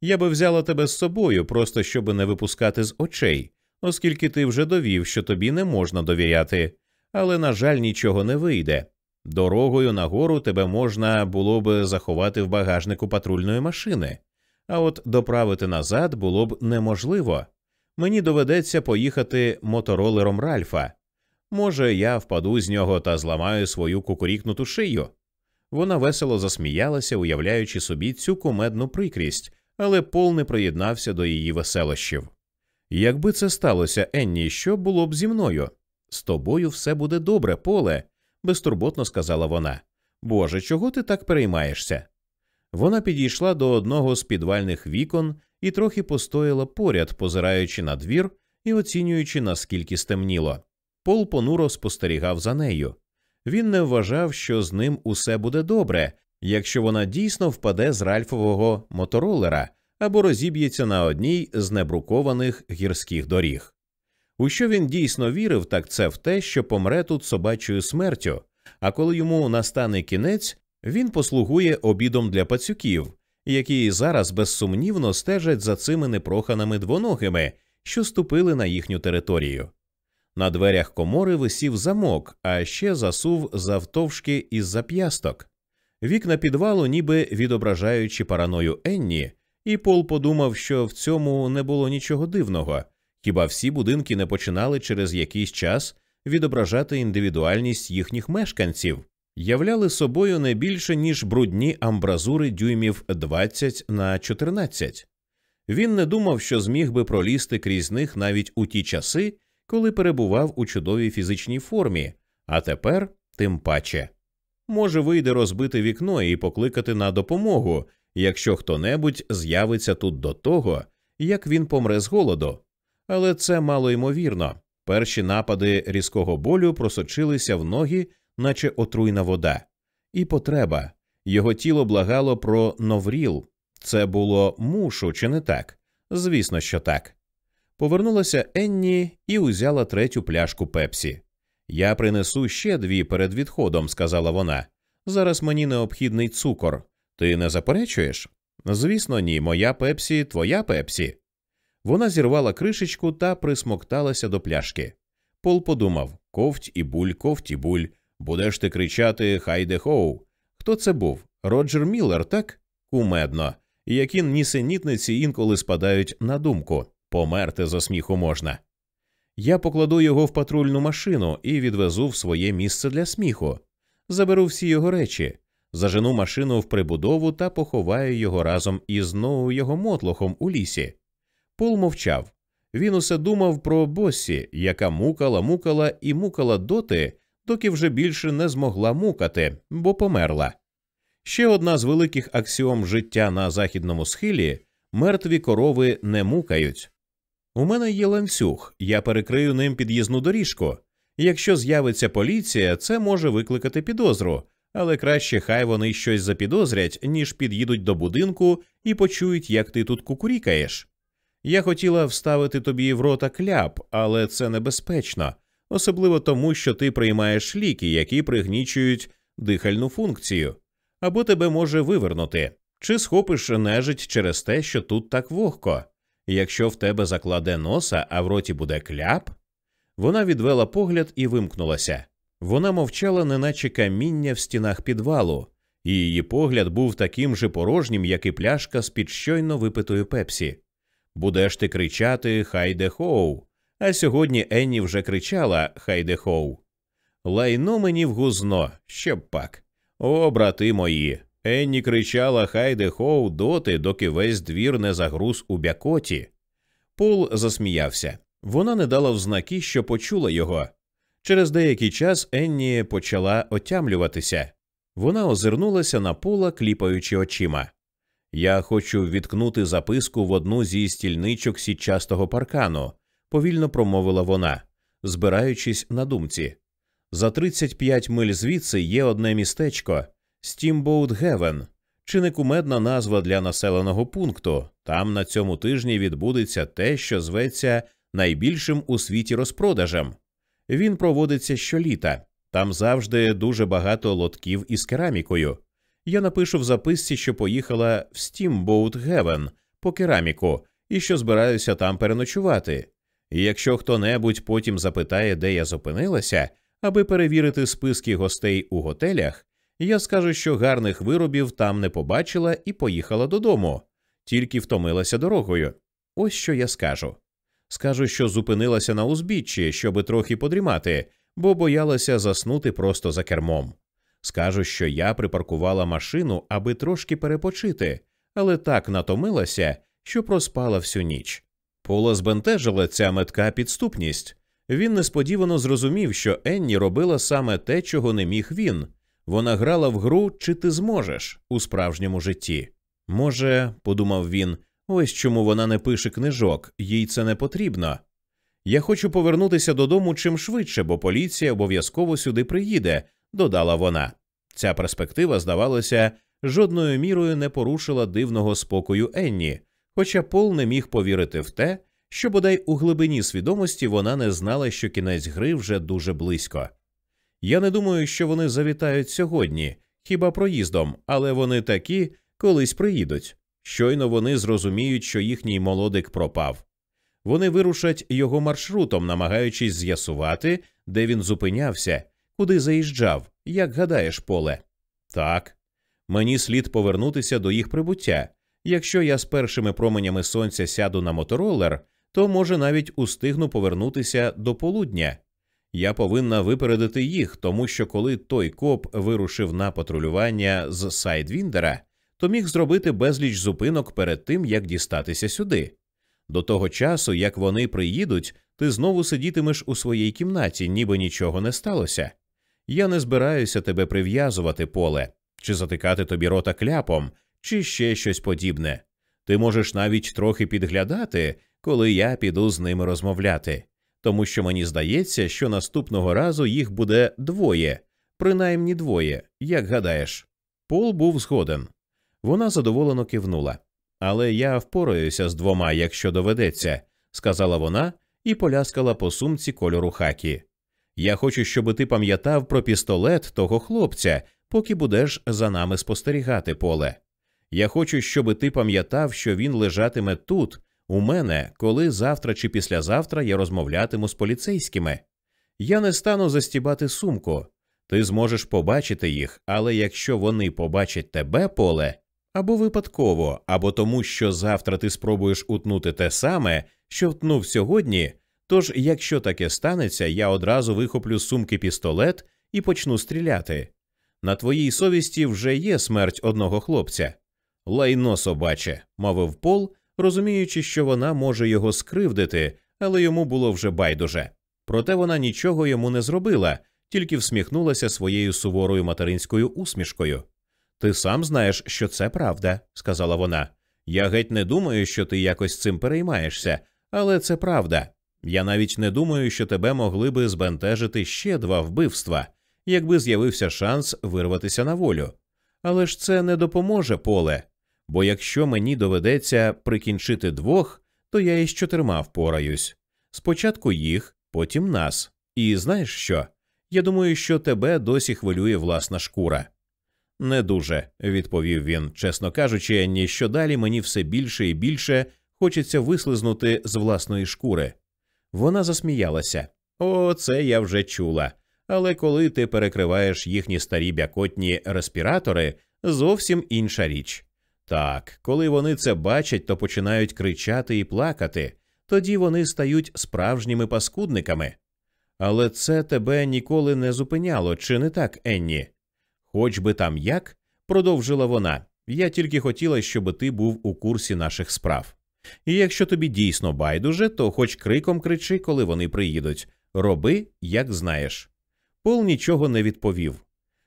Я би взяла тебе з собою, просто щоб не випускати з очей, оскільки ти вже довів, що тобі не можна довіряти, але, на жаль, нічого не вийде. Дорогою нагору тебе можна було б заховати в багажнику патрульної машини, а от доправити назад було б неможливо. Мені доведеться поїхати моторолером Ральфа. Може, я впаду з нього та зламаю свою кукурікнуту шию. Вона весело засміялася, уявляючи собі цю кумедну прикрість, але Пол не приєднався до її веселощів. Якби це сталося, Енні, що було б зі мною? З тобою все буде добре, поле, безтурботно сказала вона. Боже, чого ти так переймаєшся? Вона підійшла до одного з підвальних вікон і трохи постояла поряд, позираючи на двір і оцінюючи, наскільки стемніло. Пол понуро спостерігав за нею. Він не вважав, що з ним усе буде добре, якщо вона дійсно впаде з ральфового моторолера або розіб'ється на одній з небрукованих гірських доріг. У що він дійсно вірив, так це в те, що помре тут собачою смертю, а коли йому настане кінець, Він послугує обідом для пацюків, які зараз безсумнівно стежать за цими непроханими двоногими, що ступили на їхню територію. На дверях комори висів замок, а ще засув завтовшки із зап'ясток. Вікна підвалу, ніби відображаючи параною Енні, і Пол подумав, що в цьому не було нічого дивного, хіба всі будинки не починали через якийсь час відображати індивідуальність їхніх мешканців, являли собою не більше, ніж брудні амбразури дюймів 20 на 14. Він не думав, що зміг би пролізти крізь них навіть у ті часи, коли перебував у чудовій фізичній формі, а тепер тим паче. Може, вийде розбити вікно і покликати на допомогу, якщо хто небудь з'явиться тут до того, як він помре з голоду. Але це мало ймовірно. Перші напади різкого болю просочилися в ноги, наче отруйна вода. І потреба. Його тіло благало про новріл. Це було мушу, чи не так? Звісно, що так. Повернулася Енні і узяла третю пляшку пепсі. Я принесу ще дві перед відходом, сказала вона. Зараз мені необхідний цукор. Ти не заперечуєш? Звісно, ні, моя пепсі, твоя пепсі. Вона зірвала кришечку та присмокталася до пляшки. Пол подумав ковть і буль, ковть і буль. Будеш ти кричати Хайде хоу. Хто це був? Роджер Міллер, так? Кумедно. Які нісенітниці інколи спадають на думку померти за сміху можна. Я покладу його в патрульну машину і відвезу в своє місце для сміху. Заберу всі його речі, зажену машину в прибудову та поховаю його разом із нову його мотлохом у лісі. Пол мовчав. Він усе думав про Боссі, яка мукала, мукала і мукала доти, доки вже більше не змогла мукати, бо померла. Ще одна з великих аксіом життя на західному схилі мертві корови не мукають. У мене є ланцюг, я перекрию ним під'їзну доріжку. Якщо з'явиться поліція, це може викликати підозру, але краще хай вони щось запідозрять, ніж під'їдуть до будинку і почують, як ти тут кукурікаєш. Я хотіла вставити тобі в рота кляп, але це небезпечно, особливо тому, що ти приймаєш ліки, які пригнічують дихальну функцію, або тебе може вивернути, чи схопиш нежить через те, що тут так вогко. Якщо в тебе закладе носа, а в роті буде кляп. Вона відвела погляд і вимкнулася. Вона мовчала, неначе каміння в стінах підвалу, і її погляд був таким же порожнім, як і пляшка з під щойно випитої пепсі. Будеш ти кричати Хайде хоу. А сьогодні Енні вже кричала Хайде хоу. Лайно мені в гузно, ще пак. О, брати мої. Енні кричала Хайде хоу доти, доки весь двір не загруз у бякоті. Пол засміявся. Вона не дала взнаки, що почула його. Через деякий час Енні почала отямлюватися. Вона озирнулася на пола, кліпаючи очима. Я хочу відкнути записку в одну зі стільничок сітчастого паркану, повільно промовила вона, збираючись на думці. За 35 миль звідси є одне містечко Стімбоут Гевен, чи не кумедна назва для населеного пункту. Там на цьому тижні відбудеться те, що зветься найбільшим у світі розпродажем. Він проводиться щоліта, там завжди дуже багато лотків із керамікою. Я напишу в записці, що поїхала в Стімбоут Гевен по кераміку і що збираюся там переночувати. І якщо хто небудь потім запитає, де я зупинилася, аби перевірити списки гостей у готелях, я скажу, що гарних виробів там не побачила і поїхала додому, тільки втомилася дорогою. Ось що я скажу. Скажу, що зупинилася на узбіччі, щоби трохи подрімати, бо боялася заснути просто за кермом. Скажу, що я припаркувала машину, аби трошки перепочити, але так натомилася, що проспала всю ніч. Пола збентежила ця метка підступність. Він несподівано зрозумів, що Енні робила саме те, чого не міг він. Вона грала в гру чи ти зможеш у справжньому житті. Може, подумав він, ось чому вона не пише книжок, їй це не потрібно. Я хочу повернутися додому чим швидше, бо поліція обов'язково сюди приїде, додала вона. Ця перспектива, здавалося, жодною мірою не порушила дивного спокою Енні, хоча Пол не міг повірити в те, що бодай у глибині свідомості вона не знала, що кінець гри вже дуже близько. Я не думаю, що вони завітають сьогодні, хіба проїздом, але вони такі колись приїдуть. Щойно вони зрозуміють, що їхній молодик пропав. Вони вирушать його маршрутом, намагаючись з'ясувати, де він зупинявся, куди заїжджав, як гадаєш, поле. Так, мені слід повернутися до їх прибуття. Якщо я з першими променями сонця сяду на моторолер, то може навіть устигну повернутися до полудня. Я повинна випередити їх, тому що коли той коп вирушив на патрулювання з Сайдвіндера, то міг зробити безліч зупинок перед тим, як дістатися сюди. До того часу, як вони приїдуть, ти знову сидітимеш у своїй кімнаті, ніби нічого не сталося. Я не збираюся тебе прив'язувати, поле, чи затикати тобі рота кляпом, чи ще щось подібне. Ти можеш навіть трохи підглядати, коли я піду з ними розмовляти, тому що мені здається, що наступного разу їх буде двоє, принаймні двоє, як гадаєш. Пол був згоден. Вона задоволено кивнула. Але я впораюся з двома, якщо доведеться, сказала вона і поляскала по сумці кольору хакі. Я хочу, щоб ти пам'ятав про пістолет того хлопця, поки будеш за нами спостерігати поле. Я хочу, щоб ти пам'ятав, що він лежатиме тут, у мене, коли завтра чи післязавтра я розмовлятиму з поліцейськими. Я не стану застібати сумку. Ти зможеш побачити їх, але якщо вони побачать тебе, поле, або випадково, або тому, що завтра ти спробуєш утнути те саме, що втнув сьогодні. Тож, якщо таке станеться, я одразу вихоплю з сумки пістолет і почну стріляти. На твоїй совісті вже є смерть одного хлопця. Лайно собаче, мовив Пол, розуміючи, що вона може його скривдити, але йому було вже байдуже. Проте вона нічого йому не зробила, тільки всміхнулася своєю суворою материнською усмішкою. Ти сам знаєш, що це правда, сказала вона. Я геть не думаю, що ти якось цим переймаєшся, але це правда. Я навіть не думаю, що тебе могли би збентежити ще два вбивства, якби з'явився шанс вирватися на волю. Але ж це не допоможе поле, бо якщо мені доведеться прикінчити двох, то я із чотирма впораюсь. Спочатку їх, потім нас. І знаєш що? Я думаю, що тебе досі хвилює власна шкура. Не дуже, відповів він, чесно кажучи, Енні, що далі мені все більше і більше хочеться вислизнути з власної шкури. Вона засміялася. О, це я вже чула. Але коли ти перекриваєш їхні старі бякотні респіратори, зовсім інша річ. Так, коли вони це бачать, то починають кричати і плакати, тоді вони стають справжніми паскудниками. Але це тебе ніколи не зупиняло, чи не так, Енні? Хоч би там як, продовжила вона, я тільки хотіла, щоб ти був у курсі наших справ. І якщо тобі дійсно байдуже, то хоч криком кричи, коли вони приїдуть, роби, як знаєш. Пол нічого не відповів.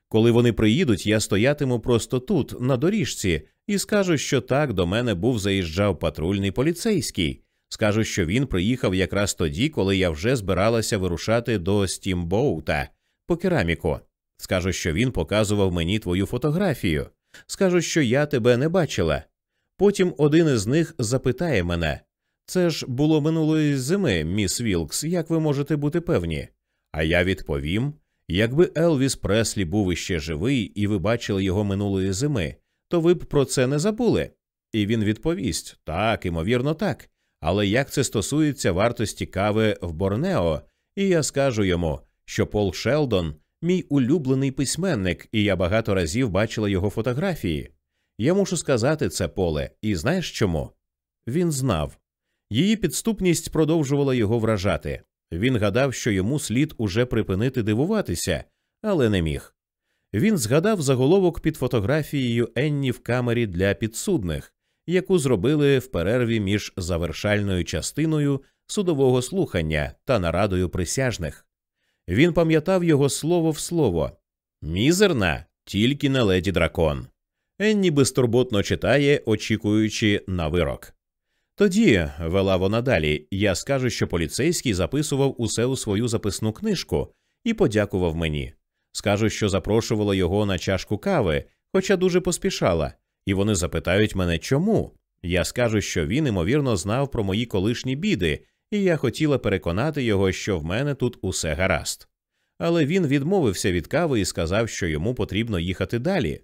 Коли вони приїдуть, я стоятиму просто тут, на доріжці, і скажу, що так до мене був заїжджав патрульний поліцейський. Скажу, що він приїхав якраз тоді, коли я вже збиралася вирушати до Стімбоута по кераміку. Скажу, що він показував мені твою фотографію. Скажу, що я тебе не бачила. Потім один із них запитає мене це ж було минулої зими, міс Вілкс, як ви можете бути певні? А я відповім якби Елвіс Преслі був іще живий, і ви бачили його минулої зими, то ви б про це не забули. І він відповість так, імовірно, так. Але як це стосується вартості кави в Борнео, і я скажу йому, що Пол Шелдон мій улюблений письменник, і я багато разів бачила його фотографії. Я мушу сказати це поле, і знаєш чому? Він знав. Її підступність продовжувала його вражати. Він гадав, що йому слід уже припинити дивуватися, але не міг. Він згадав заголовок під фотографією Енні в камері для підсудних, яку зробили в перерві між завершальною частиною судового слухання та нарадою присяжних. Він пам'ятав його слово в слово мізерна, тільки не леді дракон. Енні безтурботно читає, очікуючи на вирок. Тоді, вела вона далі, я скажу, що поліцейський записував усе у свою записну книжку і подякував мені. Скажу, що запрошувала його на чашку кави, хоча дуже поспішала, і вони запитають мене, чому. Я скажу, що він, ймовірно, знав про мої колишні біди і я хотіла переконати його, що в мене тут усе гаразд. але він відмовився від кави і сказав, що йому потрібно їхати далі.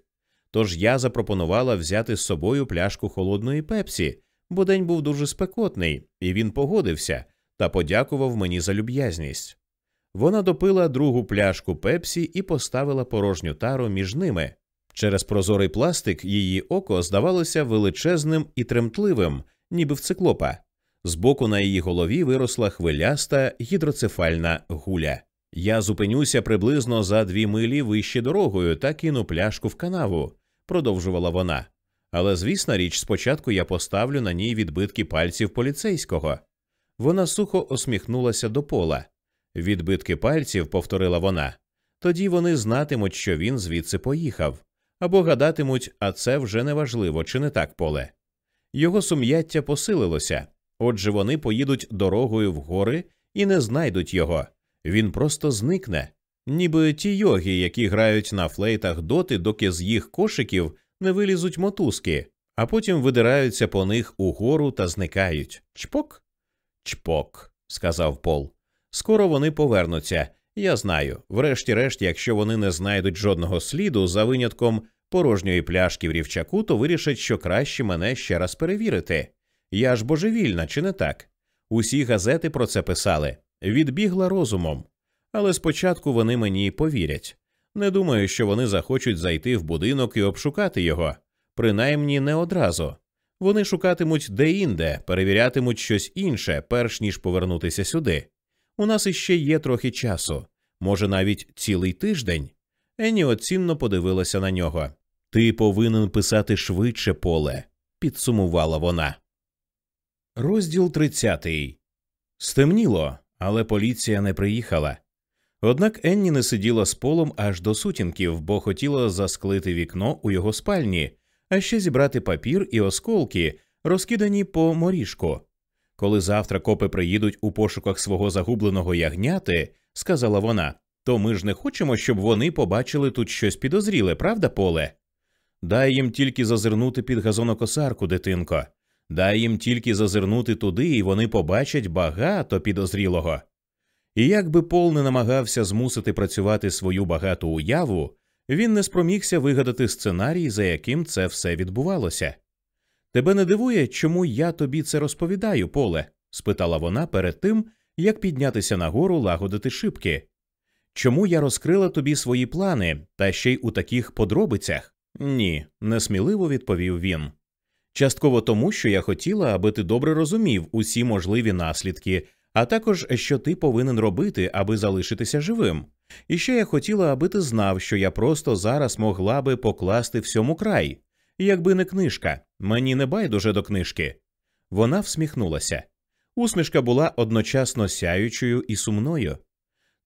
Тож я запропонувала взяти з собою пляшку холодної пепсі, бо день був дуже спекотний, і він погодився та подякував мені за люб'язність. Вона допила другу пляшку пепсі і поставила порожню тару між ними. Через прозорий пластик її око здавалося величезним і тремтливим, ніби в циклопа. Збоку на її голові виросла хвиляста гідроцефальна гуля. Я зупинюся приблизно за дві милі вище дорогою та кину пляшку в канаву, продовжувала вона. Але, звісна річ, спочатку я поставлю на ній відбитки пальців поліцейського. Вона сухо осміхнулася до пола. Відбитки пальців, повторила вона. Тоді вони знатимуть, що він звідси поїхав, або гадатимуть, а це вже не важливо, чи не так поле. Його сум'яття посилилося, отже, вони поїдуть дорогою в гори і не знайдуть його. Він просто зникне, ніби ті йоги, які грають на флейтах доти, доки з їх кошиків не вилізуть мотузки, а потім видираються по них угору та зникають. Чпок? Чпок, сказав Пол. Скоро вони повернуться. Я знаю. Врешті-решт, якщо вони не знайдуть жодного сліду за винятком порожньої пляшки в рівчаку, то вирішать, що краще мене ще раз перевірити. Я ж божевільна, чи не так? Усі газети про це писали. Відбігла розумом. Але спочатку вони мені повірять. Не думаю, що вони захочуть зайти в будинок і обшукати його, принаймні не одразу. Вони шукатимуть де-інде, перевірятимуть щось інше, перш ніж повернутися сюди. У нас іще є трохи часу, може, навіть цілий тиждень. Ені оцінно подивилася на нього. Ти повинен писати швидше поле, підсумувала вона. Розділ тридцятий. Стемніло, але поліція не приїхала. Однак Енні не сиділа з полом аж до сутінків, бо хотіла засклити вікно у його спальні, а ще зібрати папір і осколки, розкидані по моріжку. Коли завтра копи приїдуть у пошуках свого загубленого ягняти, сказала вона, то ми ж не хочемо, щоб вони побачили тут щось підозріле, правда, поле? Дай їм тільки зазирнути під газонокосарку, дитинко. Дай їм тільки зазирнути туди, і вони побачать багато підозрілого. І як би Пол не намагався змусити працювати свою багату уяву, він не спромігся вигадати сценарій, за яким це все відбувалося. Тебе не дивує, чому я тобі це розповідаю, поле? спитала вона перед тим, як піднятися нагору лагодити шибки. Чому я розкрила тобі свої плани, та ще й у таких подробицях? Ні, несміливо відповів він. Частково тому, що я хотіла, аби ти добре розумів усі можливі наслідки, а також що ти повинен робити, аби залишитися живим. І ще я хотіла, аби ти знав, що я просто зараз могла би покласти всьому край, якби не книжка, мені не байдуже до книжки. Вона всміхнулася. Усмішка була одночасно сяючою і сумною.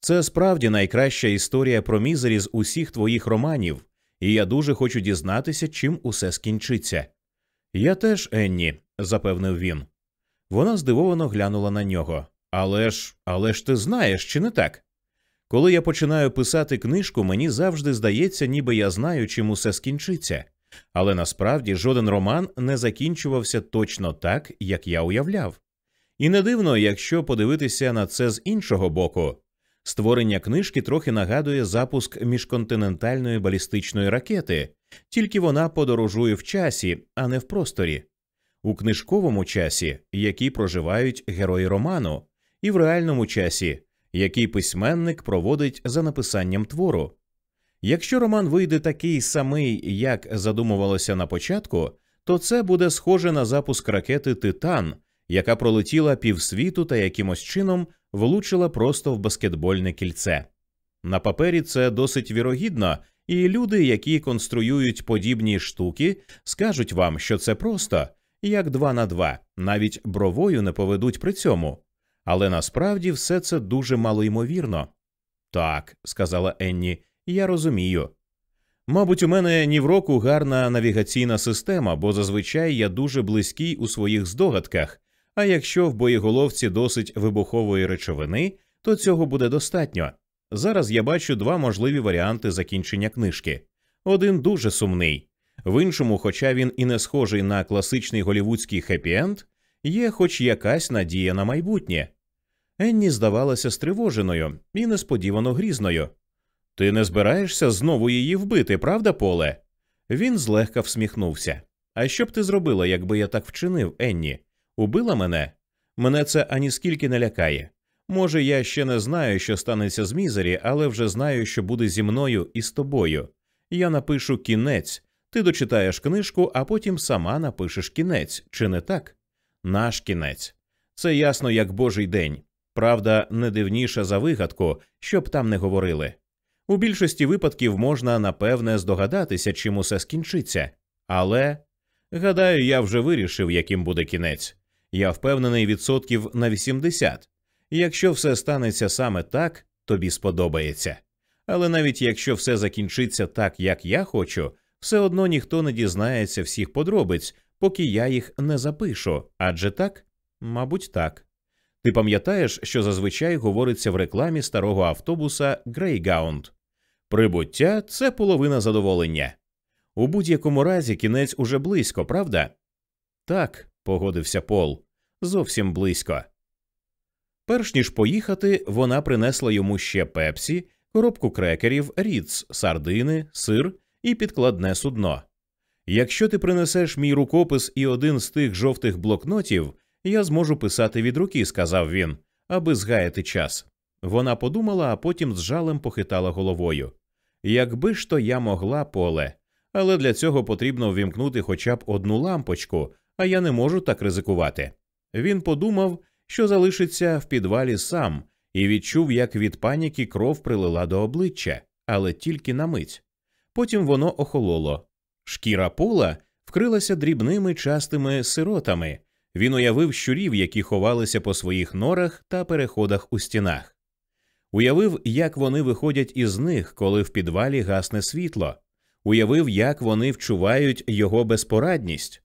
Це справді найкраща історія про мізері з усіх твоїх романів, і я дуже хочу дізнатися, чим усе скінчиться. Я теж, Енні, запевнив він. Вона здивовано глянула на нього. Але ж, але ж ти знаєш, чи не так? Коли я починаю писати книжку, мені завжди здається, ніби я знаю, чим усе скінчиться. Але насправді жоден роман не закінчувався точно так, як я уявляв. І не дивно, якщо подивитися на це з іншого боку. Створення книжки трохи нагадує запуск міжконтинентальної балістичної ракети, тільки вона подорожує в часі, а не в просторі, у книжковому часі, який проживають герої роману, і в реальному часі, який письменник проводить за написанням твору. Якщо роман вийде такий самий, як задумувалося на початку, то це буде схоже на запуск ракети Титан, яка пролетіла півсвіту та якимось чином влучила просто в баскетбольне кільце. На папері це досить вірогідно, і люди, які конструюють подібні штуки, скажуть вам, що це просто як два на два, навіть бровою не поведуть при цьому. Але насправді все це дуже малоймовірно. Так, сказала Енні, я розумію. Мабуть, у мене ні в року гарна навігаційна система, бо зазвичай я дуже близький у своїх здогадках, а якщо в боєголовці досить вибухової речовини, то цього буде достатньо. Зараз я бачу два можливі варіанти закінчення книжки. Один дуже сумний, в іншому, хоча він і не схожий на класичний голівудський хеппі-енд, є хоч якась надія на майбутнє. Енні здавалася стривоженою і несподівано грізною. Ти не збираєшся знову її вбити, правда, Поле? Він злегка всміхнувся. А що б ти зробила, якби я так вчинив, Енні? Убила мене? Мене це аніскільки не лякає. Може, я ще не знаю, що станеться з мізері, але вже знаю, що буде зі мною і з тобою. Я напишу кінець, ти дочитаєш книжку, а потім сама напишеш кінець, чи не так? Наш кінець. Це ясно, як божий день. Правда, не дивніша за вигадку, щоб там не говорили. У більшості випадків можна напевне здогадатися, чим усе скінчиться, але гадаю, я вже вирішив, яким буде кінець. Я впевнений відсотків на 80. Якщо все станеться саме так, тобі сподобається. Але навіть якщо все закінчиться так, як я хочу, все одно ніхто не дізнається всіх подробиць, поки я їх не запишу. Адже так? Мабуть, так. Ти пам'ятаєш, що зазвичай говориться в рекламі старого автобуса Greyhound? Прибуття це половина задоволення. У будь-якому разі кінець уже близько, правда? Так, погодився Пол, зовсім близько. Перш ніж поїхати, вона принесла йому ще пепсі, коробку крекерів, ріц, сардини, сир і підкладне судно. Якщо ти принесеш мій рукопис і один з тих жовтих блокнотів, я зможу писати від руки, сказав він, аби згаяти час. Вона подумала, а потім з жалем похитала головою. Якби ж то я могла поле, але для цього потрібно ввімкнути хоча б одну лампочку, а я не можу так ризикувати. Він подумав, що залишиться в підвалі сам, і відчув, як від паніки кров прилила до обличчя, але тільки на мить. Потім воно охололо. Шкіра пола вкрилася дрібними частими сиротами. Він уявив щурів, які ховалися по своїх норах та переходах у стінах. Уявив, як вони виходять із них, коли в підвалі гасне світло, уявив, як вони вчувають його безпорадність.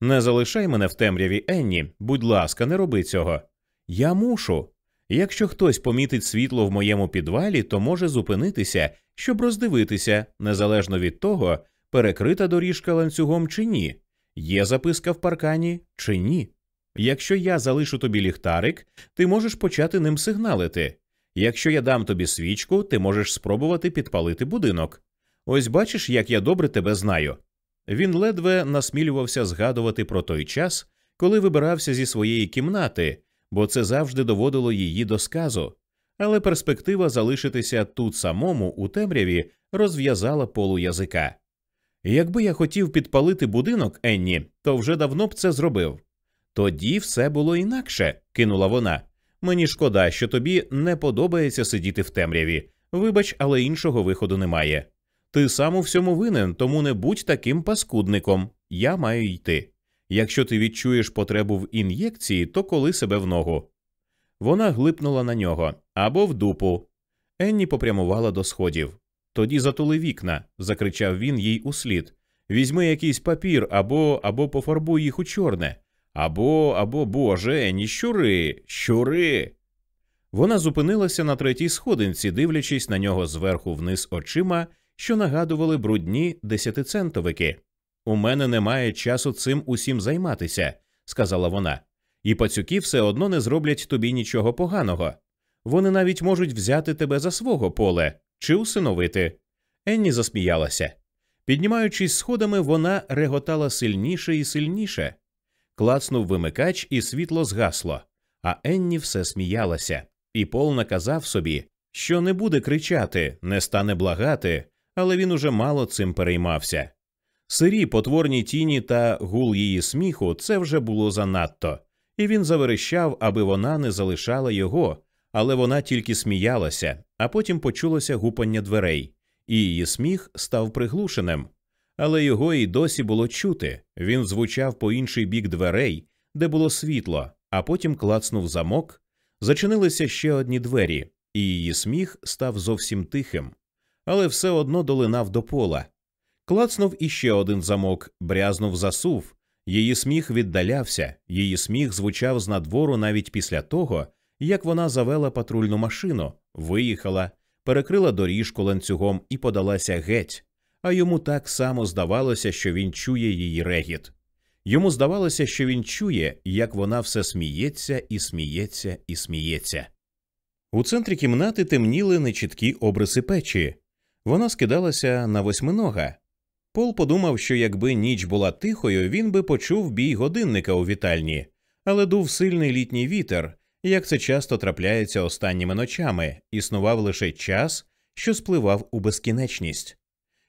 Не залишай мене в темряві, Енні, будь ласка, не роби цього. Я мушу. Якщо хтось помітить світло в моєму підвалі, то може зупинитися, щоб роздивитися, незалежно від того, перекрита доріжка ланцюгом чи ні, є записка в паркані чи ні. Якщо я залишу тобі ліхтарик, ти можеш почати ним сигналити. Якщо я дам тобі свічку, ти можеш спробувати підпалити будинок. Ось бачиш, як я добре тебе знаю. Він ледве насмілювався згадувати про той час, коли вибирався зі своєї кімнати, бо це завжди доводило її до сказу. Але перспектива залишитися тут самому у темряві розв'язала полу язика. Якби я хотів підпалити будинок, Енні, то вже давно б це зробив. Тоді все було інакше, кинула вона. Мені шкода, що тобі не подобається сидіти в темряві. Вибач, але іншого виходу немає. Ти сам у всьому винен, тому не будь таким паскудником. Я маю йти. Якщо ти відчуєш потребу в ін'єкції, то коли себе в ногу. Вона глипнула на нього або в дупу. Енні попрямувала до сходів. Тоді затули вікна, закричав він їй услід. Візьми якийсь папір або або пофарбуй їх у чорне. Або, або, боже, Енні, щури, щури. Вона зупинилася на третій сходинці, дивлячись на нього зверху вниз очима, що нагадували брудні десятицентовики. У мене немає часу цим усім займатися, сказала вона, і пацюки все одно не зроблять тобі нічого поганого. Вони навіть можуть взяти тебе за свого поле чи усиновити. Енні засміялася. Піднімаючись сходами, вона реготала сильніше і сильніше. Клацнув вимикач, і світло згасло, а Енні все сміялася, і Пол наказав собі, що не буде кричати, не стане благати, але він уже мало цим переймався. Сирі потворні тіні та гул її сміху це вже було занадто, і він заверещав, аби вона не залишала його, але вона тільки сміялася, а потім почулося гупання дверей, і її сміх став приглушеним. Але його і досі було чути. Він звучав по інший бік дверей, де було світло, а потім клацнув замок, зачинилися ще одні двері, і її сміх став зовсім тихим, але все одно долинав до пола. Клацнув іще один замок, брязнув засув. Її сміх віддалявся, її сміх звучав з надвору навіть після того, як вона завела патрульну машину, виїхала, перекрила доріжку ланцюгом і подалася геть, а йому так само здавалося, що він чує її регіт. Йому здавалося, що він чує, як вона все сміється і сміється і сміється. У центрі кімнати темніли нечіткі обриси печі. Вона скидалася на восьминога. Пол подумав, що якби ніч була тихою, він би почув бій годинника у вітальні, але дув сильний літній вітер, як це часто трапляється останніми ночами, існував лише час, що спливав у безкінечність.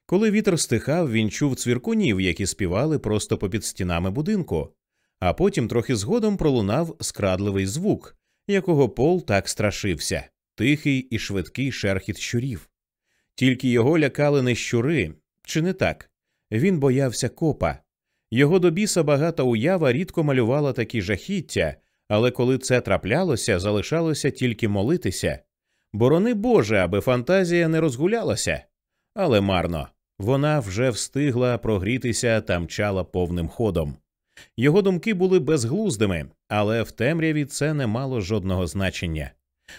Коли вітер стихав, він чув цвіркунів, які співали просто попід стінами будинку, а потім трохи згодом пролунав скрадливий звук, якого Пол так страшився тихий і швидкий шерхіт щурів. Тільки його лякали не щури, чи не так? Він боявся копа. Його до біса багата уява рідко малювала такі жахіття, але коли це траплялося, залишалося тільки молитися. Борони Боже, аби фантазія не розгулялася. Але марно, вона вже встигла прогрітися та мчала повним ходом. Його думки були безглуздими, але в темряві це не мало жодного значення.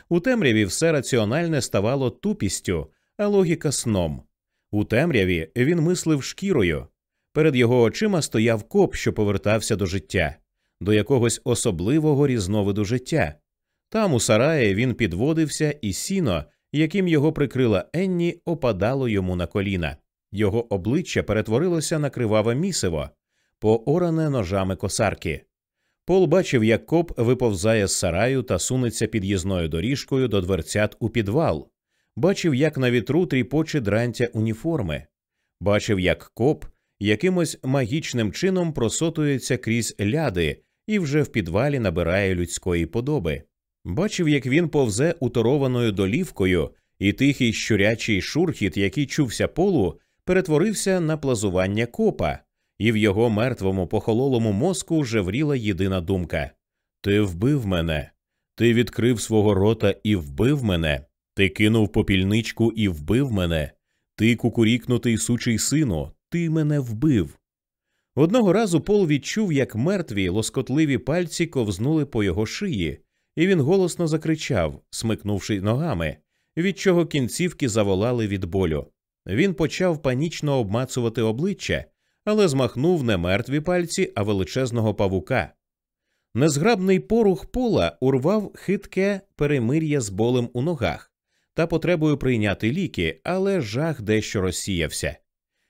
У темряві все раціональне ставало тупістю, а логіка сном. У темряві він мислив шкірою. Перед його очима стояв коп, що повертався до життя, до якогось особливого різновиду життя. Там, у сараї, він підводився, і сіно, яким його прикрила Енні, опадало йому на коліна. Його обличчя перетворилося на криваве місиво, пооране ножами косарки. Пол бачив, як коп виповзає з сараю та сунеться під'їзною доріжкою до дверцят у підвал, бачив, як на вітру тріпоче дрантя уніформи, бачив, як коп якимось магічним чином просотується крізь ляди і вже в підвалі набирає людської подоби. Бачив, як він повзе уторованою долівкою, і тихий щурячий шурхіт, який чувся полу, перетворився на плазування копа, і в його мертвому похололому мозку вже вріла єдина думка. Ти вбив мене, ти відкрив свого рота і вбив мене, ти кинув попільничку і вбив мене, ти кукурікнутий сучий сину, ти мене вбив. Одного разу Пол відчув, як мертві лоскотливі пальці ковзнули по його шиї, і він голосно закричав, смикнувши ногами, від чого кінцівки заволали від болю. Він почав панічно обмацувати обличчя, але змахнув не мертві пальці, а величезного павука. Незграбний порух пола урвав хитке перемир'я з болем у ногах та потребою прийняти ліки, але жах дещо розсіявся.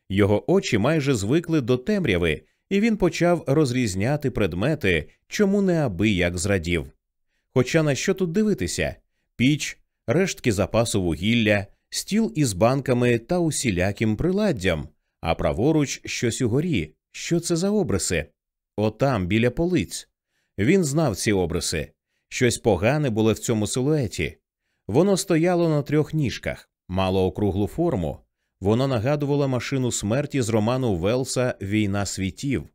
Його очі майже звикли до темряви, і він почав розрізняти предмети, чому не аби як зрадів. Хоча на що тут дивитися піч, рештки запасу вугілля, стіл із банками та усіляким приладдям, а праворуч щось угорі. Що це за обриси? Отам, біля полиць. Він знав ці обриси. Щось погане було в цьому силуеті. Воно стояло на трьох ніжках, мало округлу форму. Воно нагадувало машину смерті з роману Велса Війна світів,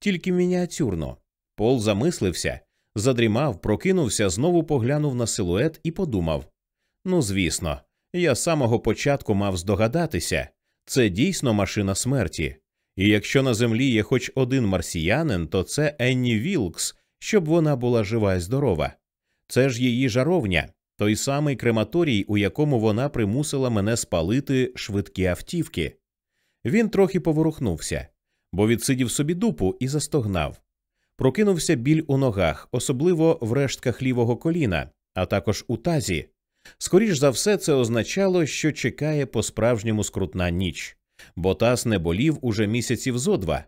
тільки мініатюрно. Пол замислився, задрімав, прокинувся, знову поглянув на силует і подумав ну, звісно, я з самого початку мав здогадатися це дійсно машина смерті. І якщо на землі є хоч один марсіянин, то це Енні Вілкс, щоб вона була жива і здорова. Це ж її жаровня, той самий крематорій, у якому вона примусила мене спалити швидкі автівки. Він трохи поворухнувся, бо відсидів собі дупу і застогнав. Прокинувся біль у ногах, особливо в рештках лівого коліна, а також у тазі. Скоріш за все, це означало, що чекає по справжньому скрутна ніч, бо таз не болів уже місяців зо два.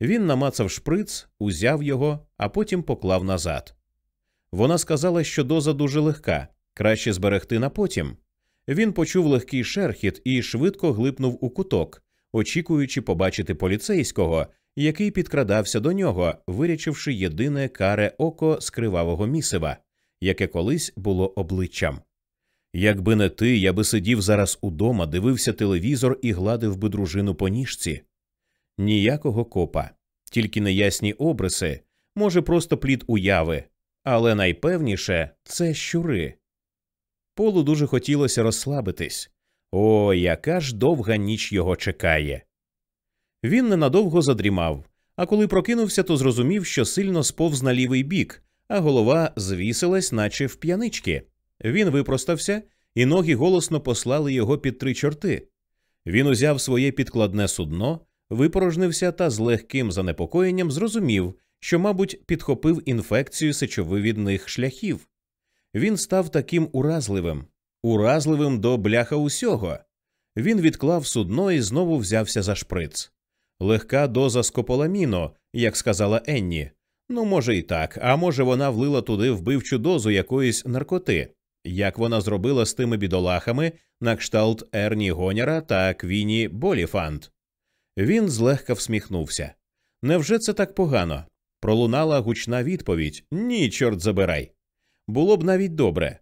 Він намацав шприц, узяв його, а потім поклав назад. Вона сказала, що доза дуже легка, краще зберегти на потім. Він почув легкий шерхіт і швидко глипнув у куток, очікуючи побачити поліцейського, який підкрадався до нього, вирячивши єдине каре око з кривавого місива, яке колись було обличчям. Якби не ти, я би сидів зараз удома, дивився телевізор і гладив би дружину по ніжці. Ніякого копа, тільки неясні обриси, може, просто плід уяви, але найпевніше це щури. Полу дуже хотілося розслабитись. О, яка ж довга ніч його чекає. Він ненадовго задрімав, а коли прокинувся, то зрозумів, що сильно сповз на лівий бік, а голова звісилась, наче в п'янички. Він випростався, і ноги голосно послали його під три чорти. Він узяв своє підкладне судно, випорожнився та з легким занепокоєнням зрозумів, що, мабуть, підхопив інфекцію сечовивідних шляхів. Він став таким уразливим, уразливим до бляха усього. Він відклав судно і знову взявся за шприц. Легка доза скополаміно, як сказала Енні. Ну, може, і так, а може, вона влила туди вбивчу дозу якоїсь наркоти, як вона зробила з тими бідолахами на кшталт Ерні Гоняра та Квіні Боліфант. Він злегка всміхнувся. Невже це так погано? Пролунала гучна відповідь Ні, чорт забирай. Було б навіть добре.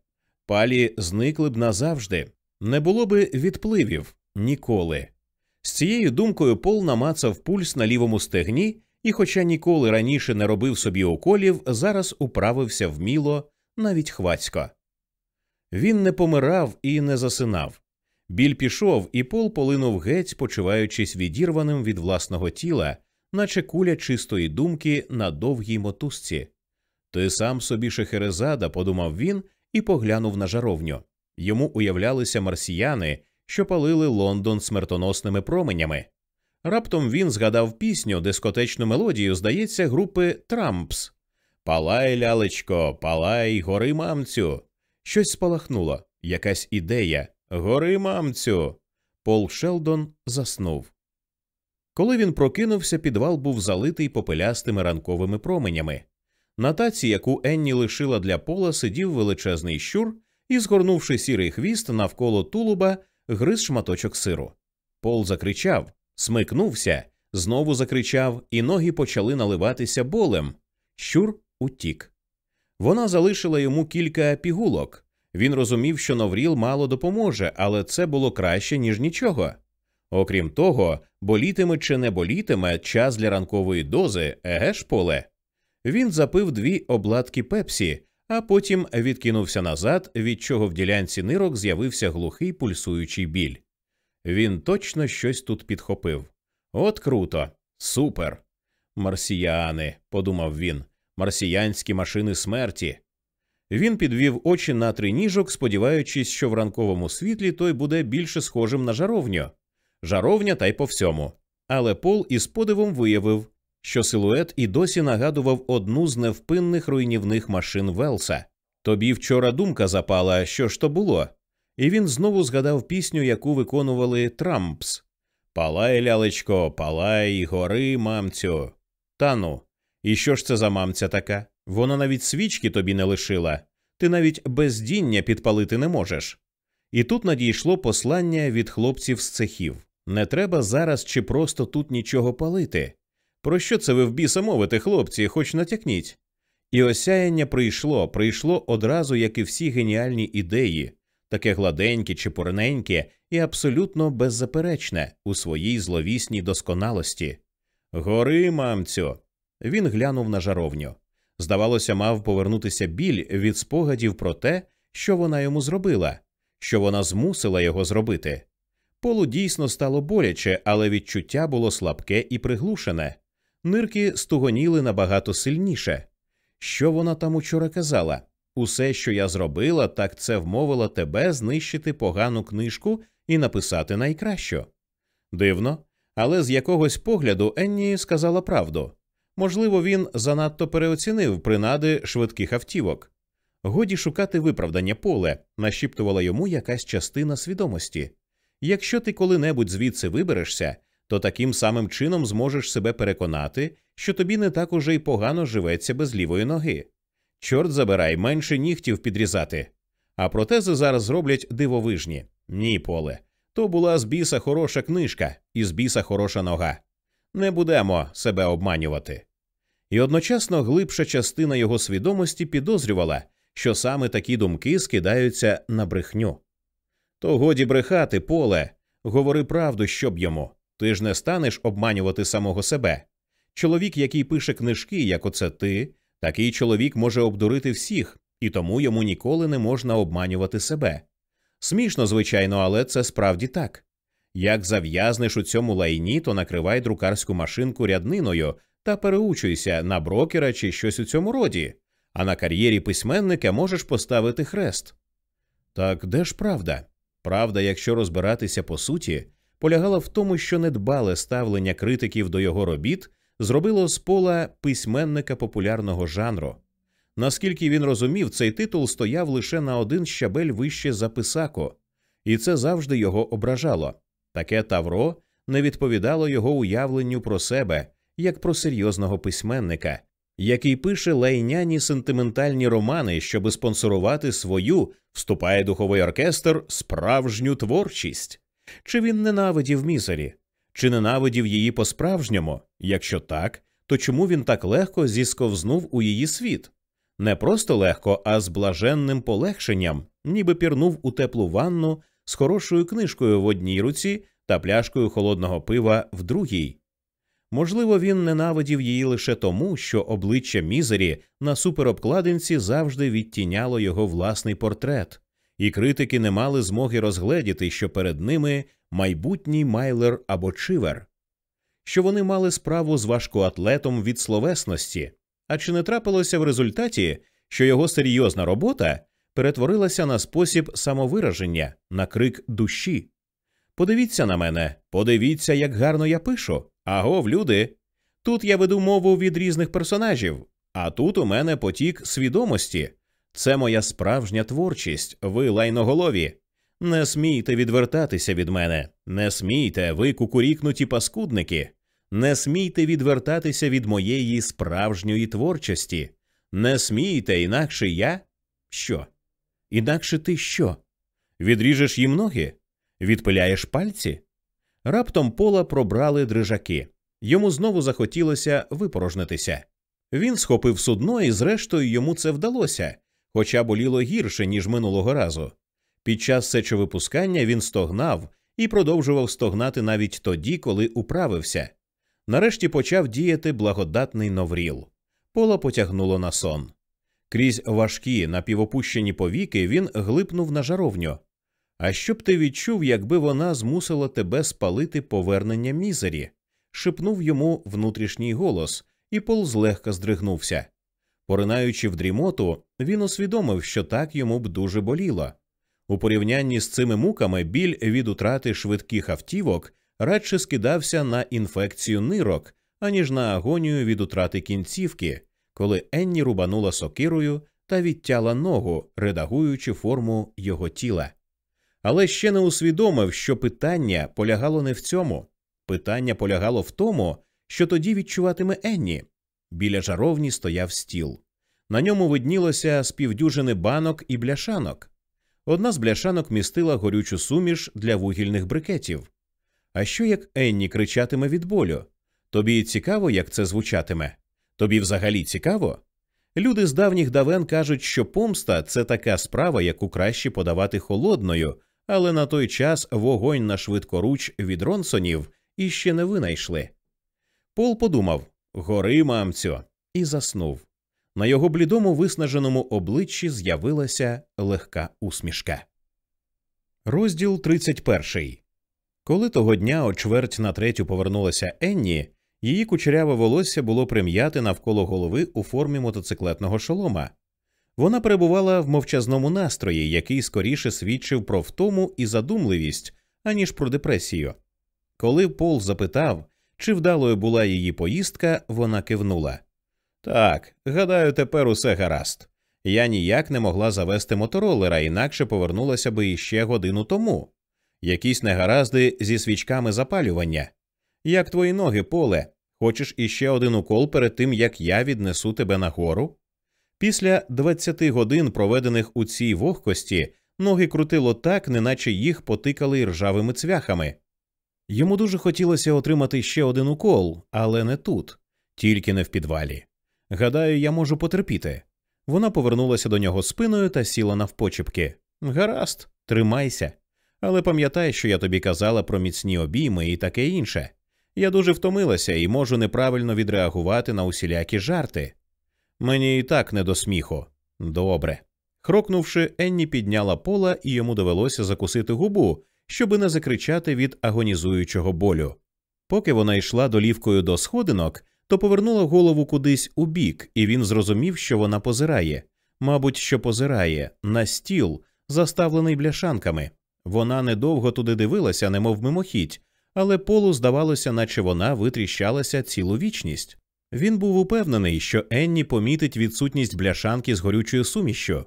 Палі зникли б назавжди, не було би відпливів ніколи. З цією думкою Пол намацав пульс на лівому стегні і, хоча ніколи раніше не робив собі уколів, зараз управився вміло, навіть хвацько. Він не помирав і не засинав. Біль пішов, і Пол полинув геть, почуваючись відірваним від власного тіла, наче куля чистої думки на довгій мотузці. Ти сам собі Шехерезада, подумав він і поглянув на жаровню. Йому уявлялися марсіяни, що палили Лондон смертоносними променями. Раптом він згадав пісню, дискотечну мелодію, здається, групи Трампс. Палай, лялечко, палай, гори мамцю. Щось спалахнуло, якась ідея. Гори мамцю. Пол Шелдон заснув. Коли він прокинувся, підвал був залитий попелястими ранковими променями. На таці, яку Енні лишила для пола, сидів величезний щур і, згорнувши сірий хвіст навколо тулуба, гриз шматочок сиру. Пол закричав, смикнувся, знову закричав, і ноги почали наливатися болем. Щур утік. Вона залишила йому кілька пігулок. Він розумів, що Новріл мало допоможе, але це було краще, ніж нічого. Окрім того, болітиме чи не болітиме час для ранкової дози, еге ж поле. Він запив дві обладки пепсі, а потім відкинувся назад, від чого в ділянці нирок з'явився глухий пульсуючий біль. Він точно щось тут підхопив. От круто, супер. Марсіяни, подумав він, марсіянські машини смерті. Він підвів очі на триніжок, сподіваючись, що в ранковому світлі той буде більше схожим на жаровню. Жаровня та й по всьому. Але Пол із подивом виявив, що силует і досі нагадував одну з невпинних руйнівних машин Велса. Тобі вчора думка запала, що ж то було, і він знову згадав пісню, яку виконували Трампс Палай, лялечко, палай, гори, мамцю. Та ну, і що ж це за мамця така? Вона навіть свічки тобі не лишила, ти навіть бездіння підпалити не можеш. І тут надійшло послання від хлопців з цехів не треба зараз чи просто тут нічого палити. Про що це ви в біса мовите, хлопці, хоч натякніть? І осяяння прийшло, прийшло одразу, як і всі геніальні ідеї, таке гладеньке чи порненьке і абсолютно беззаперечне у своїй зловісній досконалості. Гори, мамцю. Він глянув на жаровню. Здавалося, мав повернутися біль від спогадів про те, що вона йому зробила, що вона змусила його зробити. Полу дійсно стало боляче, але відчуття було слабке і приглушене. Нирки стугоніли набагато сильніше. Що вона там учора казала? Усе, що я зробила, так це вмовила тебе знищити погану книжку і написати найкращу. Дивно, але з якогось погляду Енні сказала правду. Можливо, він занадто переоцінив принади швидких автівок. Годі шукати виправдання поле, нашіптувала йому якась частина свідомості. Якщо ти коли-небудь звідси виберешся, то таким самим чином зможеш себе переконати, що тобі не так уже й погано живеться без лівої ноги. Чорт забирай, менше нігтів підрізати. А протези зараз зроблять дивовижні. Ні, поле. То була з біса хороша книжка і з біса хороша нога. Не будемо себе обманювати. І одночасно глибша частина його свідомості підозрювала, що саме такі думки скидаються на брехню. То годі брехати, поле, говори правду, щоб йому. Ти ж не станеш обманювати самого себе. Чоловік, який пише книжки, як оце ти, такий чоловік може обдурити всіх, і тому йому ніколи не можна обманювати себе. Смішно, звичайно, але це справді так. Як зав'язнеш у цьому лайні, то накривай друкарську машинку рядниною та переучуйся на брокера чи щось у цьому роді, а на кар'єрі письменника можеш поставити хрест. Так де ж правда? Правда, якщо розбиратися по суті, полягала в тому, що недбале ставлення критиків до його робіт зробило з пола письменника популярного жанру. Наскільки він розумів, цей титул стояв лише на один щабель вище за писако, і це завжди його ображало. Таке Тавро не відповідало його уявленню про себе як про серйозного письменника, який пише лайняні сентиментальні романи, щоби спонсорувати свою, вступає духовий оркестр, справжню творчість. Чи він ненавидів мізері? Чи ненавидів її по-справжньому? Якщо так, то чому він так легко зісковзнув у її світ? Не просто легко, а з блаженним полегшенням, ніби пірнув у теплу ванну з хорошою книжкою в одній руці та пляшкою холодного пива в другій. Можливо, він ненавидів її лише тому, що обличчя Мізері на суперобкладинці завжди відтіняло його власний портрет, і критики не мали змоги розгледіти, що перед ними майбутній майлер або чивер, що вони мали справу з важкоатлетом від словесності. А чи не трапилося в результаті, що його серйозна робота перетворилася на спосіб самовираження, на крик душі? Подивіться на мене, подивіться, як гарно я пишу. Агов, люди. Тут я веду мову від різних персонажів, а тут у мене потік свідомості. Це моя справжня творчість, ви лайноголові. Не смійте відвертатися від мене, не смійте, ви кукурікнуті паскудники, не смійте відвертатися від моєї справжньої творчості, не смійте, інакше я. Що? Інакше ти що? Відріжеш їм ноги? Відпиляєш пальці? Раптом пола пробрали дрижаки. Йому знову захотілося випорожнитися. Він схопив судно, і, зрештою, йому це вдалося, хоча боліло гірше, ніж минулого разу. Під час сечовипускання він стогнав і продовжував стогнати навіть тоді, коли управився. Нарешті почав діяти благодатний новріл. Пола потягнуло на сон. Крізь важкі напівопущені повіки він глипнув на жаровню. А що б ти відчув, якби вона змусила тебе спалити повернення мізері? шепнув йому внутрішній голос, і Пол злегка здригнувся. Поринаючи в дрімоту, він усвідомив, що так йому б дуже боліло. У порівнянні з цими муками біль від утрати швидких автівок радше скидався на інфекцію нирок, аніж на агонію від утрати кінцівки, коли Енні рубанула сокирою та відтяла ногу, редагуючи форму його тіла. Але ще не усвідомив, що питання полягало не в цьому. Питання полягало в тому, що тоді відчуватиме Енні. Біля жаровні стояв стіл. На ньому виднілося з півдюжини банок і бляшанок. Одна з бляшанок містила горючу суміш для вугільних брикетів. А що як Енні кричатиме від болю? Тобі цікаво, як це звучатиме? Тобі взагалі цікаво? Люди з давніх давен кажуть, що помста це така справа, яку краще подавати холодною, але на той час вогонь на швидкоруч від Ронсонів іще не винайшли. Пол подумав Гори, мамцю, і заснув. На його блідому виснаженому обличчі з'явилася легка усмішка. Розділ 31. Коли того дня о чверть на третю повернулася Енні, її кучеряве волосся було прим'яте навколо голови у формі мотоциклетного шолома. Вона перебувала в мовчазному настрої, який скоріше свідчив про втому і задумливість, аніж про депресію. Коли Пол запитав, чи вдалою була її поїздка, вона кивнула. Так, гадаю, тепер усе гаразд. Я ніяк не могла завести моторолера, інакше повернулася би іще годину тому. Якісь негаразди зі свічками запалювання. Як твої ноги, поле, хочеш іще один укол перед тим, як я віднесу тебе нагору? Після 20 годин, проведених у цій вогкості, ноги крутило так, неначе їх потикали ржавими цвяхами. Йому дуже хотілося отримати ще один укол, але не тут, тільки не в підвалі. Гадаю, я можу потерпіти. Вона повернулася до нього спиною та сіла навпочепки. Гаразд, тримайся. Але пам'ятай, що я тобі казала про міцні обійми і таке інше. Я дуже втомилася і можу неправильно відреагувати на усілякі жарти. Мені і так не до сміху. Добре. Хрокнувши, Енні підняла пола, і йому довелося закусити губу, щоби не закричати від агонізуючого болю. Поки вона йшла долівкою до сходинок, то повернула голову кудись у бік, і він зрозумів, що вона позирає, мабуть, що позирає на стіл, заставлений бляшанками. Вона недовго туди дивилася, немов мимохідь, але полу здавалося, наче вона витріщалася цілу вічність. Він був упевнений, що Енні помітить відсутність бляшанки з горючою сумішчю.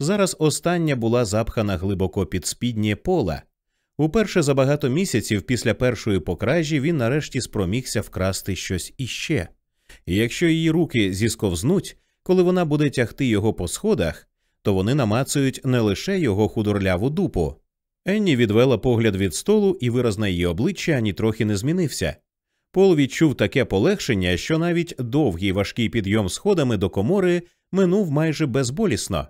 Зараз остання була запхана глибоко під спіднє пола. Уперше за багато місяців після першої покражі він нарешті спромігся вкрасти щось іще. І якщо її руки зісковзнуть, коли вона буде тягти його по сходах, то вони намацують не лише його худорляву дупу. Енні відвела погляд від столу, і вираз на її обличчя ані трохи не змінився. Пол відчув таке полегшення, що навіть довгий важкий підйом сходами до комори минув майже безболісно.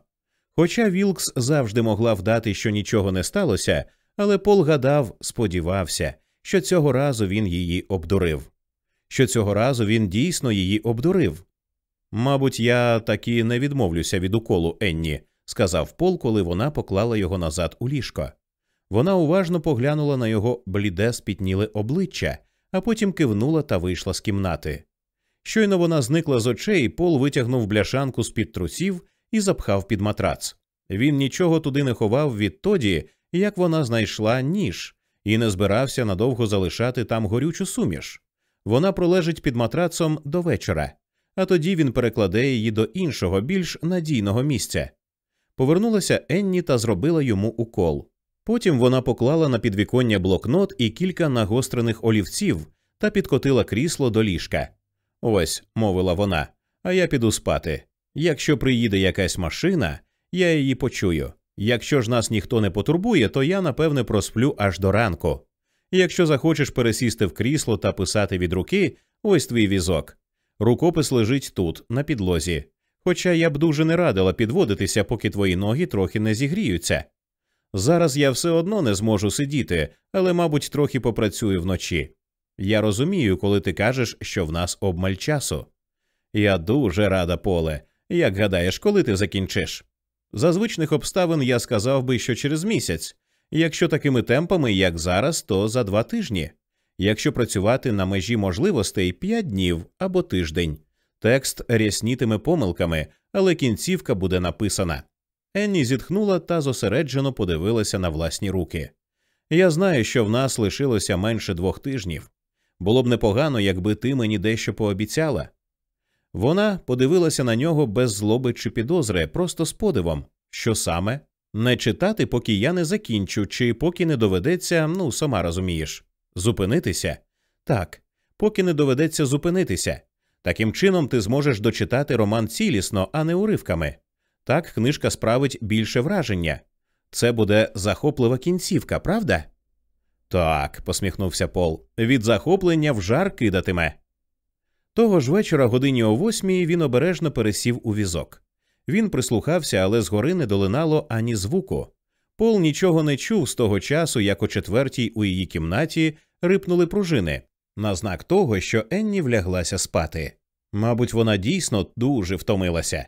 Хоча Вілкс завжди могла вдати, що нічого не сталося, але Пол гадав, сподівався, що цього разу він її обдурив. Що цього разу він дійсно її обдурив. Мабуть, я таки не відмовлюся від уколу Енні, сказав Пол, коли вона поклала його назад у ліжко. Вона уважно поглянула на його бліде спітніле обличчя, а потім кивнула та вийшла з кімнати. Щойно вона зникла з очей, Пол витягнув бляшанку з під трусів і запхав під матрац. Він нічого туди не ховав відтоді, як вона знайшла ніж, і не збирався надовго залишати там горючу суміш. Вона пролежить під матрацом до вечора, а тоді він перекладе її до іншого, більш надійного місця. Повернулася Енні та зробила йому укол. Потім вона поклала на підвіконня блокнот і кілька нагострених олівців та підкотила крісло до ліжка. Ось, мовила вона, а я піду спати. Якщо приїде якась машина, я її почую. Якщо ж нас ніхто не потурбує, то я напевне просплю аж до ранку. Якщо захочеш пересісти в крісло та писати від руки, ось твій візок. Рукопис лежить тут, на підлозі. Хоча я б дуже не радила підводитися, поки твої ноги трохи не зігріються. Зараз я все одно не зможу сидіти, але, мабуть, трохи попрацюю вночі. Я розумію, коли ти кажеш, що в нас обмаль часу. Я дуже рада, поле. Як гадаєш, коли ти закінчиш? За звичних обставин я сказав би, що через місяць, якщо такими темпами, як зараз, то за два тижні. Якщо працювати на межі можливостей п'ять днів або тиждень. Текст ряснітиме помилками, але кінцівка буде написана. Енні зітхнула та зосереджено подивилася на власні руки. Я знаю, що в нас лишилося менше двох тижнів. Було б непогано, якби ти мені дещо пообіцяла. Вона подивилася на нього без злоби чи підозри, просто з подивом. Що саме? Не читати, поки я не закінчу, чи поки не доведеться, ну сама розумієш, зупинитися? Так, поки не доведеться зупинитися. Таким чином ти зможеш дочитати роман цілісно, а не уривками. Так книжка справить більше враження. Це буде захоплива кінцівка, правда? Так, посміхнувся Пол. Від захоплення в жар кидатиме. Того ж вечора, годині о восьмій, він обережно пересів у візок. Він прислухався, але згори не долинало ані звуку. Пол нічого не чув з того часу, як о четвертій у її кімнаті рипнули пружини, на знак того, що Енні вляглася спати. Мабуть, вона дійсно дуже втомилася.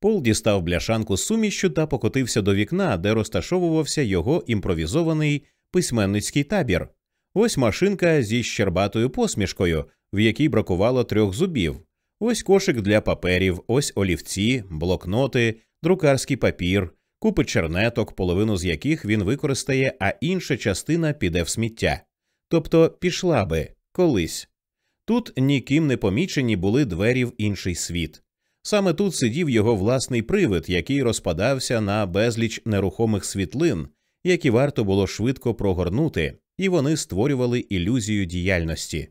Пол дістав бляшанку з сумішчю та покотився до вікна, де розташовувався його імпровізований письменницький табір. Ось машинка зі щербатою посмішкою, в якій бракувало трьох зубів. Ось кошик для паперів, ось олівці, блокноти, друкарський папір, купи чернеток, половину з яких він використає, а інша частина піде в сміття. Тобто пішла би колись. Тут ніким не помічені були двері в інший світ. Саме тут сидів його власний привид, який розпадався на безліч нерухомих світлин, які варто було швидко прогорнути, і вони створювали ілюзію діяльності.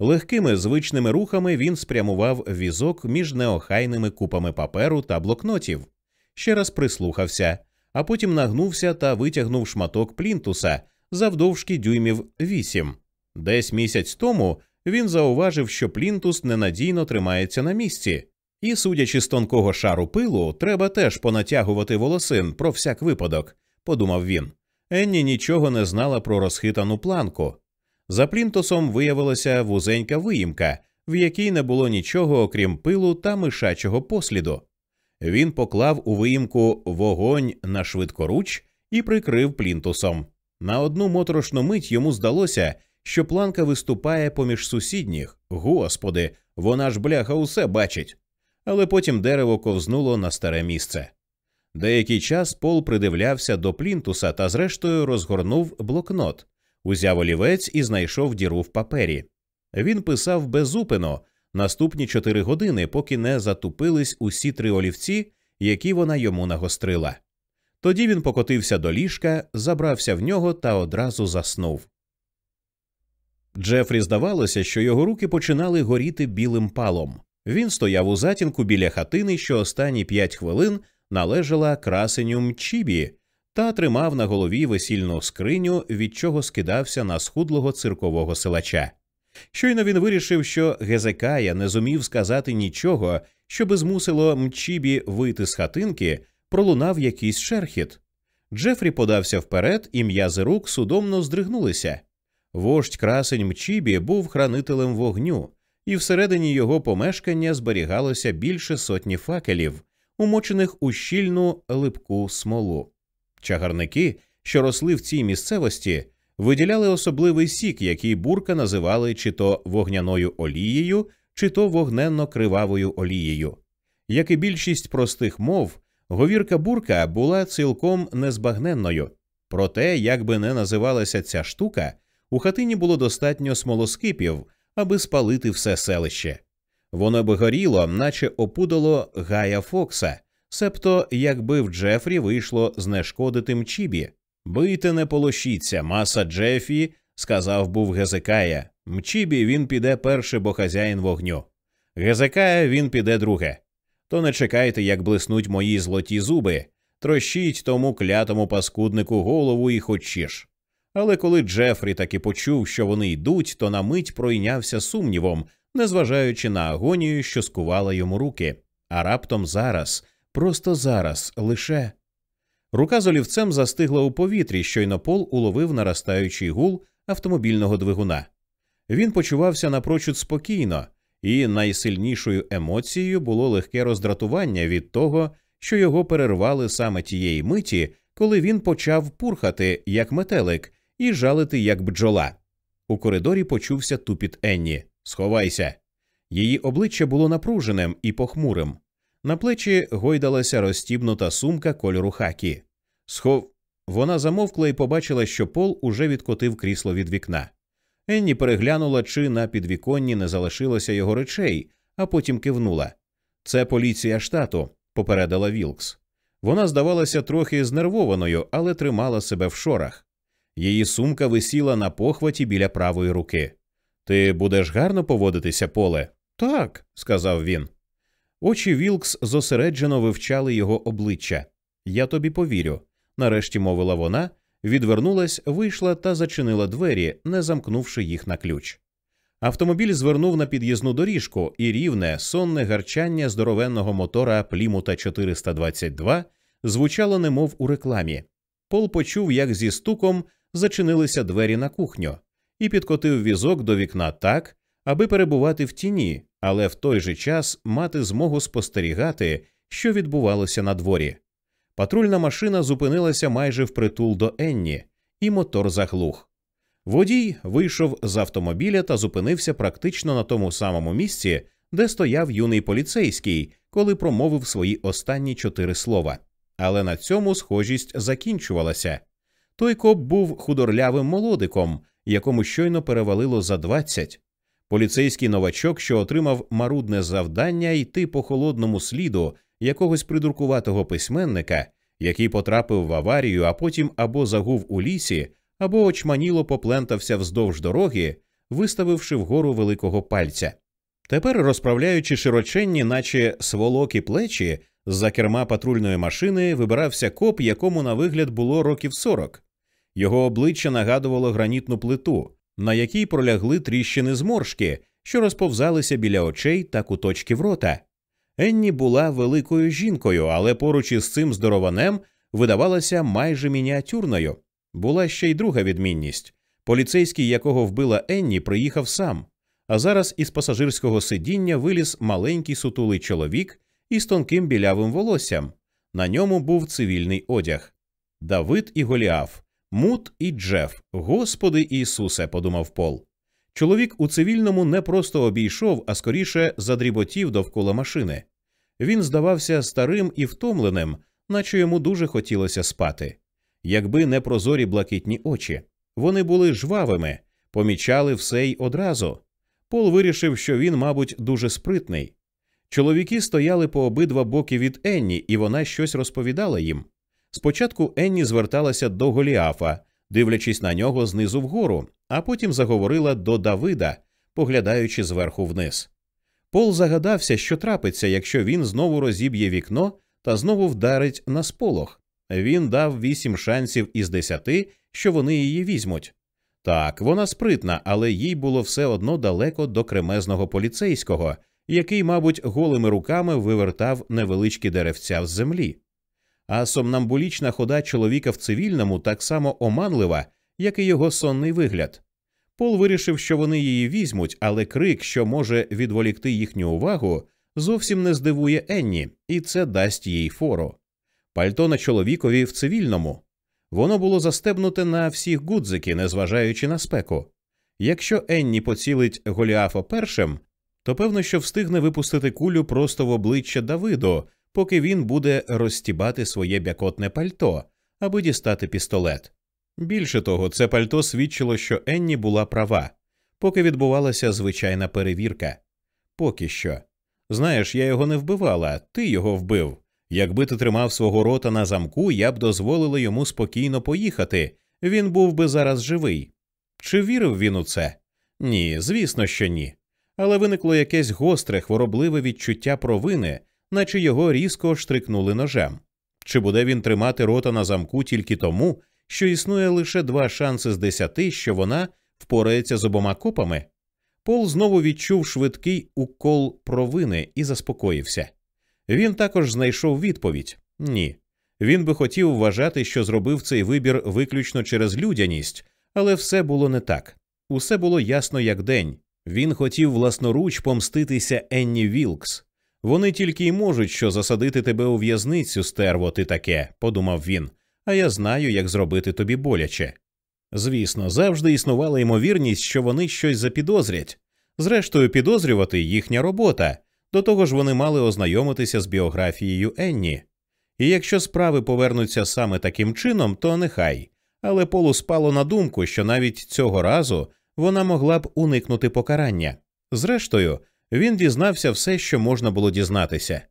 Легкими звичними рухами він спрямував візок між неохайними купами паперу та блокнотів, ще раз прислухався, а потім нагнувся та витягнув шматок плінтуса завдовжки дюймів вісім. Десь місяць тому він зауважив, що плінтус ненадійно тримається на місці, і, судячи з тонкого шару пилу, треба теж понатягувати волосин про всяк випадок, подумав він. Енні нічого не знала про розхитану планку. За плінтусом виявилася вузенька виїмка, в якій не було нічого окрім пилу та мишачого посліду. Він поклав у виїмку вогонь на швидкоруч і прикрив плінтусом. На одну моторошну мить йому здалося, що планка виступає поміж сусідніх. Господи, вона ж бляха усе бачить. Але потім дерево ковзнуло на старе місце. Деякий час Пол придивлявся до плінтуса та, зрештою, розгорнув блокнот, узяв олівець і знайшов діру в папері. Він писав безупино наступні чотири години, поки не затупились усі три олівці, які вона йому нагострила. Тоді він покотився до ліжка, забрався в нього та одразу заснув. Джефрі здавалося, що його руки починали горіти білим палом. Він стояв у затінку біля хатини, що останні п'ять хвилин належала красеню Мчібі, та тримав на голові весільну скриню, від чого скидався на схудлого циркового силача. Щойно він вирішив, що Гезекая не зумів сказати нічого, що би змусило Мчібі вийти з хатинки, пролунав якийсь шерхіт. Джефрі подався вперед, і м'язи рук судомно здригнулися. Вождь красень Мчібі був хранителем вогню, і всередині його помешкання зберігалося більше сотні факелів, умочених у щільну липку смолу. Чагарники, що росли в цій місцевості, виділяли особливий сік, який бурка називали чи то вогняною олією, чи то вогненно-кривавою олією. Як і більшість простих мов, говірка бурка була цілком незбагненною. Проте, як би не називалася ця штука, у хатині було достатньо смолоскипів, аби спалити все селище. Воно би горіло, наче опудало Гая Фокса, себто якби в Джефрі вийшло знешкодити Мчібі. Бийте, не полощіться, маса Джефі, сказав був Гезекая. Мчібі він піде перше, бо хазяїн вогню. Гезекая він піде друге. То не чекайте, як блиснуть мої злоті зуби, трощіть тому клятому паскуднику голову і хочеш. Але коли Джефрі таки почув, що вони йдуть, то на мить пройнявся сумнівом, незважаючи на агонію, що скувала йому руки. А раптом зараз, просто зараз, лише. Рука з олівцем застигла у повітрі, щойно пол уловив наростаючий гул автомобільного двигуна. Він почувався напрочуд спокійно, і найсильнішою емоцією було легке роздратування від того, що його перервали саме тієї миті, коли він почав пурхати, як метелик, і жалити, як бджола. У коридорі почувся тупіт Енні. Сховайся. Її обличчя було напруженим і похмурим. На плечі гойдалася розстібнута сумка кольору хакі. Схов. Вона замовкла і побачила, що Пол уже відкотив крісло від вікна. Енні переглянула, чи на підвіконні не залишилося його речей, а потім кивнула. Це поліція штату, попередила Вілкс. Вона здавалася трохи знервованою, але тримала себе в шорах. Її сумка висіла на похваті біля правої руки. Ти будеш гарно поводитися, поле? Так, сказав він. Очі Вілкс зосереджено вивчали його обличчя. Я тобі повірю, нарешті мовила вона, відвернулась, вийшла та зачинила двері, не замкнувши їх на ключ. Автомобіль звернув на під'їзну доріжку, і рівне, сонне гарчання здоровенного мотора Плімута 422 звучало немов у рекламі. Пол почув, як зі стуком зачинилися двері на кухню, і підкотив візок до вікна так, аби перебувати в тіні, але в той же час мати змогу спостерігати, що відбувалося на дворі. Патрульна машина зупинилася майже впритул до Енні, і мотор заглух. Водій вийшов з автомобіля та зупинився практично на тому самому місці, де стояв юний поліцейський, коли промовив свої останні чотири слова. Але на цьому схожість закінчувалася. Той коп був худорлявим молодиком, якому щойно перевалило за двадцять. Поліцейський новачок, що отримав марудне завдання йти по холодному сліду якогось придуркуватого письменника, який потрапив в аварію, а потім або загув у лісі, або очманіло поплентався вздовж дороги, виставивши вгору великого пальця. Тепер, розправляючи широченні, наче сволокі плечі, з за керма патрульної машини вибирався коп, якому на вигляд було років сорок. Його обличчя нагадувало гранітну плиту, на якій пролягли тріщини зморшки, що розповзалися біля очей та куточків рота. Енні була великою жінкою, але поруч із цим здорованем видавалася майже мініатюрною. Була ще й друга відмінність. Поліцейський, якого вбила Енні, приїхав сам. А зараз із пасажирського сидіння виліз маленький сутулий чоловік із тонким білявим волоссям. На ньому був цивільний одяг. Давид і Голіаф, Мут і Джеф, Господи Ісусе, подумав Пол. Чоловік у цивільному не просто обійшов, а скоріше задріботів довкола машини. Він здавався старим і втомленим, наче йому дуже хотілося спати, якби не прозорі блакитні очі. Вони були жвавими, помічали все й одразу. Пол вирішив, що він, мабуть, дуже спритний. Чоловіки стояли по обидва боки від Енні, і вона щось розповідала їм. Спочатку Енні зверталася до Голіафа, дивлячись на нього знизу вгору, а потім заговорила до Давида, поглядаючи зверху вниз. Пол загадався, що трапиться, якщо він знову розіб'є вікно та знову вдарить на сполох. Він дав вісім шансів із десяти, що вони її візьмуть. Так, вона спритна, але їй було все одно далеко до кремезного поліцейського, який, мабуть, голими руками вивертав невеличкі деревця з землі. А сомнамбулічна хода чоловіка в цивільному так само оманлива, як і його сонний вигляд. Пол вирішив, що вони її візьмуть, але крик, що може відволікти їхню увагу, зовсім не здивує Енні, і це дасть їй фору. Пальто на чоловікові в цивільному. Воно було застебнуте на всіх гудзики, незважаючи на спеку. Якщо Енні поцілить Голіафа першим, то певно, що встигне випустити кулю просто в обличчя Давиду, поки він буде розстібати своє бякотне пальто, аби дістати пістолет. Більше того, це пальто свідчило, що Енні була права, поки відбувалася звичайна перевірка. Поки що. Знаєш, я його не вбивала, ти його вбив. Якби ти тримав свого рота на замку, я б дозволила йому спокійно поїхати. Він був би зараз живий. Чи вірив він у це? Ні, звісно, що ні. Але виникло якесь гостре, хворобливе відчуття провини, наче його різко штрикнули ножем. Чи буде він тримати рота на замку тільки тому, що існує лише два шанси з десяти, що вона впорається з обома копами? Пол знову відчув швидкий укол провини і заспокоївся. Він також знайшов відповідь ні. Він би хотів вважати, що зробив цей вибір виключно через людяність, але все було не так. Усе було ясно як день. Він хотів власноруч помститися Енні Вілкс. Вони тільки й можуть що засадити тебе у в'язницю, стерво, ти таке, подумав він, а я знаю, як зробити тобі боляче. Звісно, завжди існувала ймовірність, що вони щось запідозрять. Зрештою, підозрювати їхня робота, до того ж вони мали ознайомитися з біографією Енні. І якщо справи повернуться саме таким чином, то нехай. Але Полу спало на думку, що навіть цього разу вона могла б уникнути покарання. Зрештою, він дізнався все, що можна було дізнатися.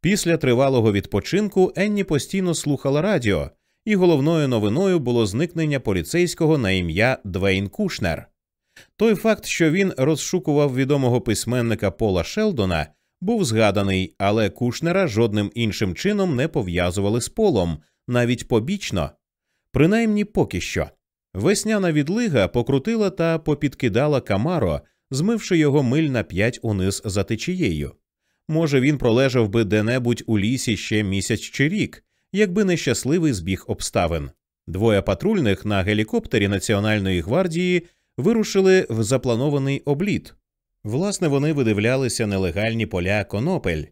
Після тривалого відпочинку Енні постійно слухала радіо, і головною новиною було зникнення поліцейського на ім'я Двейн Кушнер. Той факт, що він розшукував відомого письменника Пола Шелдона, був згаданий, але Кушнера жодним іншим чином не пов'язували з полом, навіть побічно, принаймні поки що. Весняна відлига покрутила та попідкидала Камаро, змивши його миль на п'ять униз за течією. Може, він пролежав би де-небудь у лісі ще місяць чи рік, якби не щасливий збіг обставин. Двоє патрульних на гелікоптері Національної гвардії вирушили в запланований обліт. Власне, вони видивлялися нелегальні поля конопель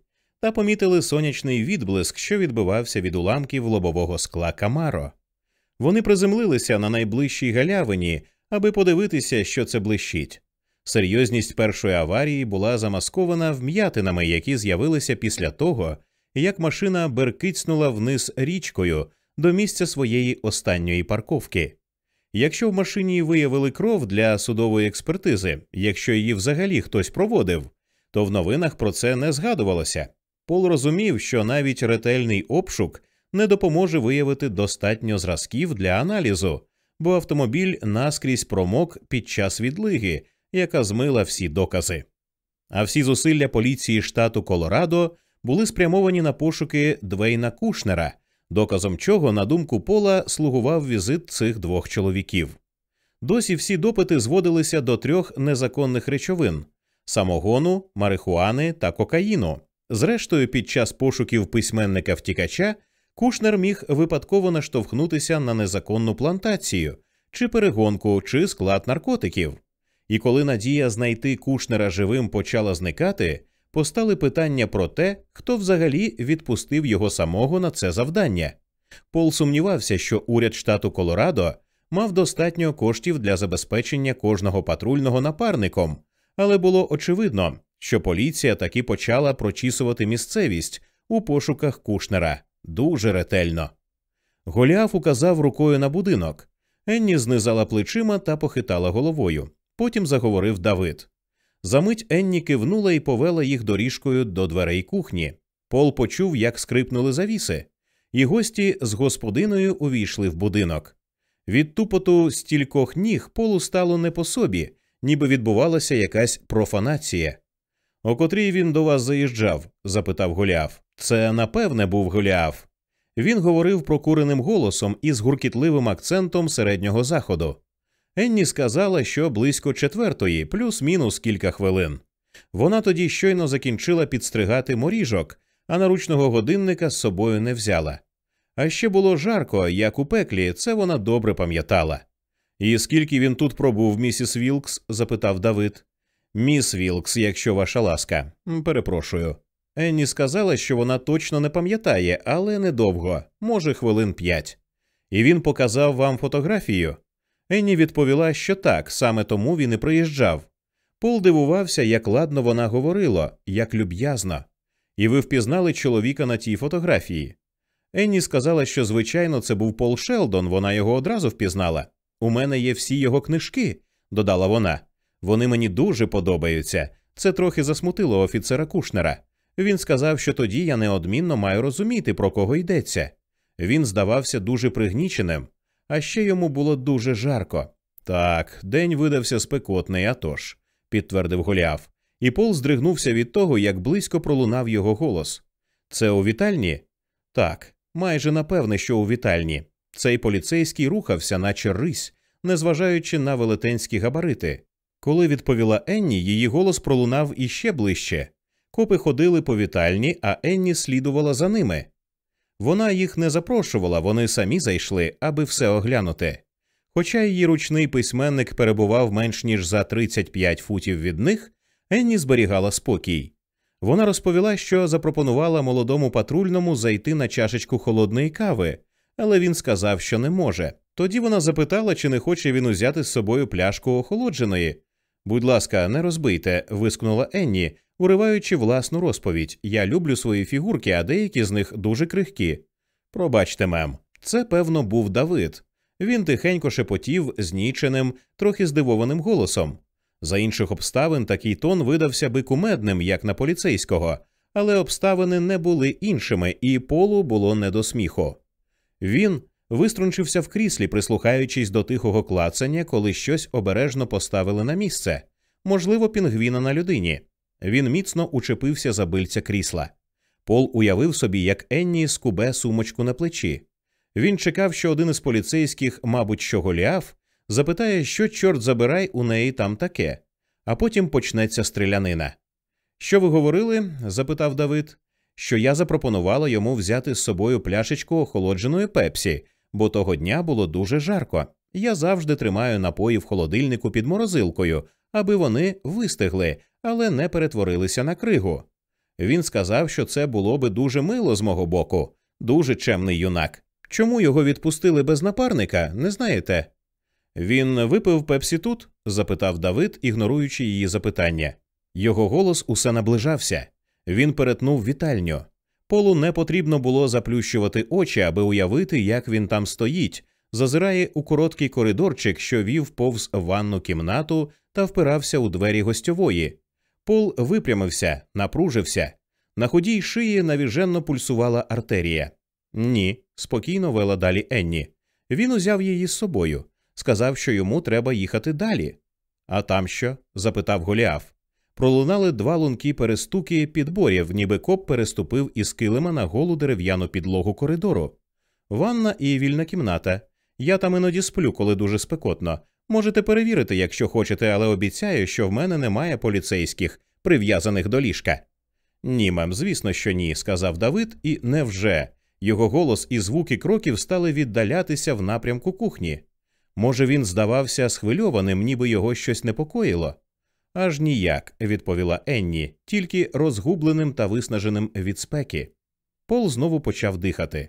та помітили сонячний відблиск, що відбивався від уламків лобового скла Камаро. Вони приземлилися на найближчій галявині, аби подивитися, що це блищить. Серйозність першої аварії була замаскована вм'ятинами, які з'явилися після того, як машина беркицнула вниз річкою до місця своєї останньої парковки. Якщо в машині виявили кров для судової експертизи, якщо її взагалі хтось проводив, то в новинах про це не згадувалося. Пол розумів, що навіть ретельний обшук не допоможе виявити достатньо зразків для аналізу, бо автомобіль наскрізь промок під час відлиги, яка змила всі докази. А всі зусилля поліції штату Колорадо були спрямовані на пошуки Двейна Кушнера, доказом чого, на думку Пола, слугував візит цих двох чоловіків. Досі всі допити зводилися до трьох незаконних речовин самогону, марихуани та кокаїну. Зрештою, під час пошуків письменника втікача Кушнер міг випадково наштовхнутися на незаконну плантацію, чи перегонку, чи склад наркотиків. І коли надія знайти Кушнера живим почала зникати, постали питання про те, хто взагалі відпустив його самого на це завдання. Пол сумнівався, що уряд штату Колорадо мав достатньо коштів для забезпечення кожного патрульного напарником, але було очевидно, що поліція таки почала прочісувати місцевість у пошуках Кушнера дуже ретельно. Голіаф указав рукою на будинок. Енні знизала плечима та похитала головою. Потім заговорив Давид. Замить Енні кивнула і повела їх доріжкою до дверей кухні. Пол почув, як скрипнули завіси, і гості з господиною увійшли в будинок. Від тупоту стількох ніг полу стало не по собі, ніби відбувалася якась профанація. О котрій він до вас заїжджав? запитав Голіаф. Це напевне був Голіаф. Він говорив прокуреним голосом і з гуркітливим акцентом середнього заходу. Енні сказала, що близько четвертої, плюс-мінус кілька хвилин. Вона тоді щойно закінчила підстригати моріжок, а наручного годинника з собою не взяла. А ще було жарко, як у пеклі, це вона добре пам'ятала. І скільки він тут пробув, місіс Вілкс? запитав Давид. Міс Вілкс, якщо ваша ласка, перепрошую. Енні сказала, що вона точно не пам'ятає, але недовго, може, хвилин п'ять. І він показав вам фотографію. Енні відповіла, що так, саме тому він і приїжджав. Пол дивувався, як ладно вона говорила, як люб'язно. І ви впізнали чоловіка на тій фотографії. Енні сказала, що, звичайно, це був Пол Шелдон, вона його одразу впізнала. У мене є всі його книжки, додала вона. Вони мені дуже подобаються. Це трохи засмутило офіцера Кушнера. Він сказав, що тоді я неодмінно маю розуміти, про кого йдеться. Він здавався дуже пригніченим, а ще йому було дуже жарко. Так, день видався спекотний, а тож», – підтвердив Голіаф. І Пол здригнувся від того, як близько пролунав його голос. Це у вітальні? Так, майже напевне, що у вітальні. Цей поліцейський рухався, наче рись, незважаючи на велетенські габарити. Коли відповіла Енні, її голос пролунав іще ближче. Копи ходили по вітальні, а Енні слідувала за ними. Вона їх не запрошувала, вони самі зайшли, аби все оглянути. Хоча її ручний письменник перебував менш ніж за 35 футів від них, Енні зберігала спокій. Вона розповіла, що запропонувала молодому патрульному зайти на чашечку холодної кави, але він сказав, що не може. Тоді вона запитала, чи не хоче він узяти з собою пляшку охолодженої. Будь ласка, не розбийте, вискнула Енні, уриваючи власну розповідь. Я люблю свої фігурки, а деякі з них дуже крихкі. Пробачте, мем, це, певно, був Давид. Він тихенько шепотів зніченим, трохи здивованим голосом. За інших обставин такий тон видався би кумедним, як на поліцейського, але обставини не були іншими, і полу було не до сміху. Він виструнчився в кріслі, прислухаючись до тихого клацання, коли щось обережно поставили на місце, можливо, пінгвіна на людині. Він міцно учепився за бильця крісла. Пол уявив собі, як Енні скубе сумочку на плечі. Він чекав, що один із поліцейських, мабуть, що Голіаф, запитає, що, чорт забирай, у неї там таке, а потім почнеться стрілянина. Що ви говорили? запитав Давид. Що я запропонувала йому взяти з собою пляшечку охолодженої пепсі, бо того дня було дуже жарко. Я завжди тримаю напої в холодильнику під морозилкою, аби вони вистигли, але не перетворилися на кригу. Він сказав, що це було би дуже мило з мого боку, дуже чемний юнак. Чому його відпустили без напарника, не знаєте? Він випив пепсі тут? запитав Давид, ігноруючи її запитання. Його голос усе наближався. Він перетнув вітальню. Полу не потрібно було заплющувати очі, аби уявити, як він там стоїть, зазирає у короткий коридорчик, що вів повз ванну кімнату та впирався у двері гостьової. Пол випрямився, напружився. На худій шиї навіженно пульсувала артерія. Ні, спокійно вела далі Енні. Він узяв її з собою, сказав, що йому треба їхати далі. А там що? запитав Голіаф. Пролунали два лункі перестуки підборів, ніби коп переступив із килима на голу дерев'яну підлогу коридору. Ванна і вільна кімната. Я там іноді сплю, коли дуже спекотно. Можете перевірити, якщо хочете, але обіцяю, що в мене немає поліцейських, прив'язаних до ліжка. Ні, мем, звісно, що ні, сказав Давид, і невже. Його голос і звуки кроків стали віддалятися в напрямку кухні. Може, він здавався схвильованим, ніби його щось непокоїло. Аж ніяк, відповіла Енні, тільки розгубленим та виснаженим від спеки. Пол знову почав дихати.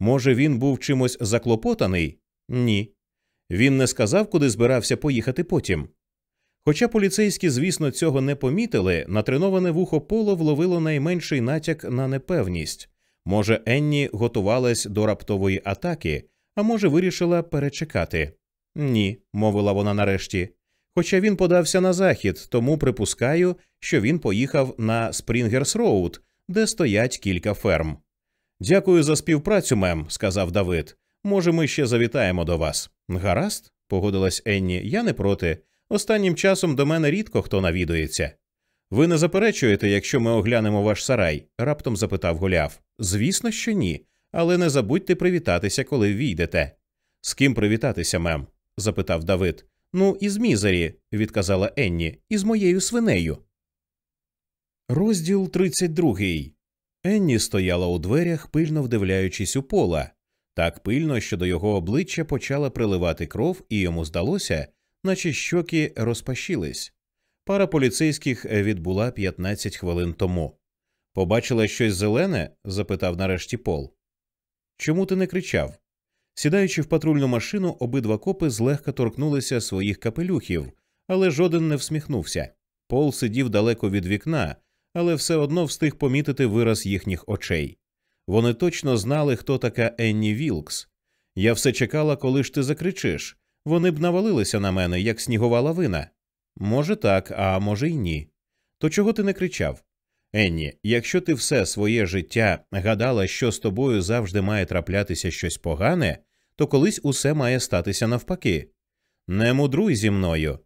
Може, він був чимось заклопотаний? Ні. Він не сказав, куди збирався поїхати потім. Хоча поліцейські, звісно, цього не помітили, натреноване вухо Пола вловило найменший натяк на непевність. Може, Енні готувалась до раптової атаки, а може, вирішила перечекати. Ні, мовила вона нарешті. Хоча він подався на захід, тому припускаю, що він поїхав на Спрінгерс Роуд, де стоять кілька ферм. Дякую за співпрацю, мем, сказав Давид. Може, ми ще завітаємо до вас. Гаразд, погодилась Енні, я не проти. Останнім часом до мене рідко хто навідується. Ви не заперечуєте, якщо ми оглянемо ваш сарай? раптом запитав Голіаф. Звісно, що ні, але не забудьте привітатися, коли війдете. З ким привітатися, мем? запитав Давид. Ну, із мізері, відказала Енні, із моєю свинею. Розділ 32. Енні стояла у дверях, пильно вдивляючись у пола, так пильно, що до його обличчя почала приливати кров, і йому здалося, наче щоки розпашілись. Пара поліцейських відбула 15 хвилин тому. Побачила щось зелене? запитав нарешті Пол. Чому ти не кричав? Сідаючи в патрульну машину, обидва копи злегка торкнулися своїх капелюхів, але жоден не всміхнувся. Пол сидів далеко від вікна, але все одно встиг помітити вираз їхніх очей. Вони точно знали, хто така Енні Вілкс. Я все чекала, коли ж ти закричиш. Вони б навалилися на мене, як снігова лавина. Може, так, а може, й ні. То чого ти не кричав? Енні, якщо ти все своє життя гадала, що з тобою завжди має траплятися щось погане, то колись усе має статися навпаки. Не мудруй зі мною.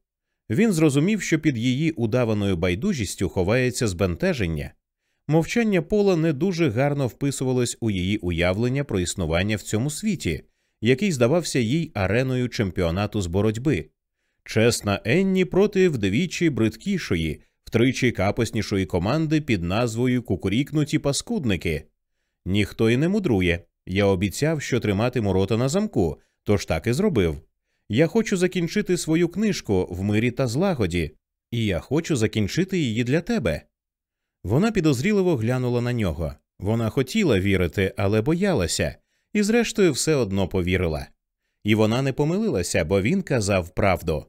Він зрозумів, що під її удаваною байдужістю ховається збентеження. Мовчання пола не дуже гарно вписувалось у її уявлення про існування в цьому світі, який здавався їй ареною чемпіонату з боротьби. Чесна Енні проти вдвічі бридкішої, втричі капоснішої команди під назвою Кукурікнуті паскудники. Ніхто й не мудрує. Я обіцяв, що триматиму рота на замку, тож так і зробив. Я хочу закінчити свою книжку в мирі та злагоді, і я хочу закінчити її для тебе. Вона підозріливо глянула на нього. Вона хотіла вірити, але боялася, і, зрештою, все одно повірила. І вона не помилилася, бо він казав правду.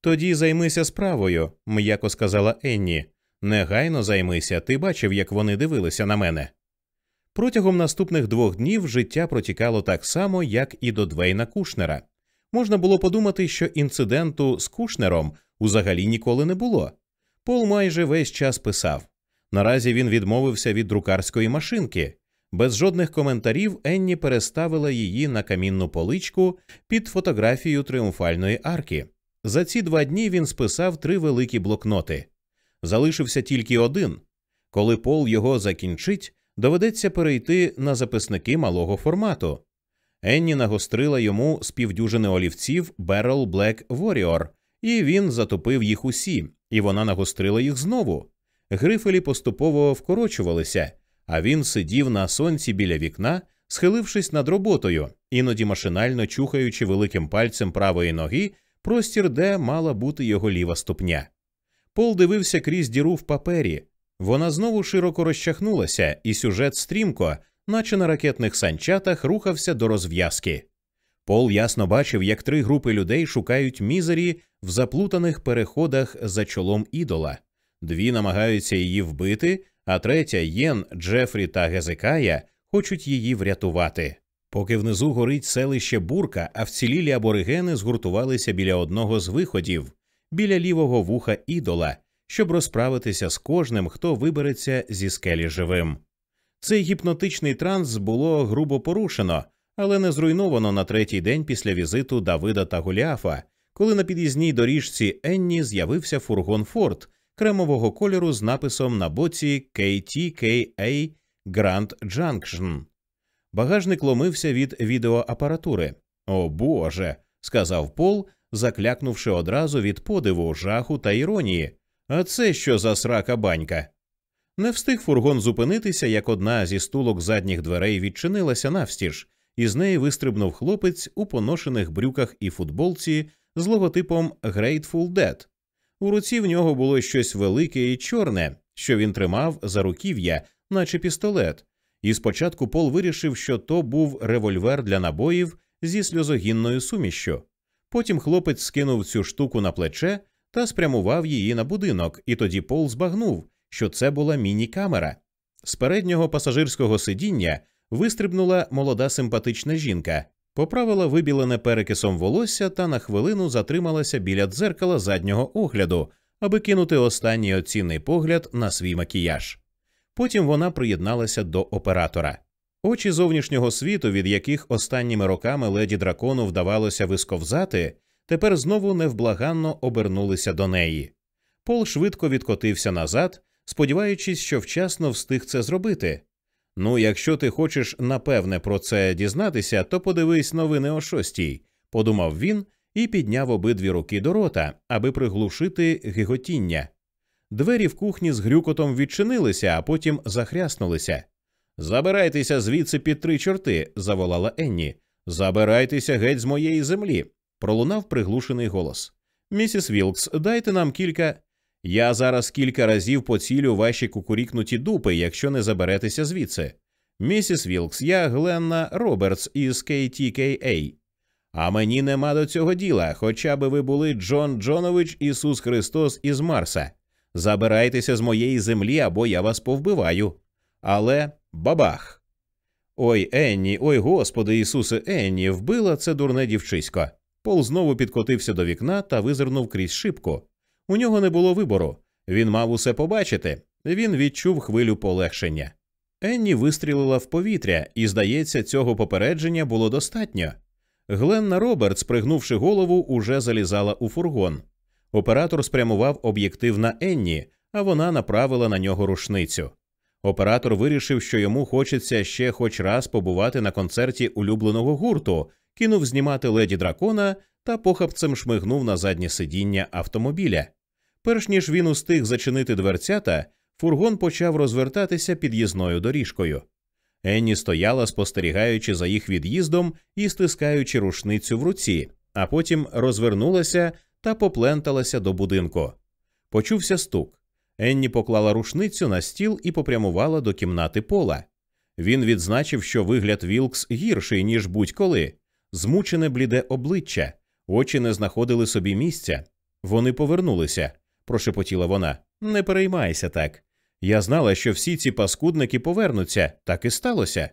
Тоді займися справою, м'яко сказала Енні. Негайно займися, ти бачив, як вони дивилися на мене. Протягом наступних двох днів життя протікало так само, як і до Двейна Кушнера. Можна було подумати, що інциденту з Кушнером узагалі ніколи не було. Пол майже весь час писав. Наразі він відмовився від друкарської машинки. Без жодних коментарів Енні переставила її на камінну поличку під фотографію тріумфальної арки. За ці два дні він списав три великі блокноти. Залишився тільки один. Коли Пол його закінчить, доведеться перейти на записники малого формату. Енні нагострила йому з півдюжини олівців Barrel Black Warrior, і він затопив їх усі, і вона нагострила їх знову. Грифелі поступово вкорочувалися, а він сидів на сонці біля вікна, схилившись над роботою, іноді машинально чухаючи великим пальцем правої ноги простір, де мала бути його ліва ступня. Пол дивився крізь діру в папері. Вона знову широко розчахнулася, і сюжет стрімко, наче на ракетних санчатах, рухався до розв'язки. Пол ясно бачив, як три групи людей шукають мізері в заплутаних переходах за чолом ідола. Дві намагаються її вбити, а третя Єн, Джефрі та Гезекая хочуть її врятувати. Поки внизу горить селище Бурка, а вцілілі аборигени згуртувалися біля одного з виходів, біля лівого вуха ідола, щоб розправитися з кожним, хто вибереться зі скелі живим. Цей гіпнотичний транс було грубо порушено, але не зруйновано на третій день після візиту Давида та Голіафа, коли на під'їзній доріжці Енні з'явився фургон Форд кремового кольору з написом на боці KTKA Grand Junction. Багажник ломився від відеоапаратури. О Боже. сказав Пол, заклякнувши одразу від подиву, жаху та іронії. А це що за срака банька? Не встиг фургон зупинитися, як одна зі стулок задніх дверей відчинилася навстіж, і з неї вистрибнув хлопець у поношених брюках і футболці з логотипом Grateful Dead. У руці в нього було щось велике і чорне, що він тримав за руків'я, наче пістолет, і спочатку Пол вирішив, що то був револьвер для набоїв зі сльозогінною сумішшю. Потім хлопець скинув цю штуку на плече та спрямував її на будинок, і тоді Пол збагнув, що це була міні-камера. З переднього пасажирського сидіння вистрибнула молода симпатична жінка. поправила вибілене перекисом волосся та на хвилину затрималася біля дзеркала заднього огляду, аби кинути останній оцінний погляд на свій макіяж. Потім вона приєдналася до оператора. Очі зовнішнього світу, від яких останніми роками леді дракону вдавалося висковзати, тепер знову невблаганно обернулися до неї. Пол швидко відкотився назад, сподіваючись, що вчасно встиг це зробити. Ну, якщо ти хочеш напевне про це дізнатися, то подивись новини о шостій, подумав він і підняв обидві руки до рота, аби приглушити гиготіння. Двері в кухні з грюкотом відчинилися, а потім захряснулися. Забирайтеся звідси під три чорти, заволала Енні. Забирайтеся геть з моєї землі. пролунав приглушений голос. Місіс Вілкс, дайте нам кілька. Я зараз кілька разів поцілю ваші кукурікнуті дупи, якщо не заберетеся звідси. Місіс Вілкс, я Гленна Робертс із KTKA. А мені нема до цього діла, хоча би ви були Джон Джонович Ісус Христос із Марса. Забирайтеся з моєї землі, або я вас повбиваю. Але бабах. Ой Енні, ой Господи Ісусе Енні, вбила це дурне дівчисько. Пол знову підкотився до вікна та визирнув крізь шибку. У нього не було вибору. Він мав усе побачити. Він відчув хвилю полегшення. Енні вистрілила в повітря, і, здається, цього попередження було достатньо. Гленна Робертс, пригнувши голову, уже залізала у фургон. Оператор спрямував об'єктив на Енні, а вона направила на нього рушницю. Оператор вирішив, що йому хочеться ще хоч раз побувати на концерті улюбленого гурту, кинув знімати леді дракона та похапцем шмигнув на заднє сидіння автомобіля. Перш ніж він устиг зачинити дверцята, фургон почав розвертатися під'їзною доріжкою. Енні стояла, спостерігаючи за їх від'їздом і стискаючи рушницю в руці, а потім розвернулася та попленталася до будинку. Почувся стук. Енні поклала рушницю на стіл і попрямувала до кімнати пола. Він відзначив, що вигляд Вілкс гірший, ніж будь-коли, змучене бліде обличчя, очі не знаходили собі місця. Вони повернулися, прошепотіла вона. Не переймайся так. Я знала, що всі ці паскудники повернуться, так і сталося.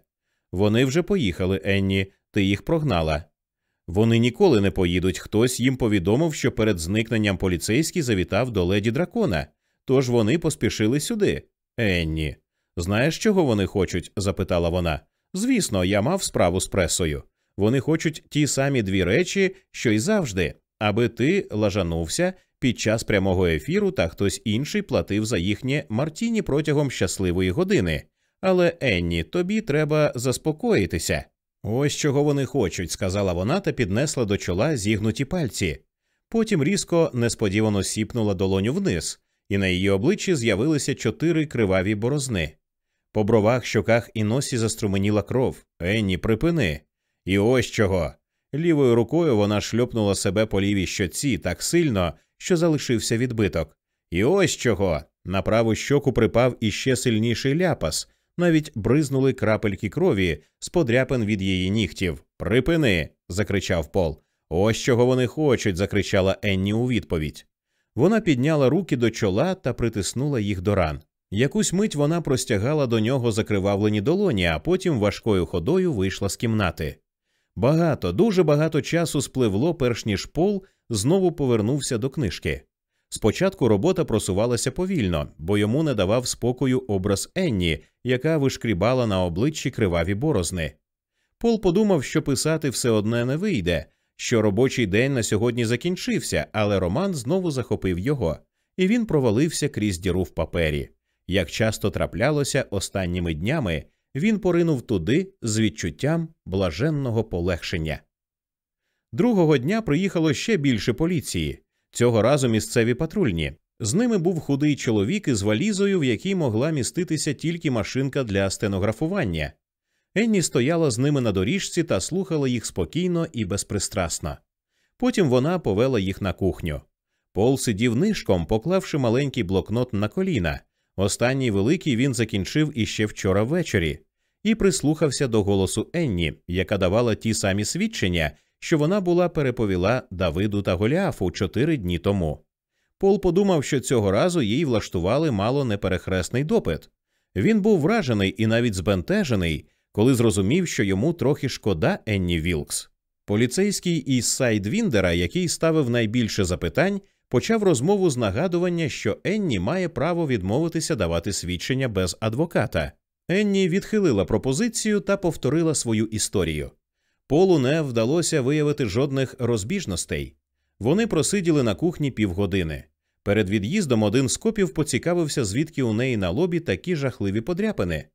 Вони вже поїхали, Енні, ти їх прогнала. Вони ніколи не поїдуть. Хтось їм повідомив, що перед зникненням поліцейський завітав до леді дракона, тож вони поспішили сюди. Енні. Знаєш, чого вони хочуть? запитала вона. Звісно, я мав справу з пресою. Вони хочуть ті самі дві речі, що й завжди, аби ти лажанувся під час прямого ефіру та хтось інший платив за їхнє Мартіні протягом щасливої години. Але Енні, тобі треба заспокоїтися. Ось чого вони хочуть, сказала вона та піднесла до чола зігнуті пальці. Потім різко несподівано сіпнула долоню вниз, і на її обличчі з'явилися чотири криваві борозни. По бровах, щоках і носі заструменіла кров. Енні, припини. І ось чого. Лівою рукою вона шльопнула себе по лівій щоці так сильно, що залишився відбиток. І ось чого. На праву щоку припав іще сильніший ляпас, навіть бризнули крапельки крові з подряпин від її нігтів. Припини. закричав Пол. Ось чого вони хочуть. закричала Енні у відповідь. Вона підняла руки до чола та притиснула їх до ран. Якусь мить вона простягала до нього закривавлені долоні, а потім важкою ходою вийшла з кімнати. Багато, дуже багато часу спливло, перш ніж Пол знову повернувся до книжки. Спочатку робота просувалася повільно, бо йому не давав спокою образ Енні, яка вишкрібала на обличчі криваві борозни. Пол подумав, що писати все одне не вийде, що робочий день на сьогодні закінчився, але роман знову захопив його, і він провалився крізь діру в папері. Як часто траплялося останніми днями, він поринув туди з відчуттям блаженного полегшення. Другого дня приїхало ще більше поліції. Цього разу місцеві патрульні. З ними був худий чоловік із валізою, в якій могла міститися тільки машинка для стенографування. Енні стояла з ними на доріжці та слухала їх спокійно і безпристрасно. Потім вона повела їх на кухню. Пол сидів нишком, поклавши маленький блокнот на коліна. Останній великий він закінчив іще вчора ввечері, і прислухався до голосу Енні, яка давала ті самі свідчення, що вона була переповіла Давиду та Голіафу чотири дні тому. Пол подумав, що цього разу їй влаштували мало неперехресний допит. Він був вражений і навіть збентежений, коли зрозумів, що йому трохи шкода Енні Вілкс. Поліцейський із Сайдвіндера, який ставив найбільше запитань, почав розмову з нагадування, що Енні має право відмовитися давати свідчення без адвоката. Енні відхилила пропозицію та повторила свою історію. Полу не вдалося виявити жодних розбіжностей. Вони просиділи на кухні півгодини. Перед від'їздом один з копів поцікавився, звідки у неї на лобі такі жахливі подряпини.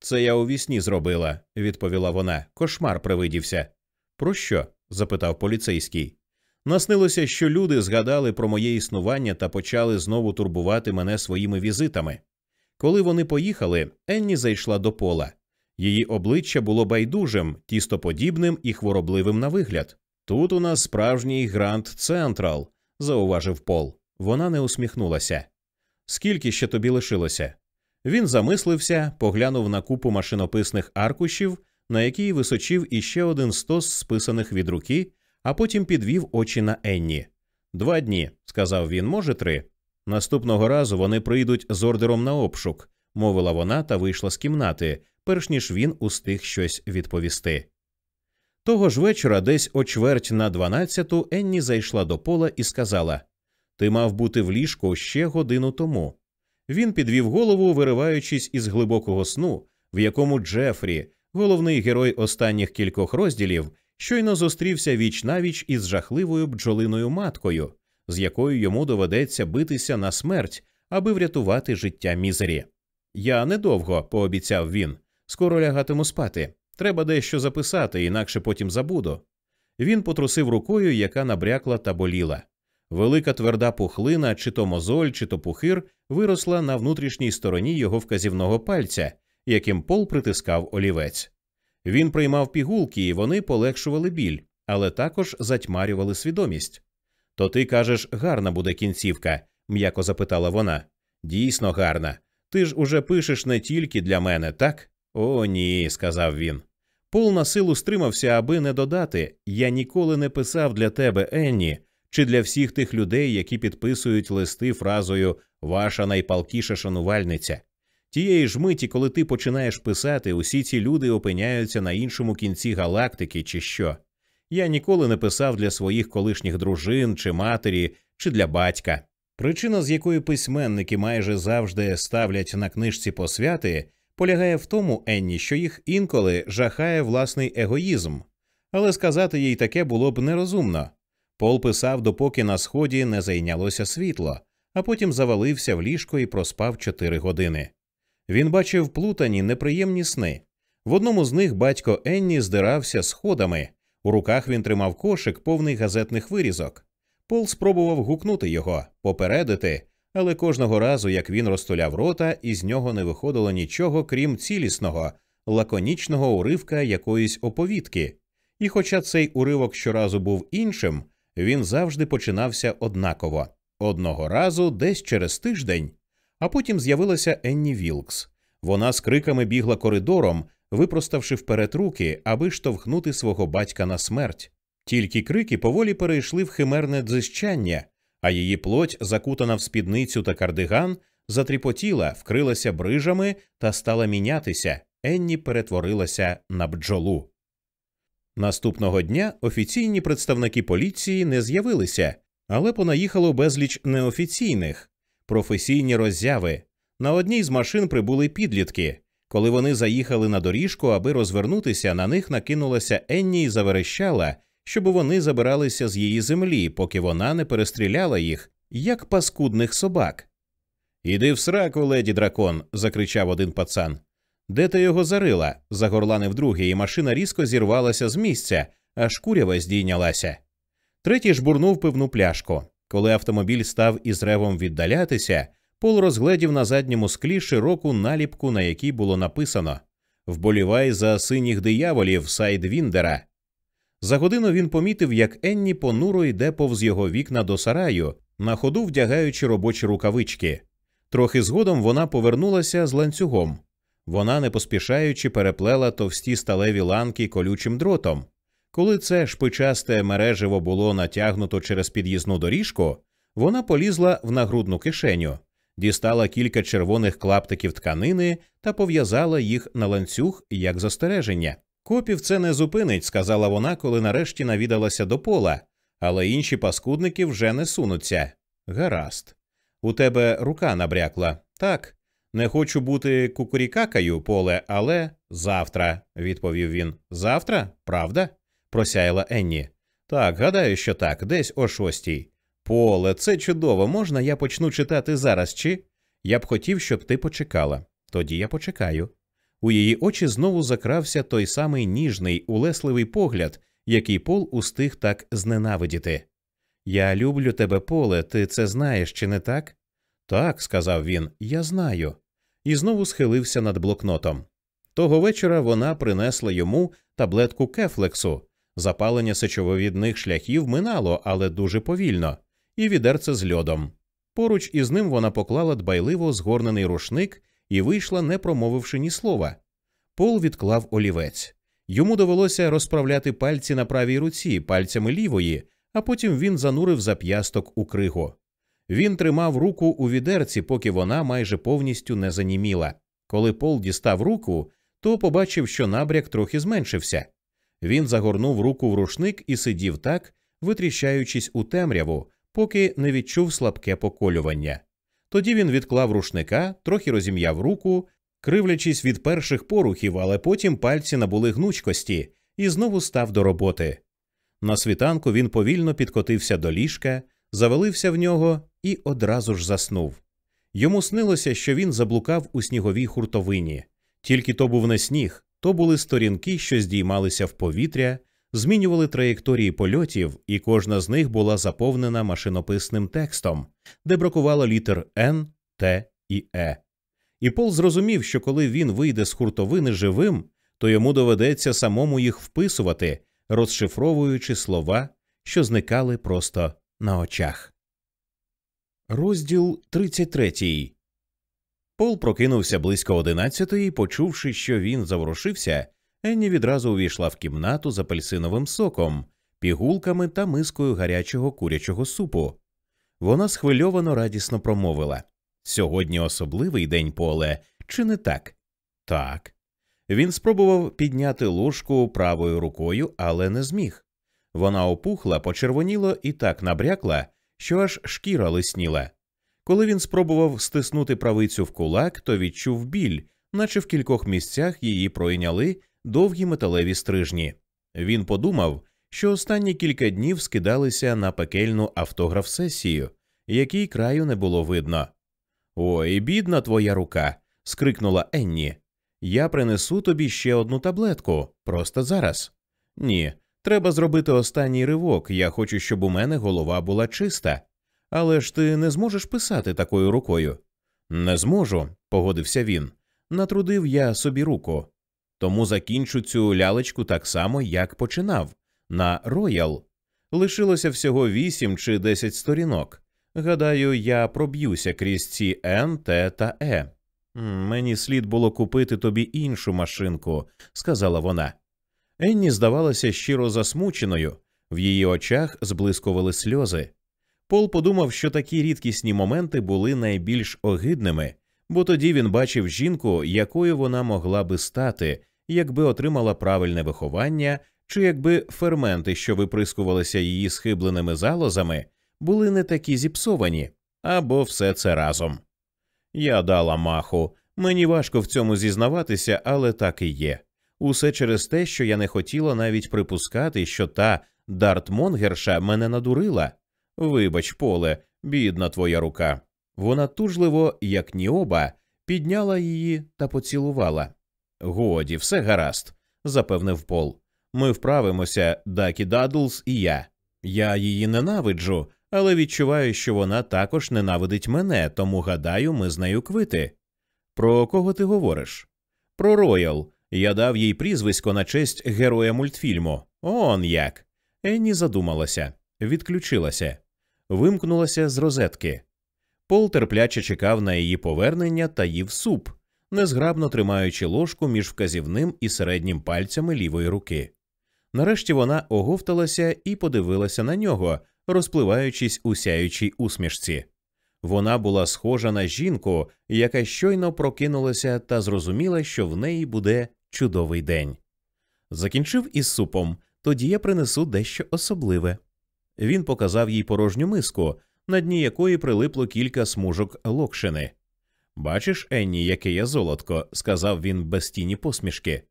Це я у вісні зробила, відповіла вона. Кошмар привидівся. Про що? запитав поліцейський. Наснилося, що люди згадали про моє існування та почали знову турбувати мене своїми візитами. Коли вони поїхали, Енні зайшла до пола. Її обличчя було байдужим, тістоподібним і хворобливим на вигляд. Тут у нас справжній Гранд Централ, зауважив Пол. Вона не усміхнулася. Скільки ще тобі лишилося? Він замислився, поглянув на купу машинописних аркушів, на якій височив іще один стос списаних від руки, а потім підвів очі на Енні. Два дні, сказав він, може, три. Наступного разу вони прийдуть з ордером на обшук, мовила вона та вийшла з кімнати, перш ніж він устиг щось відповісти. Того ж вечора, десь о чверть на дванадцяту, Енні зайшла до пола і сказала Ти мав бути в ліжку ще годину тому. Він підвів голову, вириваючись із глибокого сну, в якому Джефрі, головний герой останніх кількох розділів, щойно зустрівся віч навіч із жахливою бджолиною маткою, з якою йому доведеться битися на смерть, аби врятувати життя мізері. Я недовго, пообіцяв він, скоро лягатиму спати. Треба дещо записати, інакше потім забуду. Він потрусив рукою, яка набрякла та боліла. Велика тверда пухлина, чи то мозоль, чи то пухир, виросла на внутрішній стороні його вказівного пальця, яким пол притискав олівець. Він приймав пігулки, і вони полегшували біль, але також затьмарювали свідомість. То ти кажеш, гарна буде кінцівка? м'яко запитала вона. Дійсно гарна. Ти ж уже пишеш не тільки для мене, так? О, ні, сказав він. Пол на силу стримався, аби не додати Я ніколи не писав для тебе, Енні, чи для всіх тих людей, які підписують листи фразою Ваша найпалкіша шанувальниця. Тієї ж миті, коли ти починаєш писати, усі ці люди опиняються на іншому кінці галактики, чи що. Я ніколи не писав для своїх колишніх дружин чи матері, чи для батька. Причина, з якої письменники майже завжди ставлять на книжці посвяти, полягає в тому, Енні, що їх інколи жахає власний егоїзм, але сказати їй таке було б нерозумно. Пол писав, допоки на сході не зайнялося світло, а потім завалився в ліжко і проспав чотири години. Він бачив плутані неприємні сни. В одному з них батько Енні здирався сходами, у руках він тримав кошик, повний газетних вирізок. Пол спробував гукнути його, попередити, але кожного разу, як він розтуляв рота, із нього не виходило нічого, крім цілісного, лаконічного уривка якоїсь оповідки. І хоча цей уривок щоразу був іншим, він завжди починався однаково одного разу, десь через тиждень. А потім з'явилася Енні Вілкс. Вона з криками бігла коридором, випроставши вперед руки, аби штовхнути свого батька на смерть. Тільки крики поволі перейшли в химерне дзищання, а її плоть, закутана в спідницю та кардиган, затріпотіла, вкрилася брижами та стала мінятися. Енні перетворилася на бджолу. Наступного дня офіційні представники поліції не з'явилися, але понаїхало безліч неофіційних професійні роззяви. На одній з машин прибули підлітки. Коли вони заїхали на доріжку, аби розвернутися, на них накинулася Енні і заверещала, щоб вони забиралися з її землі, поки вона не перестріляла їх, як паскудних собак. Іди в сраку, леді дракон. закричав один пацан. Де ти його зарила? загорланив другий, і машина різко зірвалася з місця, аж курява здійнялася. Третій жбурнув пивну пляшку. Коли автомобіль став із ревом віддалятися, Пол розгледів на задньому склі широку наліпку, на якій було написано Вболівай за синіх дияволів Сайдвіндера. За годину він помітив, як Енні понуро йде повз його вікна до сараю, на ходу вдягаючи робочі рукавички. Трохи згодом вона повернулася з ланцюгом. Вона, не поспішаючи, переплела товсті сталеві ланки колючим дротом. Коли це шпичасте мережево було натягнуто через під'їзну доріжку, вона полізла в нагрудну кишеню, дістала кілька червоних клаптиків тканини та пов'язала їх на ланцюг як застереження. Копів це не зупинить, сказала вона, коли нарешті навідалася до пола, але інші паскудники вже не сунуться. Гаразд. У тебе рука набрякла. Так. Не хочу бути кукурікакою, поле, але завтра, відповів він. Завтра, правда? просяяла Енні. Так, гадаю, що так, десь о шостій. Поле, це чудово. Можна я почну читати зараз, чи? Я б хотів, щоб ти почекала. Тоді я почекаю. У її очі знову закрався той самий ніжний, улесливий погляд, який Пол устиг так зненавидіти. Я люблю тебе, поле, ти це знаєш, чи не так? Так, сказав він, я знаю. І знову схилився над блокнотом. Того вечора вона принесла йому таблетку кефлексу. Запалення сечововідних шляхів минало, але дуже повільно, і відерце з льодом. Поруч із ним вона поклала дбайливо згорнений рушник і вийшла, не промовивши ні слова. Пол відклав олівець. Йому довелося розправляти пальці на правій руці, пальцями лівої, а потім він занурив зап'ясток у кригу. Він тримав руку у відерці, поки вона майже повністю не заніміла. Коли Пол дістав руку, то побачив, що набряк трохи зменшився. Він загорнув руку в рушник і сидів так, витріщаючись у темряву, поки не відчув слабке поколювання. Тоді він відклав рушника, трохи розім'яв руку, кривлячись від перших порухів, але потім пальці набули гнучкості і знову став до роботи. На світанку він повільно підкотився до ліжка, завалився в нього і одразу ж заснув. Йому снилося, що він заблукав у сніговій хуртовині, тільки то був не сніг, то були сторінки, що здіймалися в повітря, змінювали траєкторії польотів, і кожна з них була заповнена машинописним текстом, де бракувало літер Н, Т і Е. І Пол зрозумів, що коли він вийде з хуртовини живим, то йому доведеться самому їх вписувати, розшифровуючи слова, що зникали просто на очах. Розділ 33 Пол прокинувся близько одинадцятої, почувши, що він заворушився, Енні відразу увійшла в кімнату з апельсиновим соком, пігулками та мискою гарячого курячого супу. Вона схвильовано радісно промовила Сьогодні особливий день поле, чи не так? Так. Він спробував підняти ложку правою рукою, але не зміг. Вона опухла, почервоніла і так набрякла, що аж шкіра лисніла. Коли він спробував стиснути правицю в кулак, то відчув біль, наче в кількох місцях її пройняли довгі металеві стрижні. Він подумав, що останні кілька днів скидалися на пекельну автограф сесію, якій краю не було видно. Ой, бідна твоя рука. скрикнула Енні. Я принесу тобі ще одну таблетку, просто зараз. Ні, треба зробити останній ривок. Я хочу, щоб у мене голова була чиста. Але ж ти не зможеш писати такою рукою. Не зможу, погодився він. Натрудив я собі руку. Тому закінчу цю лялечку так само, як починав, на роял. Лишилося всього вісім чи десять сторінок. Гадаю, я проб'юся крізь ці Н, Т та Е. Мені слід було купити тобі іншу машинку, сказала вона. Енні здавалася щиро засмученою, в її очах зблискували сльози. Пол подумав, що такі рідкісні моменти були найбільш огидними, бо тоді він бачив жінку, якою вона могла би стати, якби отримала правильне виховання, чи якби ферменти, що виприскувалися її схибленими залозами, були не такі зіпсовані, або все це разом. Я дала маху, мені важко в цьому зізнаватися, але так і є. Усе через те, що я не хотіла навіть припускати, що та Дарт Монгерша мене надурила. Вибач, поле, бідна твоя рука. Вона тужливо, як ніоба, підняла її та поцілувала. Годі, все гаразд, запевнив Пол. Ми вправимося, Дакі Дадлс і я. Я її ненавиджу, але відчуваю, що вона також ненавидить мене, тому гадаю, ми з нею квити. Про кого ти говориш? Про Роял. Я дав їй прізвисько на честь героя мультфільму. Он як. Енні задумалася, відключилася, вимкнулася з розетки. Пол терпляче чекав на її повернення та їв суп, незграбно тримаючи ложку між вказівним і середнім пальцями лівої руки. Нарешті вона оговталася і подивилася на нього, розпливаючись у сяючій усмішці. Вона була схожа на жінку, яка щойно прокинулася та зрозуміла, що в неї буде чудовий день. Закінчив із супом, тоді я принесу дещо особливе. Він показав їй порожню миску, на дні якої прилипло кілька смужок локшини. Бачиш, Енні, яке я золотко, сказав він без тіні посмішки.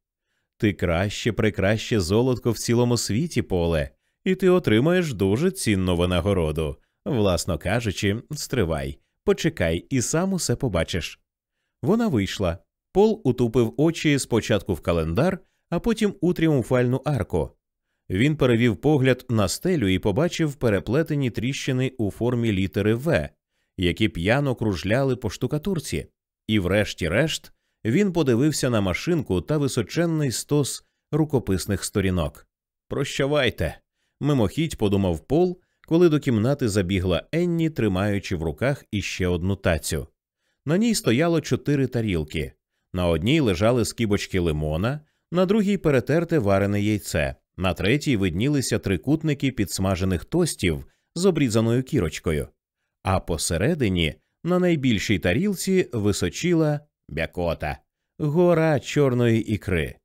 Ти краще, прекраще золотко в цілому світі, поле, і ти отримаєш дуже цінну винагороду. Власно кажучи, стривай, почекай і сам усе побачиш. Вона вийшла. Пол утупив очі спочатку в календар, а потім у тріумфальну арку. Він перевів погляд на стелю і побачив переплетені тріщини у формі літери В, які п'яно кружляли по штукатурці, і, врешті-решт, він подивився на машинку та височенний стос рукописних сторінок. Прощавайте. Мимохідь подумав Пол, коли до кімнати забігла Енні, тримаючи в руках іще одну тацю. На ній стояло чотири тарілки. На одній лежали скибочки лимона, на другій перетерте варене яйце, на третій виднілися трикутники підсмажених тостів з обрізаною кірочкою, а посередині на найбільшій тарілці височила бякота, гора чорної ікри.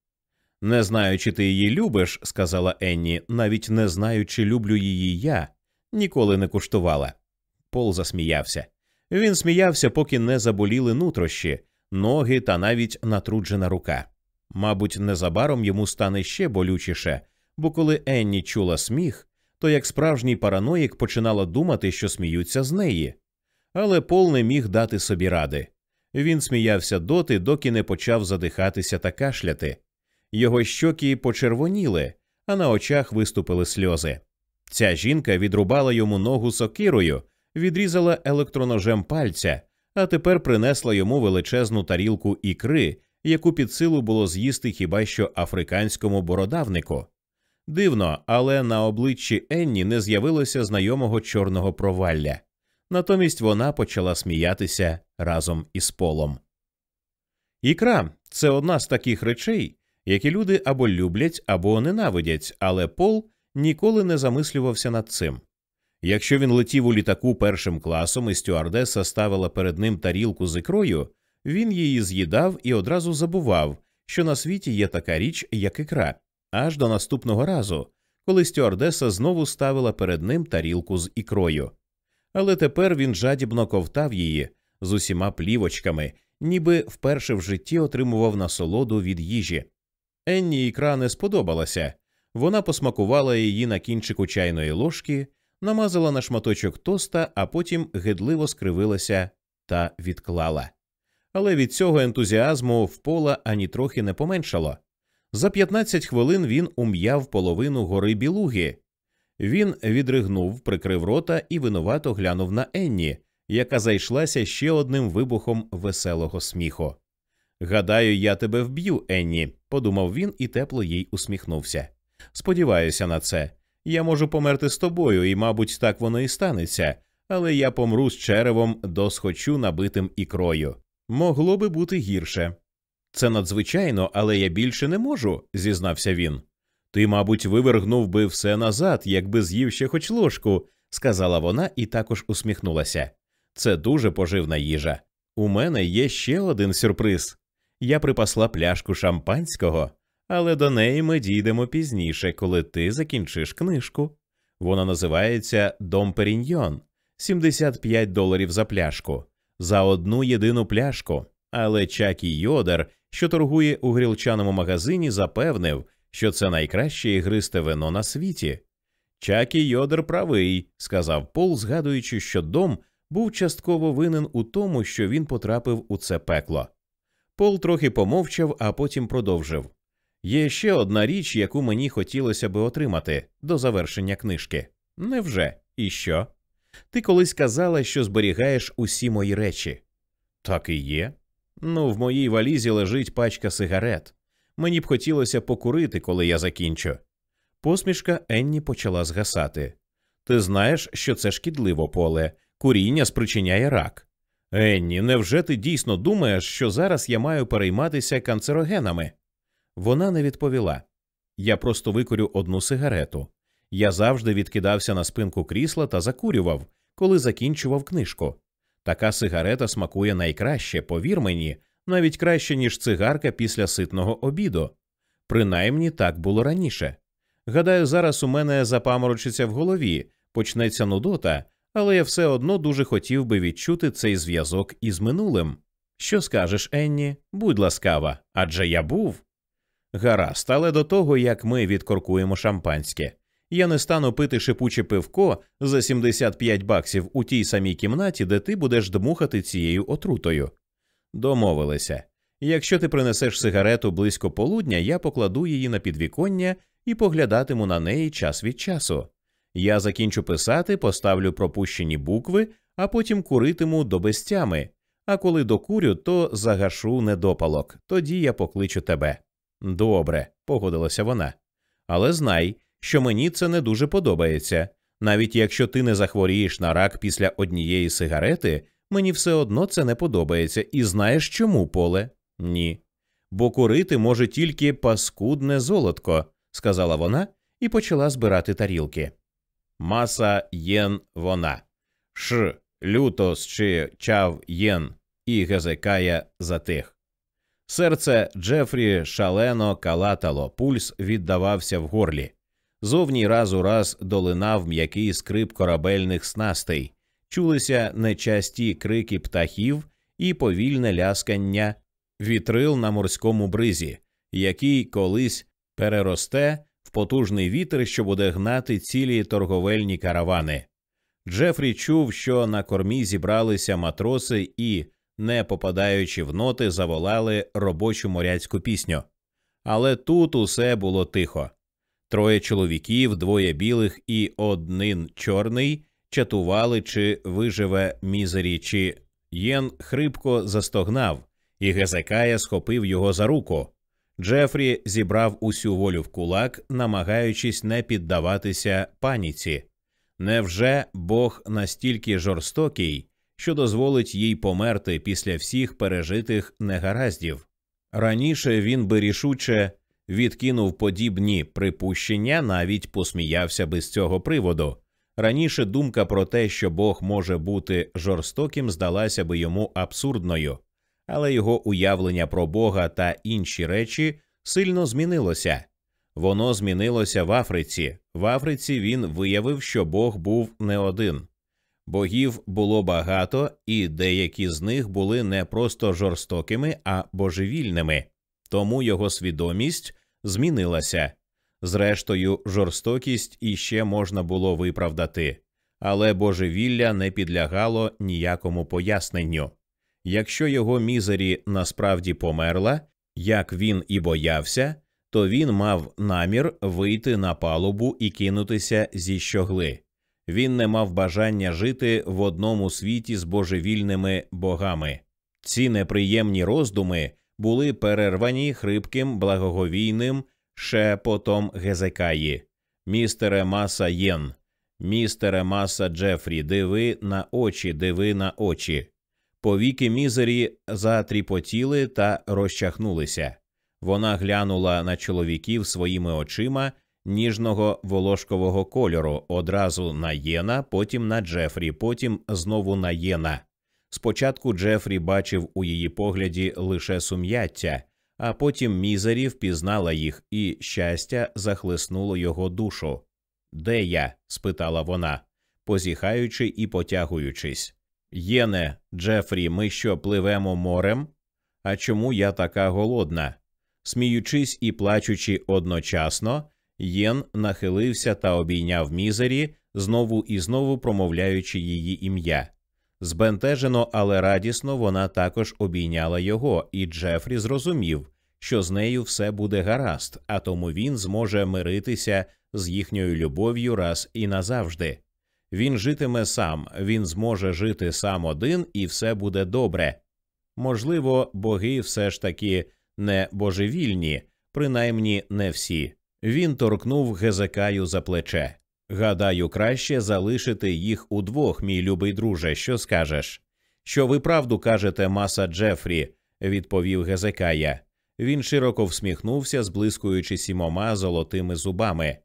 Не знаю, чи ти її любиш, сказала Енні, навіть не знаю, чи люблю її я, ніколи не куштувала. Пол засміявся. Він сміявся, поки не заболіли нутрощі, ноги та навіть натруджена рука. Мабуть, незабаром йому стане ще болючіше, бо коли Енні чула сміх, то як справжній параноїк починала думати, що сміються з неї. Але Пол не міг дати собі ради. Він сміявся доти, доки не почав задихатися та кашляти. Його щоки почервоніли, а на очах виступили сльози. Ця жінка відрубала йому ногу сокирою, відрізала електроножем пальця, а тепер принесла йому величезну тарілку ікри, яку під силу було з'їсти хіба що африканському бородавнику. Дивно, але на обличчі Енні не з'явилося знайомого чорного провалля. Натомість вона почала сміятися разом із полом. Ікра це одна з таких речей, які люди або люблять, або ненавидять, але Пол ніколи не замислювався над цим. Якщо він летів у літаку першим класом і стюардеса ставила перед ним тарілку з ікрою, він її з'їдав і одразу забував, що на світі є така річ, як ікра, аж до наступного разу, коли стюардеса знову ставила перед ним тарілку з ікрою. Але тепер він жадібно ковтав її з усіма плівочками, ніби вперше в житті отримував насолоду від їжі. Енні ікра не сподобалася. Вона посмакувала її на кінчику чайної ложки, намазала на шматочок тоста, а потім гидливо скривилася та відклала. Але від цього ентузіазму в пола ані трохи не поменшало. За 15 хвилин він ум'яв половину гори білуги. Він відригнув, прикрив рота і винувато глянув на Енні, яка зайшлася ще одним вибухом веселого сміху. Гадаю, я тебе вб'ю, Енні, подумав він і тепло їй усміхнувся. Сподіваюся на це. Я можу померти з тобою, і, мабуть, так воно і станеться, але я помру з черевом досхочу набитим ікрою. Могло би бути гірше. Це надзвичайно, але я більше не можу, зізнався він. Ти, мабуть, вивергнув би все назад, якби з'їв ще хоч ложку, сказала вона і також усміхнулася. Це дуже поживна їжа. У мене є ще один сюрприз. Я припасла пляшку шампанського, але до неї ми дійдемо пізніше, коли ти закінчиш книжку. Вона називається Дом Періньйон 75 доларів за пляшку, за одну єдину пляшку. Але Чакі Йодер, що торгує у грілчаному магазині, запевнив, що це найкраще ігристе вино на світі. Чакі Йодер правий, сказав Пол, згадуючи, що дом був частково винен у тому, що він потрапив у це пекло. Пол трохи помовчав, а потім продовжив. Є ще одна річ, яку мені хотілося би отримати до завершення книжки. Невже? І що? Ти колись казала, що зберігаєш усі мої речі. Так і є. Ну, в моїй валізі лежить пачка сигарет. Мені б хотілося покурити, коли я закінчу. Посмішка Енні почала згасати. Ти знаєш, що це шкідливо поле, куріння спричиняє рак. Енні, невже ти дійсно думаєш, що зараз я маю перейматися канцерогенами? Вона не відповіла. Я просто викурю одну сигарету. Я завжди відкидався на спинку крісла та закурював, коли закінчував книжку. Така сигарета смакує найкраще, повір мені, навіть краще, ніж цигарка після ситного обіду. Принаймні так було раніше. Гадаю, зараз у мене запаморочиться в голові, почнеться нудота, але я все одно дуже хотів би відчути цей зв'язок із минулим. Що скажеш, Енні? Будь ласкава, адже я був. Гаразд, але до того, як ми відкоркуємо шампанське. Я не стану пити шипуче пивко за 75 баксів у тій самій кімнаті, де ти будеш дмухати цією отрутою. Домовилися. Якщо ти принесеш сигарету близько полудня, я покладу її на підвіконня і поглядатиму на неї час від часу. Я закінчу писати, поставлю пропущені букви, а потім куритиму до безтями. А коли докурю, то загашу недопалок. Тоді я покличу тебе. Добре, погодилася вона. Але знай, що мені це не дуже подобається. Навіть якщо ти не захворієш на рак після однієї сигарети, мені все одно це не подобається. І знаєш чому, поле? Ні. Бо курити може тільки паскудне золотко, сказала вона і почала збирати тарілки. Маса єн вона. Ш. Лютос чи чав єн, і Гезекая затих. Серце Джефрі шалено калатало, пульс віддавався в горлі. Зовні раз у раз долинав м'який скрип корабельних снастей, чулися нечасті крики птахів і повільне ляскання вітрил на морському бризі, який колись переросте в потужний вітер, що буде гнати цілі торговельні каравани. Джефрі чув, що на кормі зібралися матроси і, не попадаючи в ноти, заволали робочу моряцьку пісню. Але тут усе було тихо. Троє чоловіків, двоє білих і один чорний чатували, чи виживе мізері, чи єн хрипко застогнав, і Гезекая схопив його за руку. Джефрі зібрав усю волю в кулак, намагаючись не піддаватися паніці. Невже Бог настільки жорстокий, що дозволить їй померти після всіх пережитих негараздів? Раніше він би рішуче відкинув подібні припущення, навіть посміявся би з цього приводу. Раніше думка про те, що Бог може бути жорстоким, здалася би йому абсурдною, але його уявлення про Бога та інші речі сильно змінилося. Воно змінилося в Африці. В Африці він виявив, що Бог був не один. Богів було багато, і деякі з них були не просто жорстокими, а божевільними, тому його свідомість змінилася. Зрештою, жорстокість іще можна було виправдати, але божевілля не підлягало ніякому поясненню. Якщо його мізері насправді померла, як він і боявся, то він мав намір вийти на палубу і кинутися зі щогли. Він не мав бажання жити в одному світі з божевільними богами. Ці неприємні роздуми були перервані хрипким благоговійним шепотом Гезекаї. Містере Маса Єн, містере Маса Джефрі, диви на очі, диви на очі. Повіки мізері затріпотіли та розчахнулися. Вона глянула на чоловіків своїми очима ніжного волошкового кольору, одразу на Єна, потім на Джефрі, потім знову на Єна. Спочатку Джефрі бачив у її погляді лише сум'яття, а потім мізері впізнала їх, і щастя захлеснуло його душу. Де я? спитала вона, позіхаючи і потягуючись. Єне, Джефрі, ми що пливемо морем? А чому я така голодна? Сміючись і плачучи одночасно, Єн нахилився та обійняв мізері, знову і знову промовляючи її ім'я. Збентежено, але радісно вона також обійняла його, і Джефрі зрозумів, що з нею все буде гаразд, а тому він зможе миритися з їхньою любов'ю раз і назавжди. Він житиме сам, він зможе жити сам один, і все буде добре. Можливо, боги все ж таки не божевільні, принаймні не всі. Він торкнув Гезекаю за плече. Гадаю, краще залишити їх удвох, мій любий друже. Що скажеш? Що ви правду кажете, маса Джефрі, відповів Гезекая. Він широко всміхнувся, зблискуючи сімома золотими зубами.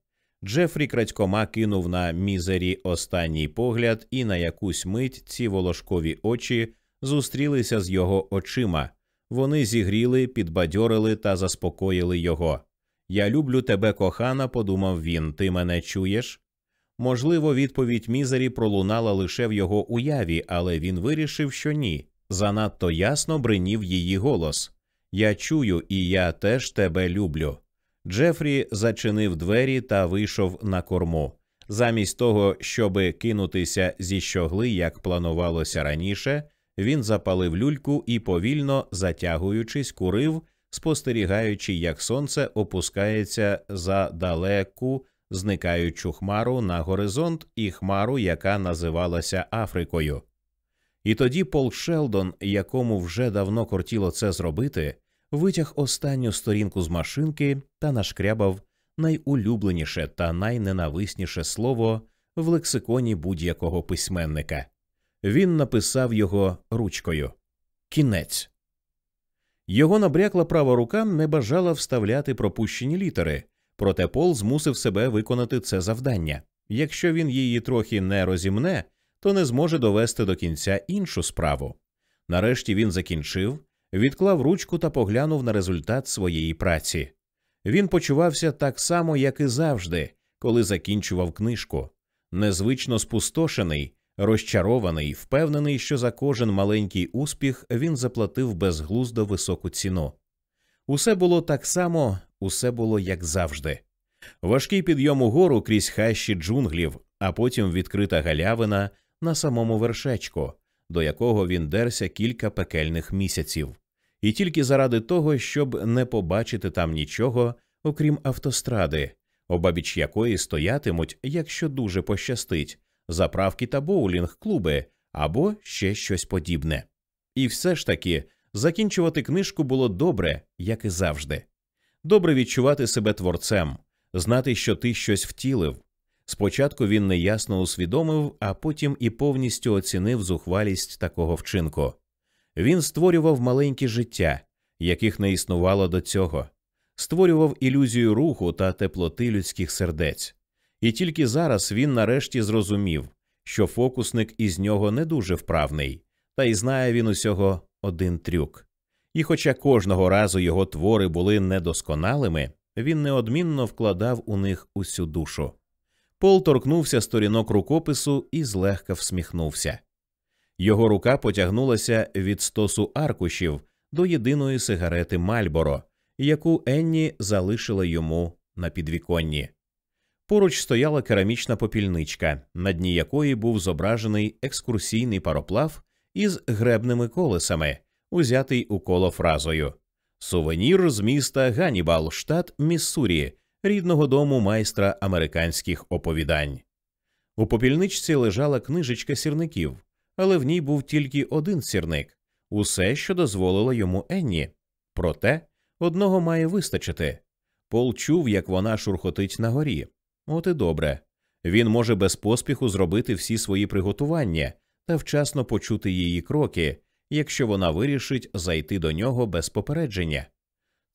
Джефрі крадькома кинув на мізері останній погляд, і на якусь мить ці волошкові очі зустрілися з його очима. Вони зігріли, підбадьорили та заспокоїли його. Я люблю тебе, кохана, подумав він. Ти мене чуєш? Можливо, відповідь Мізері пролунала лише в його уяві, але він вирішив, що ні. Занадто ясно бринів її голос. Я чую, і я теж тебе люблю. Джефрі зачинив двері та вийшов на корму. Замість того, щоби кинутися зі щогли, як планувалося раніше, він запалив люльку і повільно затягуючись, курив, спостерігаючи, як сонце опускається за далеку зникаючу хмару на горизонт і хмару, яка називалася Африкою. І тоді Пол Шелдон, якому вже давно кортіло це зробити, витяг останню сторінку з машинки та нашкрябав найулюбленіше та найненависніше слово в лексиконі будь-якого письменника. Він написав його ручкою Кінець. Його набрякла права рука не бажала вставляти пропущені літери, проте Пол змусив себе виконати це завдання. Якщо він її трохи не розімне, то не зможе довести до кінця іншу справу. Нарешті він закінчив, відклав ручку та поглянув на результат своєї праці. Він почувався так само, як і завжди, коли закінчував книжку, незвично спустошений, розчарований, впевнений, що за кожен маленький успіх він заплатив безглуздо високу ціну. Усе було так само, усе було як завжди. Важкий підйом угору крізь хащі джунглів, а потім відкрита галявина на самому вершечку, до якого він дерся кілька пекельних місяців, і тільки заради того, щоб не побачити там нічого, окрім автостради, обабіч якої стоятимуть, якщо дуже пощастить, заправки та боулінг клуби або ще щось подібне. І все ж таки закінчувати книжку було добре, як і завжди. Добре відчувати себе творцем, знати, що ти щось втілив. Спочатку він неясно усвідомив, а потім і повністю оцінив зухвалість такого вчинку. Він створював маленькі життя, яких не існувало до цього, створював ілюзію руху та теплоти людських сердець. І тільки зараз він нарешті зрозумів, що фокусник із нього не дуже вправний, та й знає він усього один трюк. І, хоча кожного разу його твори були недосконалими, він неодмінно вкладав у них усю душу. Пол торкнувся сторінок рукопису і злегка всміхнувся. Його рука потягнулася від стосу аркушів до єдиної сигарети Мальборо, яку Енні залишила йому на підвіконні. Поруч стояла керамічна попільничка, на дні якої був зображений екскурсійний пароплав із гребними колесами, узятий у коло фразою Сувенір з міста Ганібал, штат Міссурі, рідного дому майстра американських оповідань. У попільничці лежала книжечка сірників, але в ній був тільки один сірник усе, що дозволило йому Енні. Проте одного має вистачити. Пол чув, як вона шурхотить на горі. От і добре. Він може без поспіху зробити всі свої приготування та вчасно почути її кроки, якщо вона вирішить зайти до нього без попередження.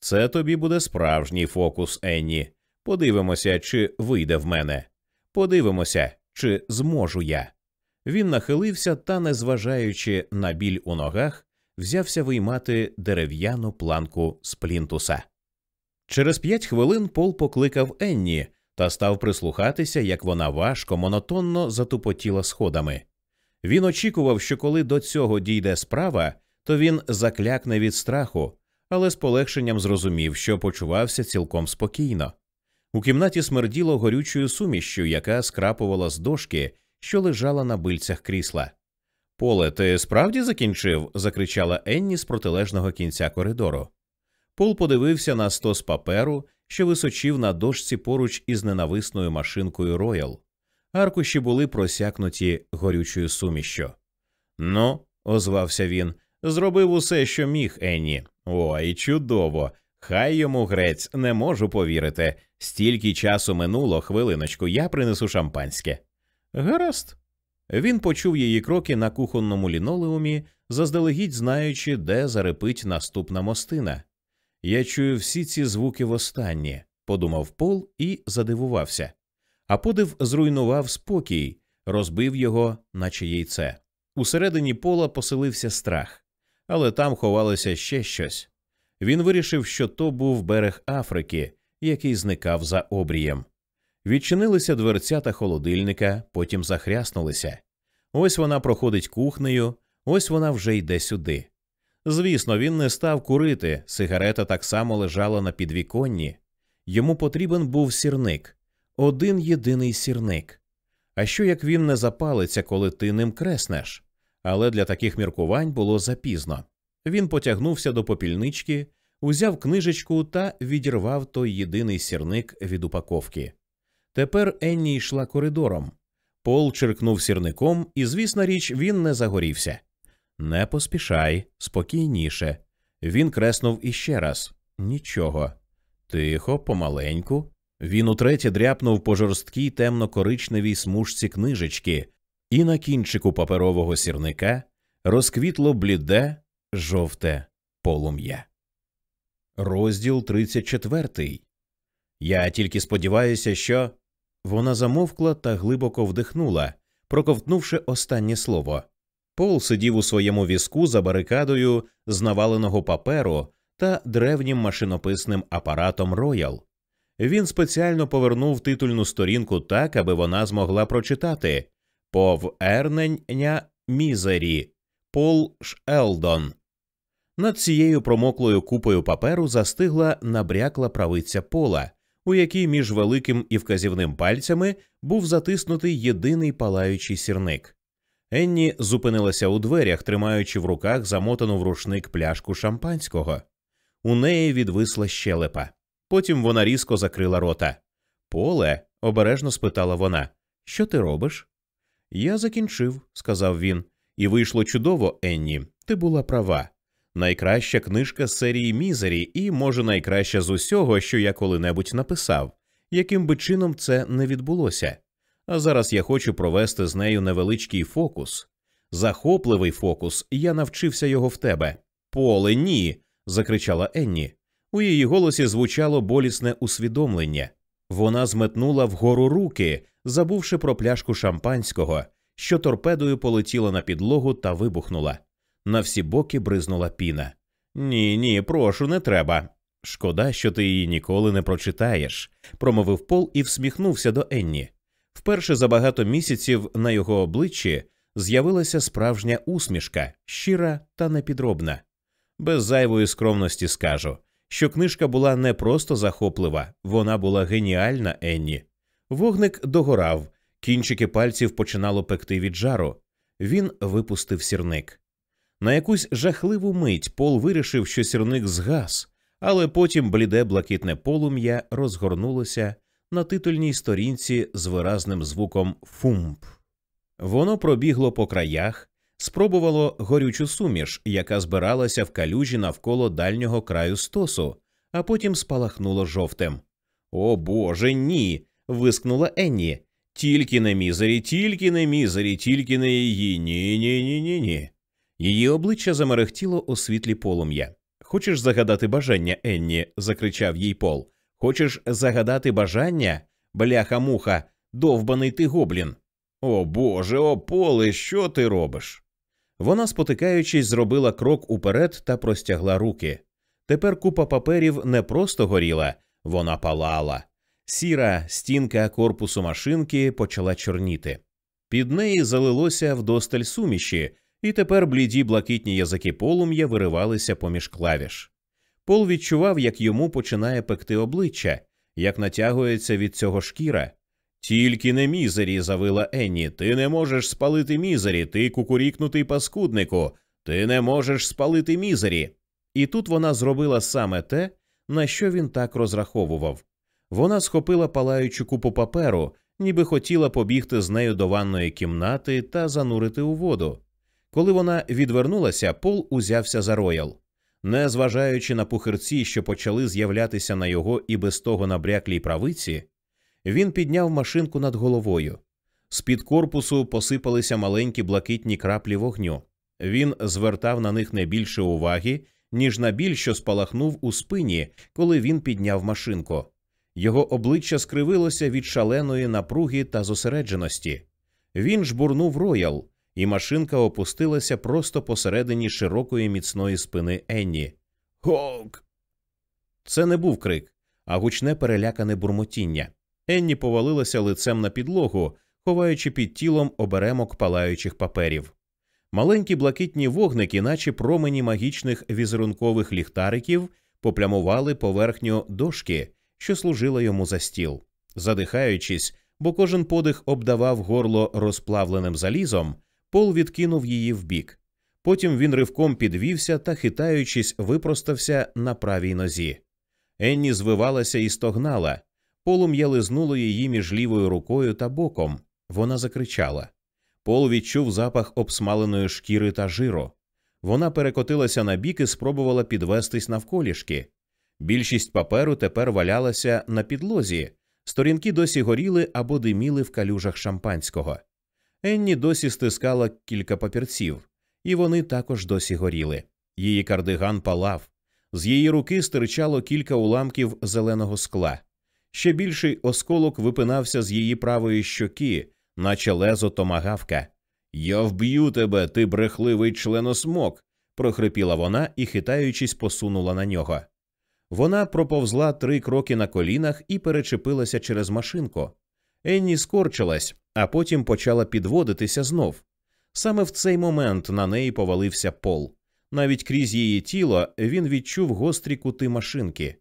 Це тобі буде справжній фокус, Енні. Подивимося, чи вийде в мене. Подивимося, чи зможу я. Він нахилився та, незважаючи на біль у ногах, взявся виймати дерев'яну планку з плінтуса. Через п'ять хвилин Пол покликав Енні та став прислухатися, як вона важко, монотонно затупотіла сходами. Він очікував, що коли до цього дійде справа, то він заклякне від страху, але з полегшенням зрозумів, що почувався цілком спокійно. У кімнаті смерділо горючою сумішчю, яка скрапувала з дошки, що лежала на бильцях крісла. Поле, ти справді закінчив? закричала Енні з протилежного кінця коридору. Пол подивився на стос паперу, що височив на дошці поруч із ненависною машинкою Роял. Аркуші були просякнуті горючою сумішчю. Ну, озвався він, зробив усе, що міг, Енні. Ой, чудово! Хай йому грець, не можу повірити. Стільки часу минуло, хвилиночку, я принесу шампанське. Гаразд. Він почув її кроки на кухонному лінолеумі, заздалегідь знаючи, де зарепить наступна мостина. Я чую всі ці звуки востаннє, подумав Пол і задивувався. А подив зруйнував спокій, розбив його, наче яйце. Усередині пола поселився страх, але там ховалося ще щось. Він вирішив, що то був берег Африки, який зникав за обрієм. Відчинилися дверця та холодильника, потім захряснулися. Ось вона проходить кухнею, ось вона вже йде сюди. Звісно, він не став курити, сигарета так само лежала на підвіконні. Йому потрібен був сірник, один єдиний сірник. А що як він не запалиться, коли ти ним креснеш? Але для таких міркувань було запізно. Він потягнувся до попільнички, узяв книжечку та відірвав той єдиний сірник від упаковки. Тепер Енні йшла коридором. Пол черкнув сірником, і, звісна річ, він не загорівся. Не поспішай, спокійніше. Він креснув іще раз нічого. Тихо, помаленьку. Він утретє дряпнув по жорсткій темно-коричневій смужці книжечки, і на кінчику паперового сірника розквітло бліде, жовте полум'я. Розділ 34. Я тільки сподіваюся, що. Вона замовкла та глибоко вдихнула, проковтнувши останнє слово. Пол сидів у своєму візку за барикадою з наваленого паперу та древнім машинописним апаратом Роял. Він спеціально повернув титульну сторінку так, аби вона змогла прочитати Повернення Мізері Пол Шелдон. Над цією промоклою купою паперу застигла набрякла правиця пола, у якій між великим і вказівним пальцями був затиснутий єдиний палаючий сірник. Енні зупинилася у дверях, тримаючи в руках замотану в рушник пляшку шампанського. У неї відвисла щелепа. Потім вона різко закрила рота. Поле, обережно спитала вона, що ти робиш? Я закінчив, сказав він, і вийшло чудово, Енні. Ти була права. Найкраща книжка з серії Мізері, і, може, найкраща з усього, що я коли-небудь написав, яким би чином це не відбулося. А зараз я хочу провести з нею невеличкий фокус. Захопливий фокус, я навчився його в тебе. Поле, ні. закричала Енні. У її голосі звучало болісне усвідомлення. Вона зметнула вгору руки, забувши про пляшку шампанського, що торпедою полетіла на підлогу та вибухнула. На всі боки бризнула піна. Ні, ні, прошу, не треба. Шкода, що ти її ніколи не прочитаєш, промовив Пол і всміхнувся до Енні. Вперше за багато місяців на його обличчі з'явилася справжня усмішка, щира та непідробна. Без зайвої скромності скажу, що книжка була не просто захоплива, вона була геніальна Енні. Вогник догорав, кінчики пальців починало пекти від жару. Він випустив сірник. На якусь жахливу мить Пол вирішив, що сірник згас, але потім бліде блакитне полум'я розгорнулося на титульній сторінці з виразним звуком фумп. Воно пробігло по краях, спробувало горючу суміш, яка збиралася в калюжі навколо дальнього краю стосу, а потім спалахнуло жовтим. О Боже, ні. вискнула Енні. Тільки не мізері, тільки не мізері, тільки не її. Ні, ні, ні, ні, ні. Її обличчя замерехтіло у світлі полум'я. Хочеш загадати бажання, Енні? закричав їй Пол. Хочеш загадати бажання? Бляха муха, довбаний ти гоблін. О Боже, о поле, що ти робиш? Вона, спотикаючись, зробила крок уперед та простягла руки. Тепер купа паперів не просто горіла, вона палала. Сіра стінка корпусу машинки почала чорніти. Під неї залилося вдосталь суміші, і тепер бліді блакитні язики полум'я виривалися поміж клавіш. Пол відчував, як йому починає пекти обличчя, як натягується від цього шкіра. Тільки не мізері, завила Енні. Ти не можеш спалити мізері, ти кукурікнутий паскуднику, ти не можеш спалити мізері. І тут вона зробила саме те, на що він так розраховував. Вона схопила палаючу купу паперу, ніби хотіла побігти з нею до ванної кімнати та занурити у воду. Коли вона відвернулася, Пол узявся за роял. Не зважаючи на пухирці, що почали з'являтися на його і без того набряклій правиці, він підняв машинку над головою. З під корпусу посипалися маленькі блакитні краплі вогню. Він звертав на них не більше уваги, ніж на біль, що спалахнув у спині, коли він підняв машинку. Його обличчя скривилося від шаленої напруги та зосередженості. Він жбурнув роял, і машинка опустилася просто посередині широкої міцної спини Енні. Гок! Це не був крик, а гучне перелякане бурмотіння. Енні повалилася лицем на підлогу, ховаючи під тілом оберемок палаючих паперів. Маленькі блакитні вогники, наче промені магічних візерункових ліхтариків, поплямували поверхню дошки, що служила йому за стіл. Задихаючись, бо кожен подих обдавав горло розплавленим залізом, Пол відкинув її вбік. Потім він ривком підвівся та, хитаючись, випростався на правій нозі. Енні звивалася і стогнала. Полум'я лизнуло її між лівою рукою та боком. Вона закричала. Пол відчув запах обсмаленої шкіри та жиру. Вона перекотилася на бік і спробувала підвестись навколішки. Більшість паперу тепер валялася на підлозі, сторінки досі горіли або диміли в калюжах шампанського. Енні досі стискала кілька папірців, і вони також досі горіли. Її кардиган палав. З її руки стирчало кілька уламків зеленого скла. Ще більший осколок випинався з її правої щоки, наче лезо томагавка. Я вб'ю тебе, ти брехливий членосмок. прохрипіла вона і, хитаючись, посунула на нього. Вона проповзла три кроки на колінах і перечепилася через машинку. Енні скорчилась, а потім почала підводитися знов. Саме в цей момент на неї повалився пол. Навіть крізь її тіло він відчув гострі кути машинки.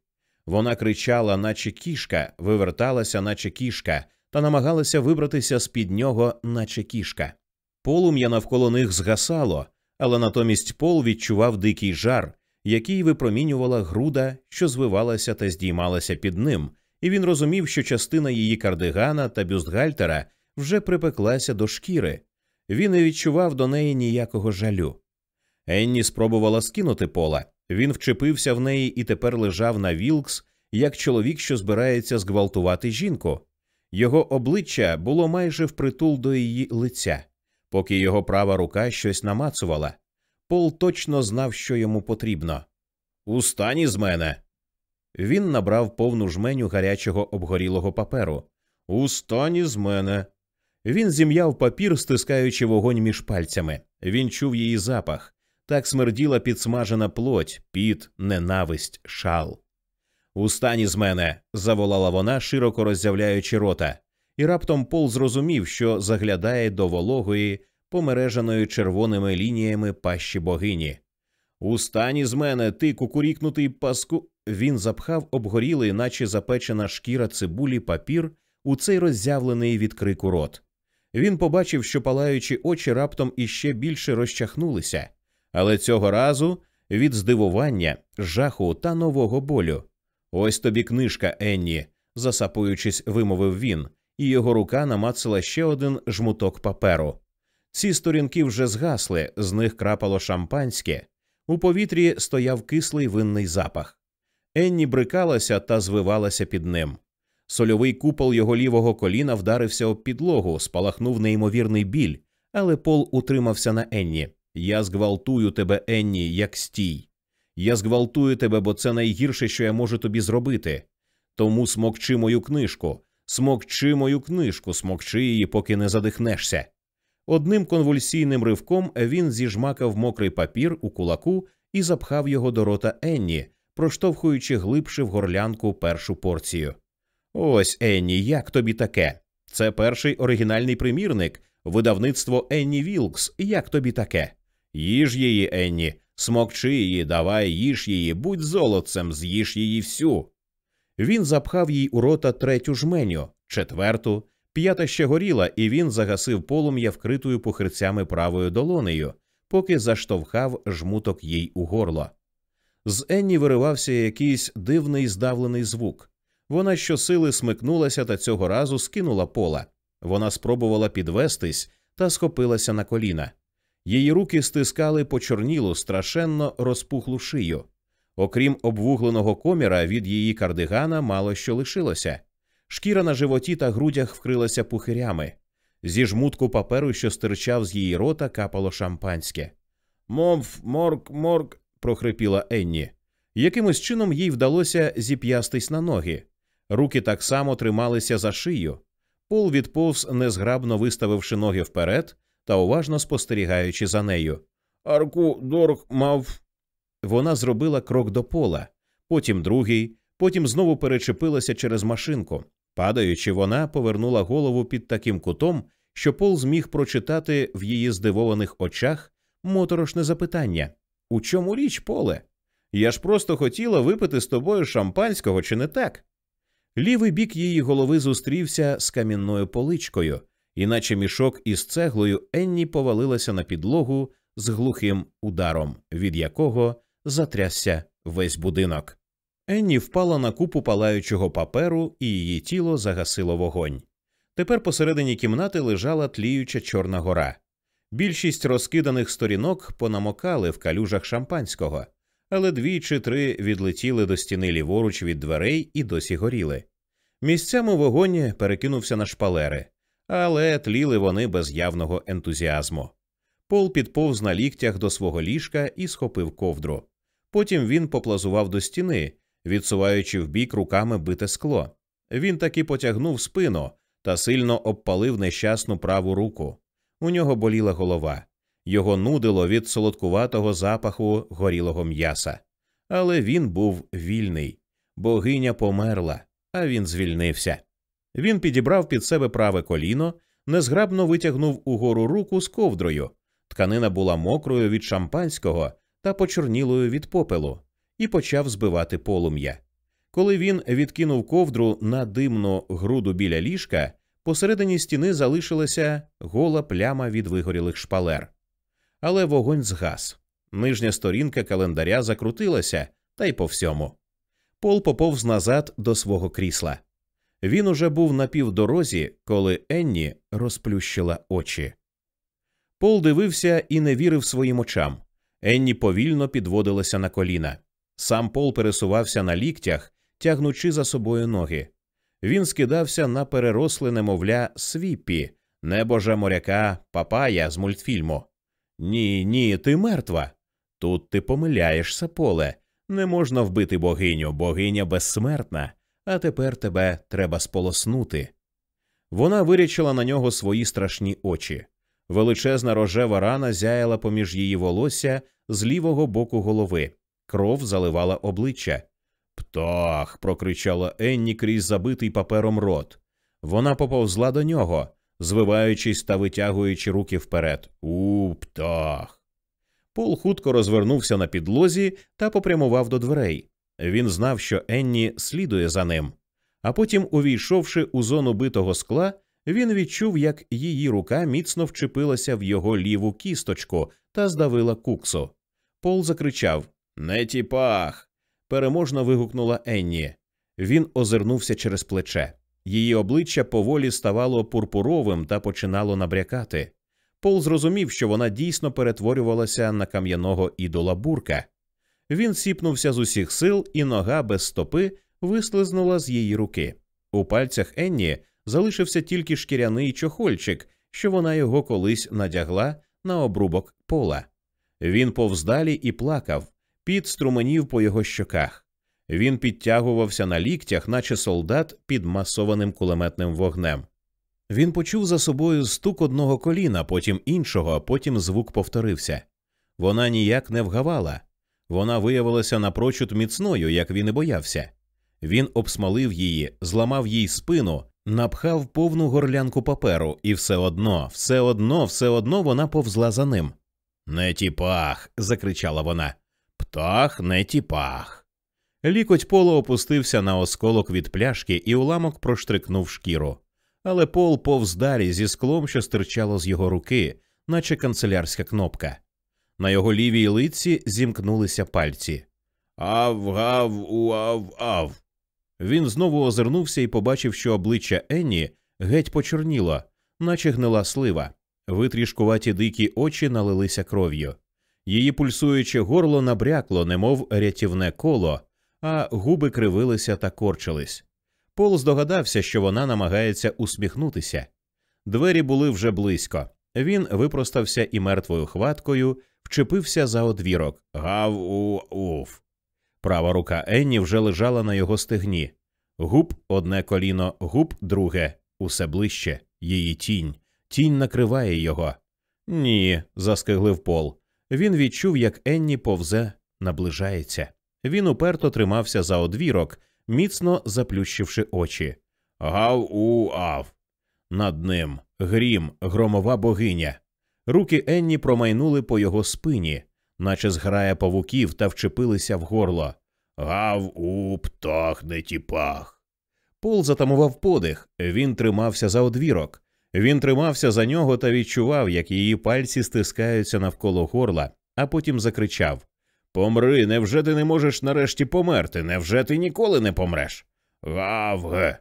Вона кричала, наче кішка, виверталася, наче кішка, та намагалася вибратися з під нього, наче кішка. Полум'я навколо них згасало, але натомість пол відчував дикий жар, який випромінювала груда, що звивалася та здіймалася під ним, і він розумів, що частина її кардигана та бюстгальтера вже припеклася до шкіри. Він не відчував до неї ніякого жалю. Енні спробувала скинути пола. Він вчепився в неї і тепер лежав на Вілкс, як чоловік, що збирається зґвалтувати жінку. Його обличчя було майже впритул до її лиця, поки його права рука щось намацувала. Пол точно знав, що йому потрібно. Устань із мене. Він набрав повну жменю гарячого обгорілого паперу. Устань із мене. Він зім'яв папір, стискаючи вогонь між пальцями. Він чув її запах. Так смерділа підсмажена плоть, піт, ненависть, шал. Устань із мене. заволала вона, широко роззявляючи рота, і раптом Пол зрозумів, що заглядає до вологої, помереженої червоними лініями пащі богині. Устань із мене, ти кукурікнутий паску. Він запхав обгорілий, наче запечена шкіра цибулі папір у цей роззявлений від крику рот. Він побачив, що палаючі очі раптом іще більше розчахнулися, але цього разу від здивування, жаху та нового болю. Ось тобі книжка, Енні, засапуючись, вимовив він, і його рука намацала ще один жмуток паперу. Ці сторінки вже згасли, з них крапало шампанське. У повітрі стояв кислий винний запах. Енні брикалася та звивалася під ним. Сольовий купол його лівого коліна вдарився об підлогу, спалахнув неймовірний біль, але Пол утримався на Енні. Я зґвалтую тебе, Енні, як стій. Я зґвалтую тебе, бо це найгірше, що я можу тобі зробити. Тому смокчи мою книжку, смокчи мою книжку, смокчи її, поки не задихнешся. Одним конвульсійним ривком він зіжмакав мокрий папір у кулаку і запхав його до рота Енні, проштовхуючи глибше в горлянку першу порцію. Ось Енні, як тобі таке? Це перший оригінальний примірник, видавництво Енні Вілкс. Як тобі таке? Їж її, Енні, смокчи її, давай, їж її, будь золотцем, з'їж її всю. Він запхав їй у рота третю жменю, четверту, п'ята ще горіла, і він загасив полум'я вкритою похирцями правою долонею, поки заштовхав жмуток їй у горло. З Енні виривався якийсь дивний здавлений звук. Вона щосили смикнулася та цього разу скинула пола. Вона спробувала підвестись та схопилася на коліна. Її руки стискали почорнілу, страшенно розпухлу шию. Окрім обвугленого коміра від її кардигана, мало що лишилося. Шкіра на животі та грудях вкрилася пухирями. Зі жмутку паперу, що стирчав з її рота, капало шампанське. Мов, морк, морк. прохрипіла Енні. Якимось чином їй вдалося зіп'ястись на ноги. Руки так само трималися за шию. Пол відповз, незграбно виставивши ноги вперед та уважно спостерігаючи за нею. Арку Дорг мав. Вона зробила крок до пола, потім другий, потім знову перечепилася через машинку. Падаючи, вона повернула голову під таким кутом, що Пол зміг прочитати в її здивованих очах моторошне запитання У чому річ, поле? Я ж просто хотіла випити з тобою шампанського, чи не так? Лівий бік її голови зустрівся з камінною поличкою, іначе мішок із цеглою Енні повалилася на підлогу з глухим ударом, від якого затрясся весь будинок. Енні впала на купу палаючого паперу, і її тіло загасило вогонь. Тепер посередині кімнати лежала тліюча Чорна гора. Більшість розкиданих сторінок понамокали в калюжах шампанського, але дві чи три відлетіли до стіни ліворуч від дверей і досі горіли. Місцями вогонь перекинувся на шпалери, але тліли вони без явного ентузіазму. Пол підповз на ліктях до свого ліжка і схопив ковдру. Потім він поплазував до стіни, відсуваючи вбік руками бите скло. Він таки потягнув спину та сильно обпалив нещасну праву руку. У нього боліла голова, його нудило від солодкуватого запаху горілого м'яса. Але він був вільний. Богиня померла, а він звільнився. Він підібрав під себе праве коліно, незграбно витягнув угору руку з ковдрою. Тканина була мокрою від шампанського та почорнілою від попелу, і почав збивати полум'я. Коли він відкинув ковдру на димну груду біля ліжка, посередині стіни залишилася гола пляма від вигорілих шпалер. Але вогонь згас. Нижня сторінка календаря закрутилася, та й по всьому. Пол поповз назад до свого крісла. Він уже був на півдорозі, коли Енні розплющила очі. Пол дивився і не вірив своїм очам. Енні повільно підводилася на коліна. Сам Пол пересувався на ліктях, тягнучи за собою ноги. Він скидався на переросле немовля Свіппі, небожа моряка Папая з мультфільму. Ні, ні, ти мертва. Тут ти помиляєшся, Поле. Не можна вбити богиню, богиня безсмертна, а тепер тебе треба сполоснути. Вона вирячила на нього свої страшні очі. Величезна рожева рана зяяла поміж її волосся з лівого боку голови, кров заливала обличчя. Птах. прокричала Енні крізь забитий папером рот. Вона поповзла до нього, звиваючись та витягуючи руки вперед. У, птах. Пол хутко розвернувся на підлозі та попрямував до дверей. Він знав, що Енні слідує за ним. А потім, увійшовши у зону битого скла, він відчув, як її рука міцно вчепилася в його ліву кісточку та здавила куксу. Пол закричав Не тіпах. переможно вигукнула Енні. Він озирнувся через плече. Її обличчя поволі ставало пурпуровим та починало набрякати. Пол зрозумів, що вона дійсно перетворювалася на кам'яного ідола бурка. Він сіпнувся з усіх сил, і нога без стопи вислизнула з її руки. У пальцях Енні залишився тільки шкіряний чохольчик, що вона його колись надягла на обрубок пола. Він повздалі і плакав, під струменів по його щоках. Він підтягувався на ліктях, наче солдат під масованим кулеметним вогнем. Він почув за собою стук одного коліна, потім іншого, потім звук повторився. Вона ніяк не вгавала. Вона виявилася напрочуд міцною, як він і боявся. Він обсмалив її, зламав їй спину, напхав повну горлянку паперу, і все одно, все одно, все одно вона повзла за ним. Не тіпах. закричала вона. Птах не тіпах. Лікоть поло опустився на осколок від пляшки, і уламок проштрикнув шкіру. Але пол повз далі зі склом, що стирчало з його руки, наче канцелярська кнопка. На його лівій лиці зімкнулися пальці. Ав, гав, уав, ав. Він знову озирнувся і побачив, що обличчя Енні геть почорніло, наче гнила слива. Витрішкуваті дикі очі налилися кров'ю. Її пульсуюче горло набрякло, немов рятівне коло, а губи кривилися та корчились. Пол здогадався, що вона намагається усміхнутися. Двері були вже близько. Він випростався і мертвою хваткою вчепився за одвірок. Гав у уф. Права рука Енні вже лежала на його стегні. Губ одне коліно, губ друге, усе ближче, її тінь. Тінь накриває його. Ні, заскиглив Пол. Він відчув, як Енні повзе наближається. Він уперто тримався за одвірок, міцно заплющивши очі. Гав у ав. Над ним грім, громова богиня. Руки Енні промайнули по його спині, наче зграя павуків та вчепилися в горло. Гав у птах не тіпах. Пол затамував подих, він тримався за одвірок. Він тримався за нього та відчував, як її пальці стискаються навколо горла, а потім закричав Помри, невже ти не можеш нарешті померти? Невже ти ніколи не помреш? Гавге.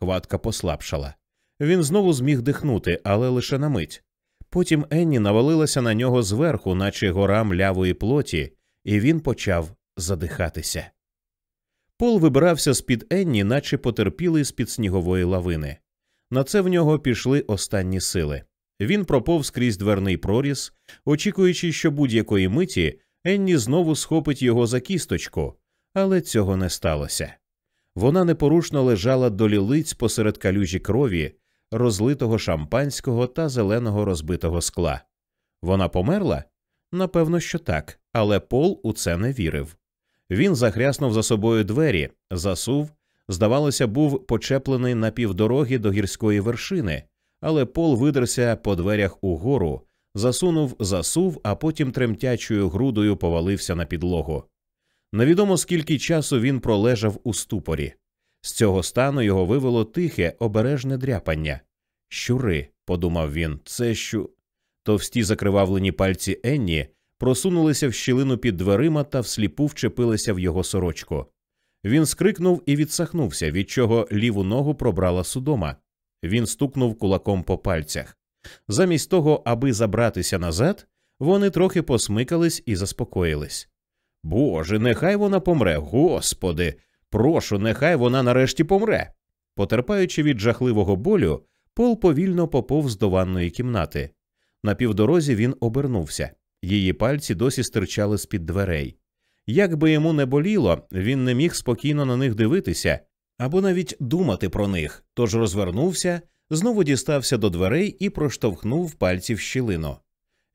Хватка послабшала. Він знову зміг дихнути, але лише на мить. Потім Енні навалилася на нього зверху, наче гора млявої плоті, і він почав задихатися. Пол вибирався з під Енні, наче потерпілий з під снігової лавини. На це в нього пішли останні сили. Він проповз крізь дверний проріз, очікуючи, що будь-якої миті Енні знову схопить його за кісточку, але цього не сталося. Вона непорушно лежала до лілиць посеред калюжі крові, розлитого шампанського та зеленого розбитого скла. Вона померла? Напевно, що так, але Пол у це не вірив. Він захряснув за собою двері, засув, здавалося, був почеплений на півдороги до гірської вершини, але Пол видерся по дверях угору, засунув засув, а потім тремтячою грудою повалився на підлогу. Невідомо скільки часу він пролежав у ступорі. З цього стану його вивело тихе, обережне дряпання. Щури, подумав він, це що. Товсті закривавлені пальці Енні просунулися в щілину під дверима та всліпу вчепилися в його сорочку. Він скрикнув і відсахнувся, від чого ліву ногу пробрала судома. Він стукнув кулаком по пальцях. Замість того, аби забратися назад, вони трохи посмикались і заспокоїлись. Боже, нехай вона помре, господи, прошу, нехай вона нарешті помре. Потерпаючи від жахливого болю, Пол повільно поповз до ванної кімнати. На півдорозі він обернувся. Її пальці досі стирчали з під дверей. Як би йому не боліло, він не міг спокійно на них дивитися або навіть думати про них, тож розвернувся, знову дістався до дверей і проштовхнув пальці в щілину.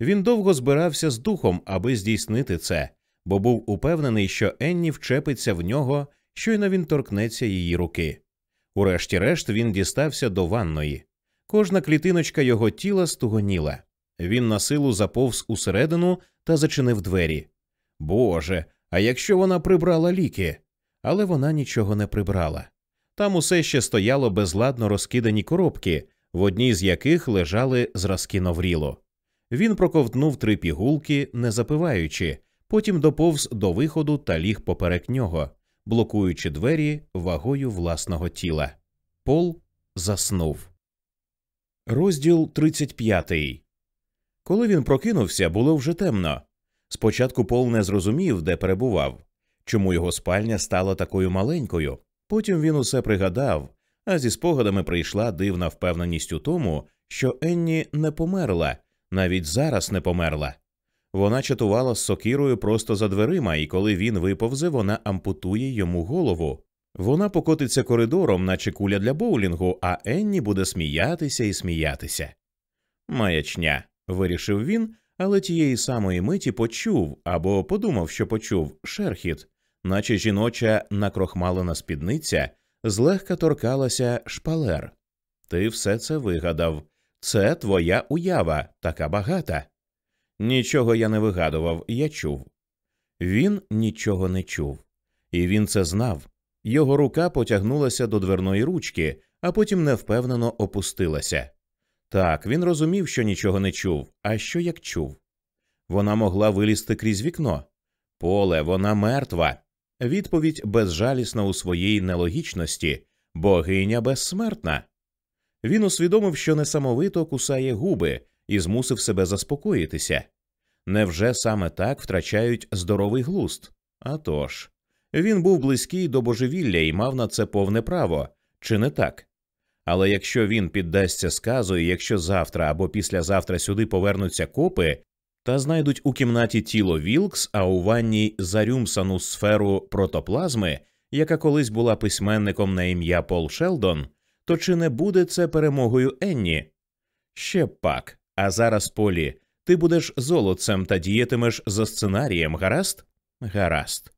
Він довго збирався з духом, аби здійснити це, бо був упевнений, що Енні вчепиться в нього, щойно він торкнеться її руки. Урешті-решт він дістався до ванної. Кожна клітиночка його тіла стугоніла. Він на силу заповз усередину та зачинив двері. Боже, а якщо вона прибрала ліки? Але вона нічого не прибрала. Там усе ще стояло безладно розкидані коробки, в одній з яких лежали зразки Новріло. Він проковтнув три пігулки, не запиваючи, потім доповз до виходу та ліг поперек нього, блокуючи двері вагою власного тіла. Пол заснув. Розділ 35. Коли він прокинувся, було вже темно. Спочатку Пол не зрозумів, де перебував, чому його спальня стала такою маленькою. Потім він усе пригадав, а зі спогадами прийшла дивна впевненість у тому, що Енні не померла, навіть зараз не померла. Вона чатувала з сокирою просто за дверима, і коли він виповзе, вона ампутує йому голову. Вона покотиться коридором, наче куля для боулінгу, а Енні буде сміятися і сміятися. Маячня, вирішив він, але тієї самої миті почув або подумав, що почув шерхіт, наче жіноча накрохмалена спідниця злегка торкалася шпалер. Ти все це вигадав. Це твоя уява, така багата. Нічого я не вигадував, я чув. Він нічого не чув, і він це знав. Його рука потягнулася до дверної ручки, а потім невпевнено опустилася. Так, він розумів, що нічого не чув, а що як чув. Вона могла вилізти крізь вікно. Поле, вона мертва. Відповідь безжалісна у своїй нелогічності богиня безсмертна. Він усвідомив, що несамовито кусає губи і змусив себе заспокоїтися. Невже саме так втрачають здоровий глуст? А тож. він був близький до божевілля і мав на це повне право, чи не так? Але якщо він піддасться сказу, і якщо завтра або післязавтра сюди повернуться копи та знайдуть у кімнаті тіло Вілкс, а у ванні зарюмсану сферу протоплазми, яка колись була письменником на ім'я Пол Шелдон, то чи не буде це перемогою Енні? Ще пак. А зараз, Полі, ти будеш золотцем та діятимеш за сценарієм, гаразд? Гаразд.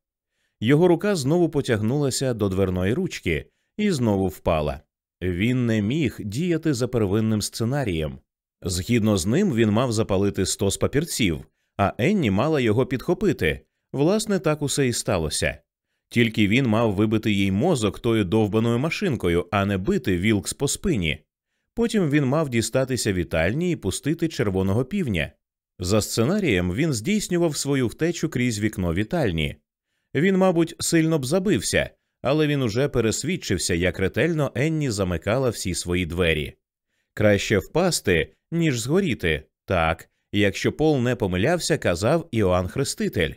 Його рука знову потягнулася до дверної ручки і знову впала. Він не міг діяти за первинним сценарієм. Згідно з ним, він мав запалити стос папірців, а Енні мала його підхопити. Власне, так усе і сталося. Тільки він мав вибити їй мозок тою довбаною машинкою, а не бити Вілкс по спині. Потім він мав дістатися вітальні і пустити червоного півня. За сценарієм він здійснював свою втечу крізь вікно вітальні. Він, мабуть, сильно б забився, але він уже пересвідчився, як ретельно Енні замикала всі свої двері. Краще впасти, ніж згоріти, так, якщо Пол не помилявся, казав Іоанн Хреститель.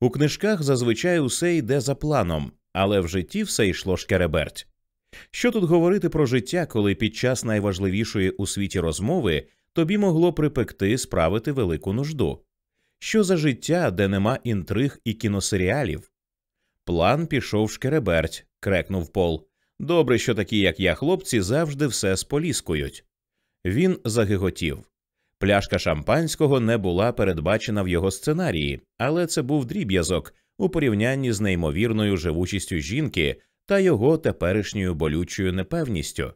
У книжках зазвичай усе йде за планом, але в житті все йшло шкереберть. Що тут говорити про життя, коли під час найважливішої у світі розмови тобі могло припекти справити велику нужду? Що за життя, де нема інтриг і кіносеріалів? План пішов шкереберть, крекнув Пол. Добре, що такі, як я, хлопці, завжди все споліскують. Він загиготів. Пляшка шампанського не була передбачена в його сценарії, але це був дріб'язок у порівнянні з неймовірною живучістю жінки та його теперішньою болючою непевністю.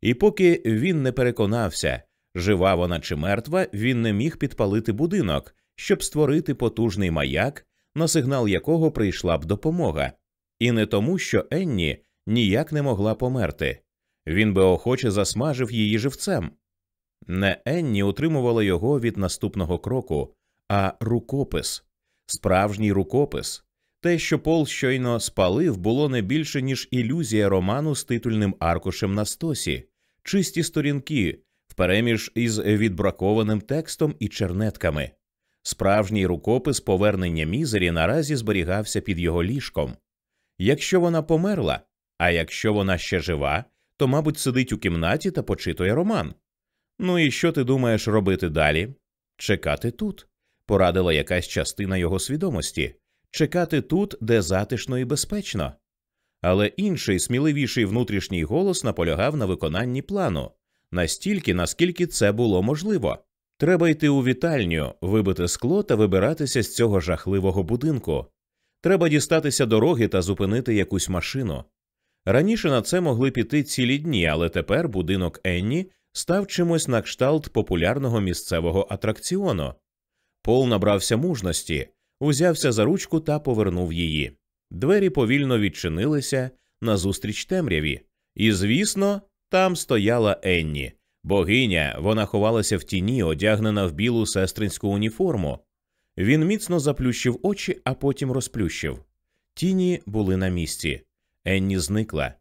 І поки він не переконався, жива вона чи мертва, він не міг підпалити будинок, щоб створити потужний маяк, на сигнал якого прийшла б допомога, і не тому, що Енні ніяк не могла померти. Він би охоче засмажив її живцем. Не Енні утримувала його від наступного кроку, а рукопис, справжній рукопис. Те, що Пол щойно спалив, було не більше, ніж ілюзія роману з титульним аркушем на стосі, чисті сторінки, впереміж із відбракованим текстом і чернетками. Справжній рукопис повернення мізері наразі зберігався під його ліжком. Якщо вона померла, а якщо вона ще жива, то, мабуть, сидить у кімнаті та почитує роман. Ну і що ти думаєш робити далі? Чекати тут, порадила якась частина його свідомості чекати тут, де затишно і безпечно. Але інший сміливіший внутрішній голос наполягав на виконанні плану настільки, наскільки це було можливо. Треба йти у вітальню, вибити скло та вибиратися з цього жахливого будинку. Треба дістатися дороги та зупинити якусь машину. Раніше на це могли піти цілі дні, але тепер будинок Енні став чимось на кшталт популярного місцевого атракціону. Пол набрався мужності, узявся за ручку та повернув її. Двері повільно відчинилися назустріч темряві, і, звісно, там стояла Енні. Богиня, вона ховалася в тіні, одягнена в білу сестринську уніформу. Він міцно заплющив очі, а потім розплющив. Тіні були на місці. Енні зникла.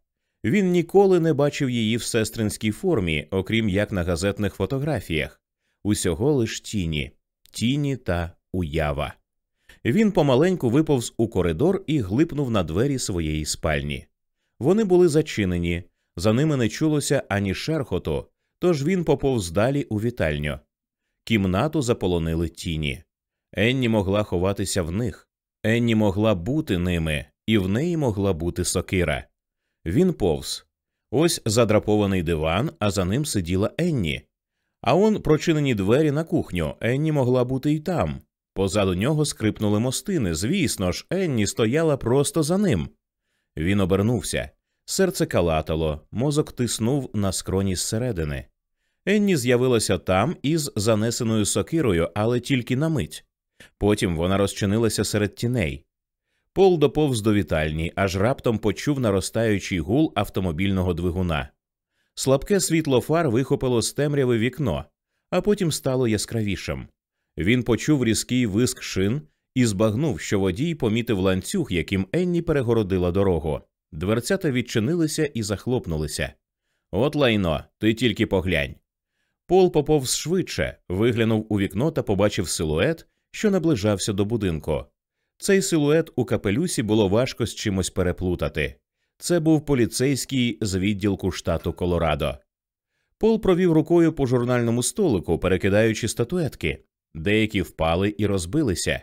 Він ніколи не бачив її в сестринській формі, окрім як на газетних фотографіях. Усього лиш тіні, тіні та уява. Він помаленьку виповз у коридор і глипнув на двері своєї спальні. Вони були зачинені, за ними не чулося ані шерхоту, тож він поповз далі у вітальню. Кімнату заполонили тіні. Енні могла ховатися в них, Енні могла бути ними, і в неї могла бути сокира. Він повз. Ось задрапований диван, а за ним сиділа Енні. А он прочинені двері на кухню. Енні могла бути й там. Позаду нього скрипнули мостини. Звісно ж, Енні стояла просто за ним. Він обернувся. Серце калатало, мозок тиснув на скроні зсередини. Енні з'явилася там із занесеною сокирою, але тільки на мить. Потім вона розчинилася серед тіней. Пол доповз до вітальні, аж раптом почув наростаючий гул автомобільного двигуна. Слабке світло фар вихопило з темряви вікно, а потім стало яскравішим. Він почув різкий виск шин і збагнув, що водій помітив ланцюг, яким Енні перегородила дорогу. Дверцята відчинилися і захлопнулися. От лайно, ти тільки поглянь. Пол поповз швидше, виглянув у вікно та побачив силует, що наближався до будинку. Цей силует у капелюсі було важко з чимось переплутати. Це був поліцейський з відділку штату Колорадо. Пол провів рукою по журнальному столику, перекидаючи статуетки. Деякі впали і розбилися.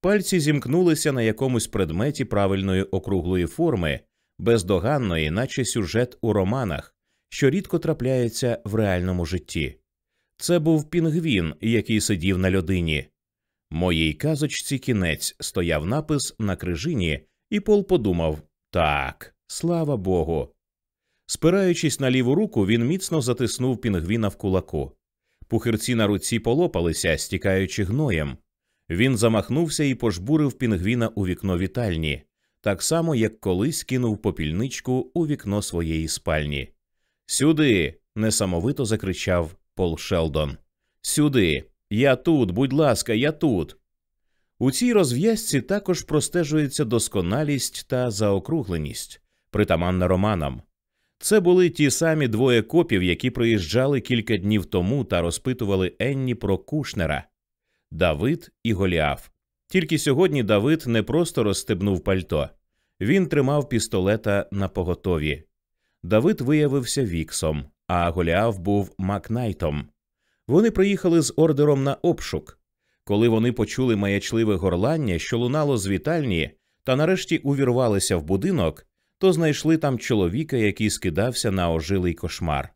Пальці зімкнулися на якомусь предметі правильної округлої форми, бездоганної, наче сюжет у романах, що рідко трапляється в реальному житті. Це був пінгвін, який сидів на людині. Моїй казочці кінець стояв напис на крижині, І Пол подумав так, слава Богу. Спираючись на ліву руку, він міцно затиснув пінгвіна в кулаку. Пухирці на руці полопалися, стікаючи гноєм. Він замахнувся і пожбурив пінгвіна у вікно вітальні, так само, як колись кинув попільничку у вікно своєї спальні. Сюди. несамовито закричав Пол Шелдон. Сюди. Я тут, будь ласка, я тут. У цій розв'язці також простежується досконалість та заокругленість, притаманна романам. Це були ті самі двоє копів, які приїжджали кілька днів тому та розпитували Енні про Кушнера Давид і Голіаф. Тільки сьогодні Давид не просто розстебнув пальто, він тримав пістолета на поготові. Давид виявився Віксом, а Голіаф був Макнайтом. Вони приїхали з ордером на обшук. Коли вони почули маячливе горлання, що лунало з вітальні, та нарешті увірвалися в будинок, то знайшли там чоловіка, який скидався на ожилий кошмар.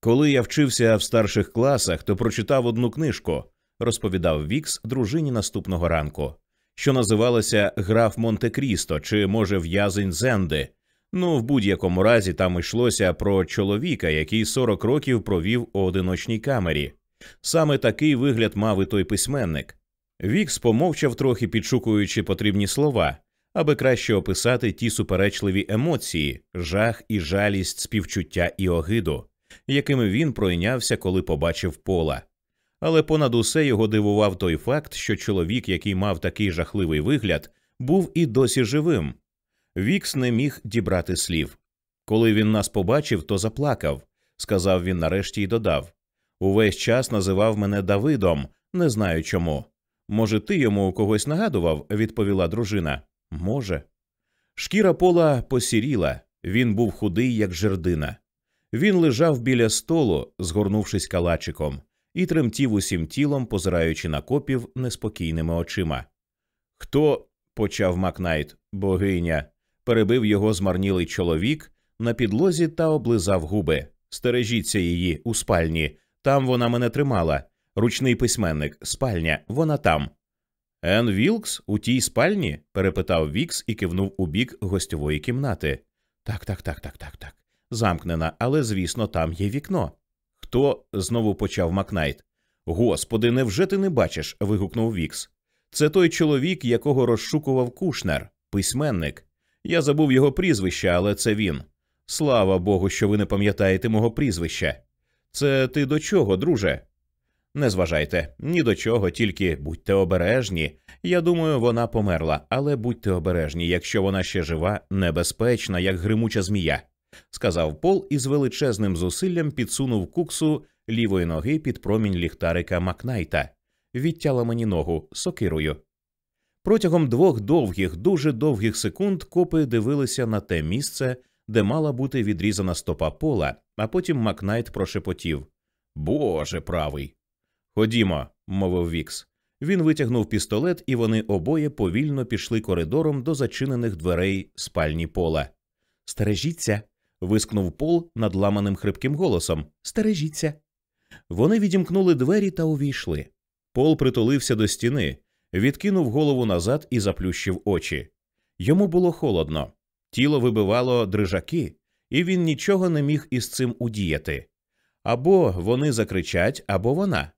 Коли я вчився в старших класах, то прочитав одну книжку, розповідав Вікс дружині наступного ранку, що називалася Граф Монте Крісто чи, може, в'язень Зенди. Ну, в будь-якому разі там йшлося про чоловіка, який 40 років провів у одиночній камері. Саме такий вигляд мав і той письменник. Вікс помовчав трохи підшукуючи потрібні слова, аби краще описати ті суперечливі емоції, жах і жалість, співчуття і огиду, якими він пройнявся, коли побачив Пола. Але понад усе його дивував той факт, що чоловік, який мав такий жахливий вигляд, був і досі живим. Вікс не міг дібрати слів. Коли він нас побачив, то заплакав, сказав він нарешті й додав. Увесь час називав мене Давидом, не знаю чому. Може, ти йому когось нагадував, відповіла дружина. Може. Шкіра пола посіріла, він був худий, як жердина. Він лежав біля столу, згорнувшись калачиком, і тремтів усім тілом, позираючи на копів неспокійними очима. Хто, почав Макнайт, богиня, перебив його змарнілий чоловік на підлозі та облизав губи. Стережіться її у спальні. Там вона мене тримала. Ручний письменник, спальня, вона там. Енні Вілкс у тій спальні? перепитав Вікс і кивнув у бік гостьової кімнати. Так, так, так, так, так, так. Замкнена, але, звісно, там є вікно. Хто? знову почав Макнайт. Господи, невже ти не бачиш? вигукнув Вікс. Це той чоловік, якого розшукував Кушнер, письменник. Я забув його прізвище, але це він. Слава Богу, що ви не пам'ятаєте мого прізвища. Це ти до чого, друже? Не зважайте ні до чого, тільки будьте обережні. Я думаю, вона померла, але будьте обережні, якщо вона ще жива, небезпечна, як гримуча змія, сказав Пол і з величезним зусиллям підсунув куксу лівої ноги під промінь ліхтарика Макнайта, відтяла мені ногу сокирою. Протягом двох довгих, дуже довгих секунд копи дивилися на те місце, де мала бути відрізана стопа Пола, а потім Макнайт прошепотів Боже правий. Ходімо, мовив Вікс. Він витягнув пістолет, і вони обоє повільно пішли коридором до зачинених дверей спальні Пола. Стережіться. вискнув Пол надламаним хрипким голосом. Стережіться. Вони відімкнули двері та увійшли. Пол притулився до стіни, відкинув голову назад і заплющив очі. Йому було холодно, тіло вибивало дрижаки, і він нічого не міг із цим удіяти. Або вони закричать, або вона.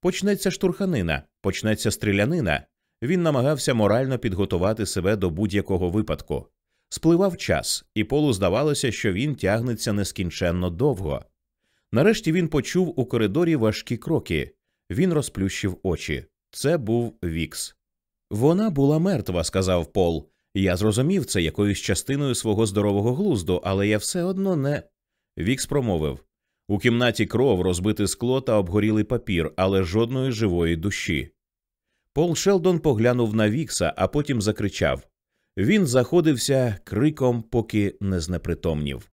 Почнеться штурханина, почнеться стрілянина. Він намагався морально підготувати себе до будь-якого випадку. Спливав час, і Полу здавалося, що він тягнеться нескінченно довго. Нарешті він почув у коридорі важкі кроки. Він розплющив очі. Це був Вікс. Вона була мертва, сказав Пол. Я зрозумів це якоюсь частиною свого здорового глузду, але я все одно не. Вікс промовив у кімнаті кров, розбите скло та обгорілий папір, але жодної живої душі. Пол Шелдон поглянув на Вікса, а потім закричав. Він заходився криком, поки не знепритомнів.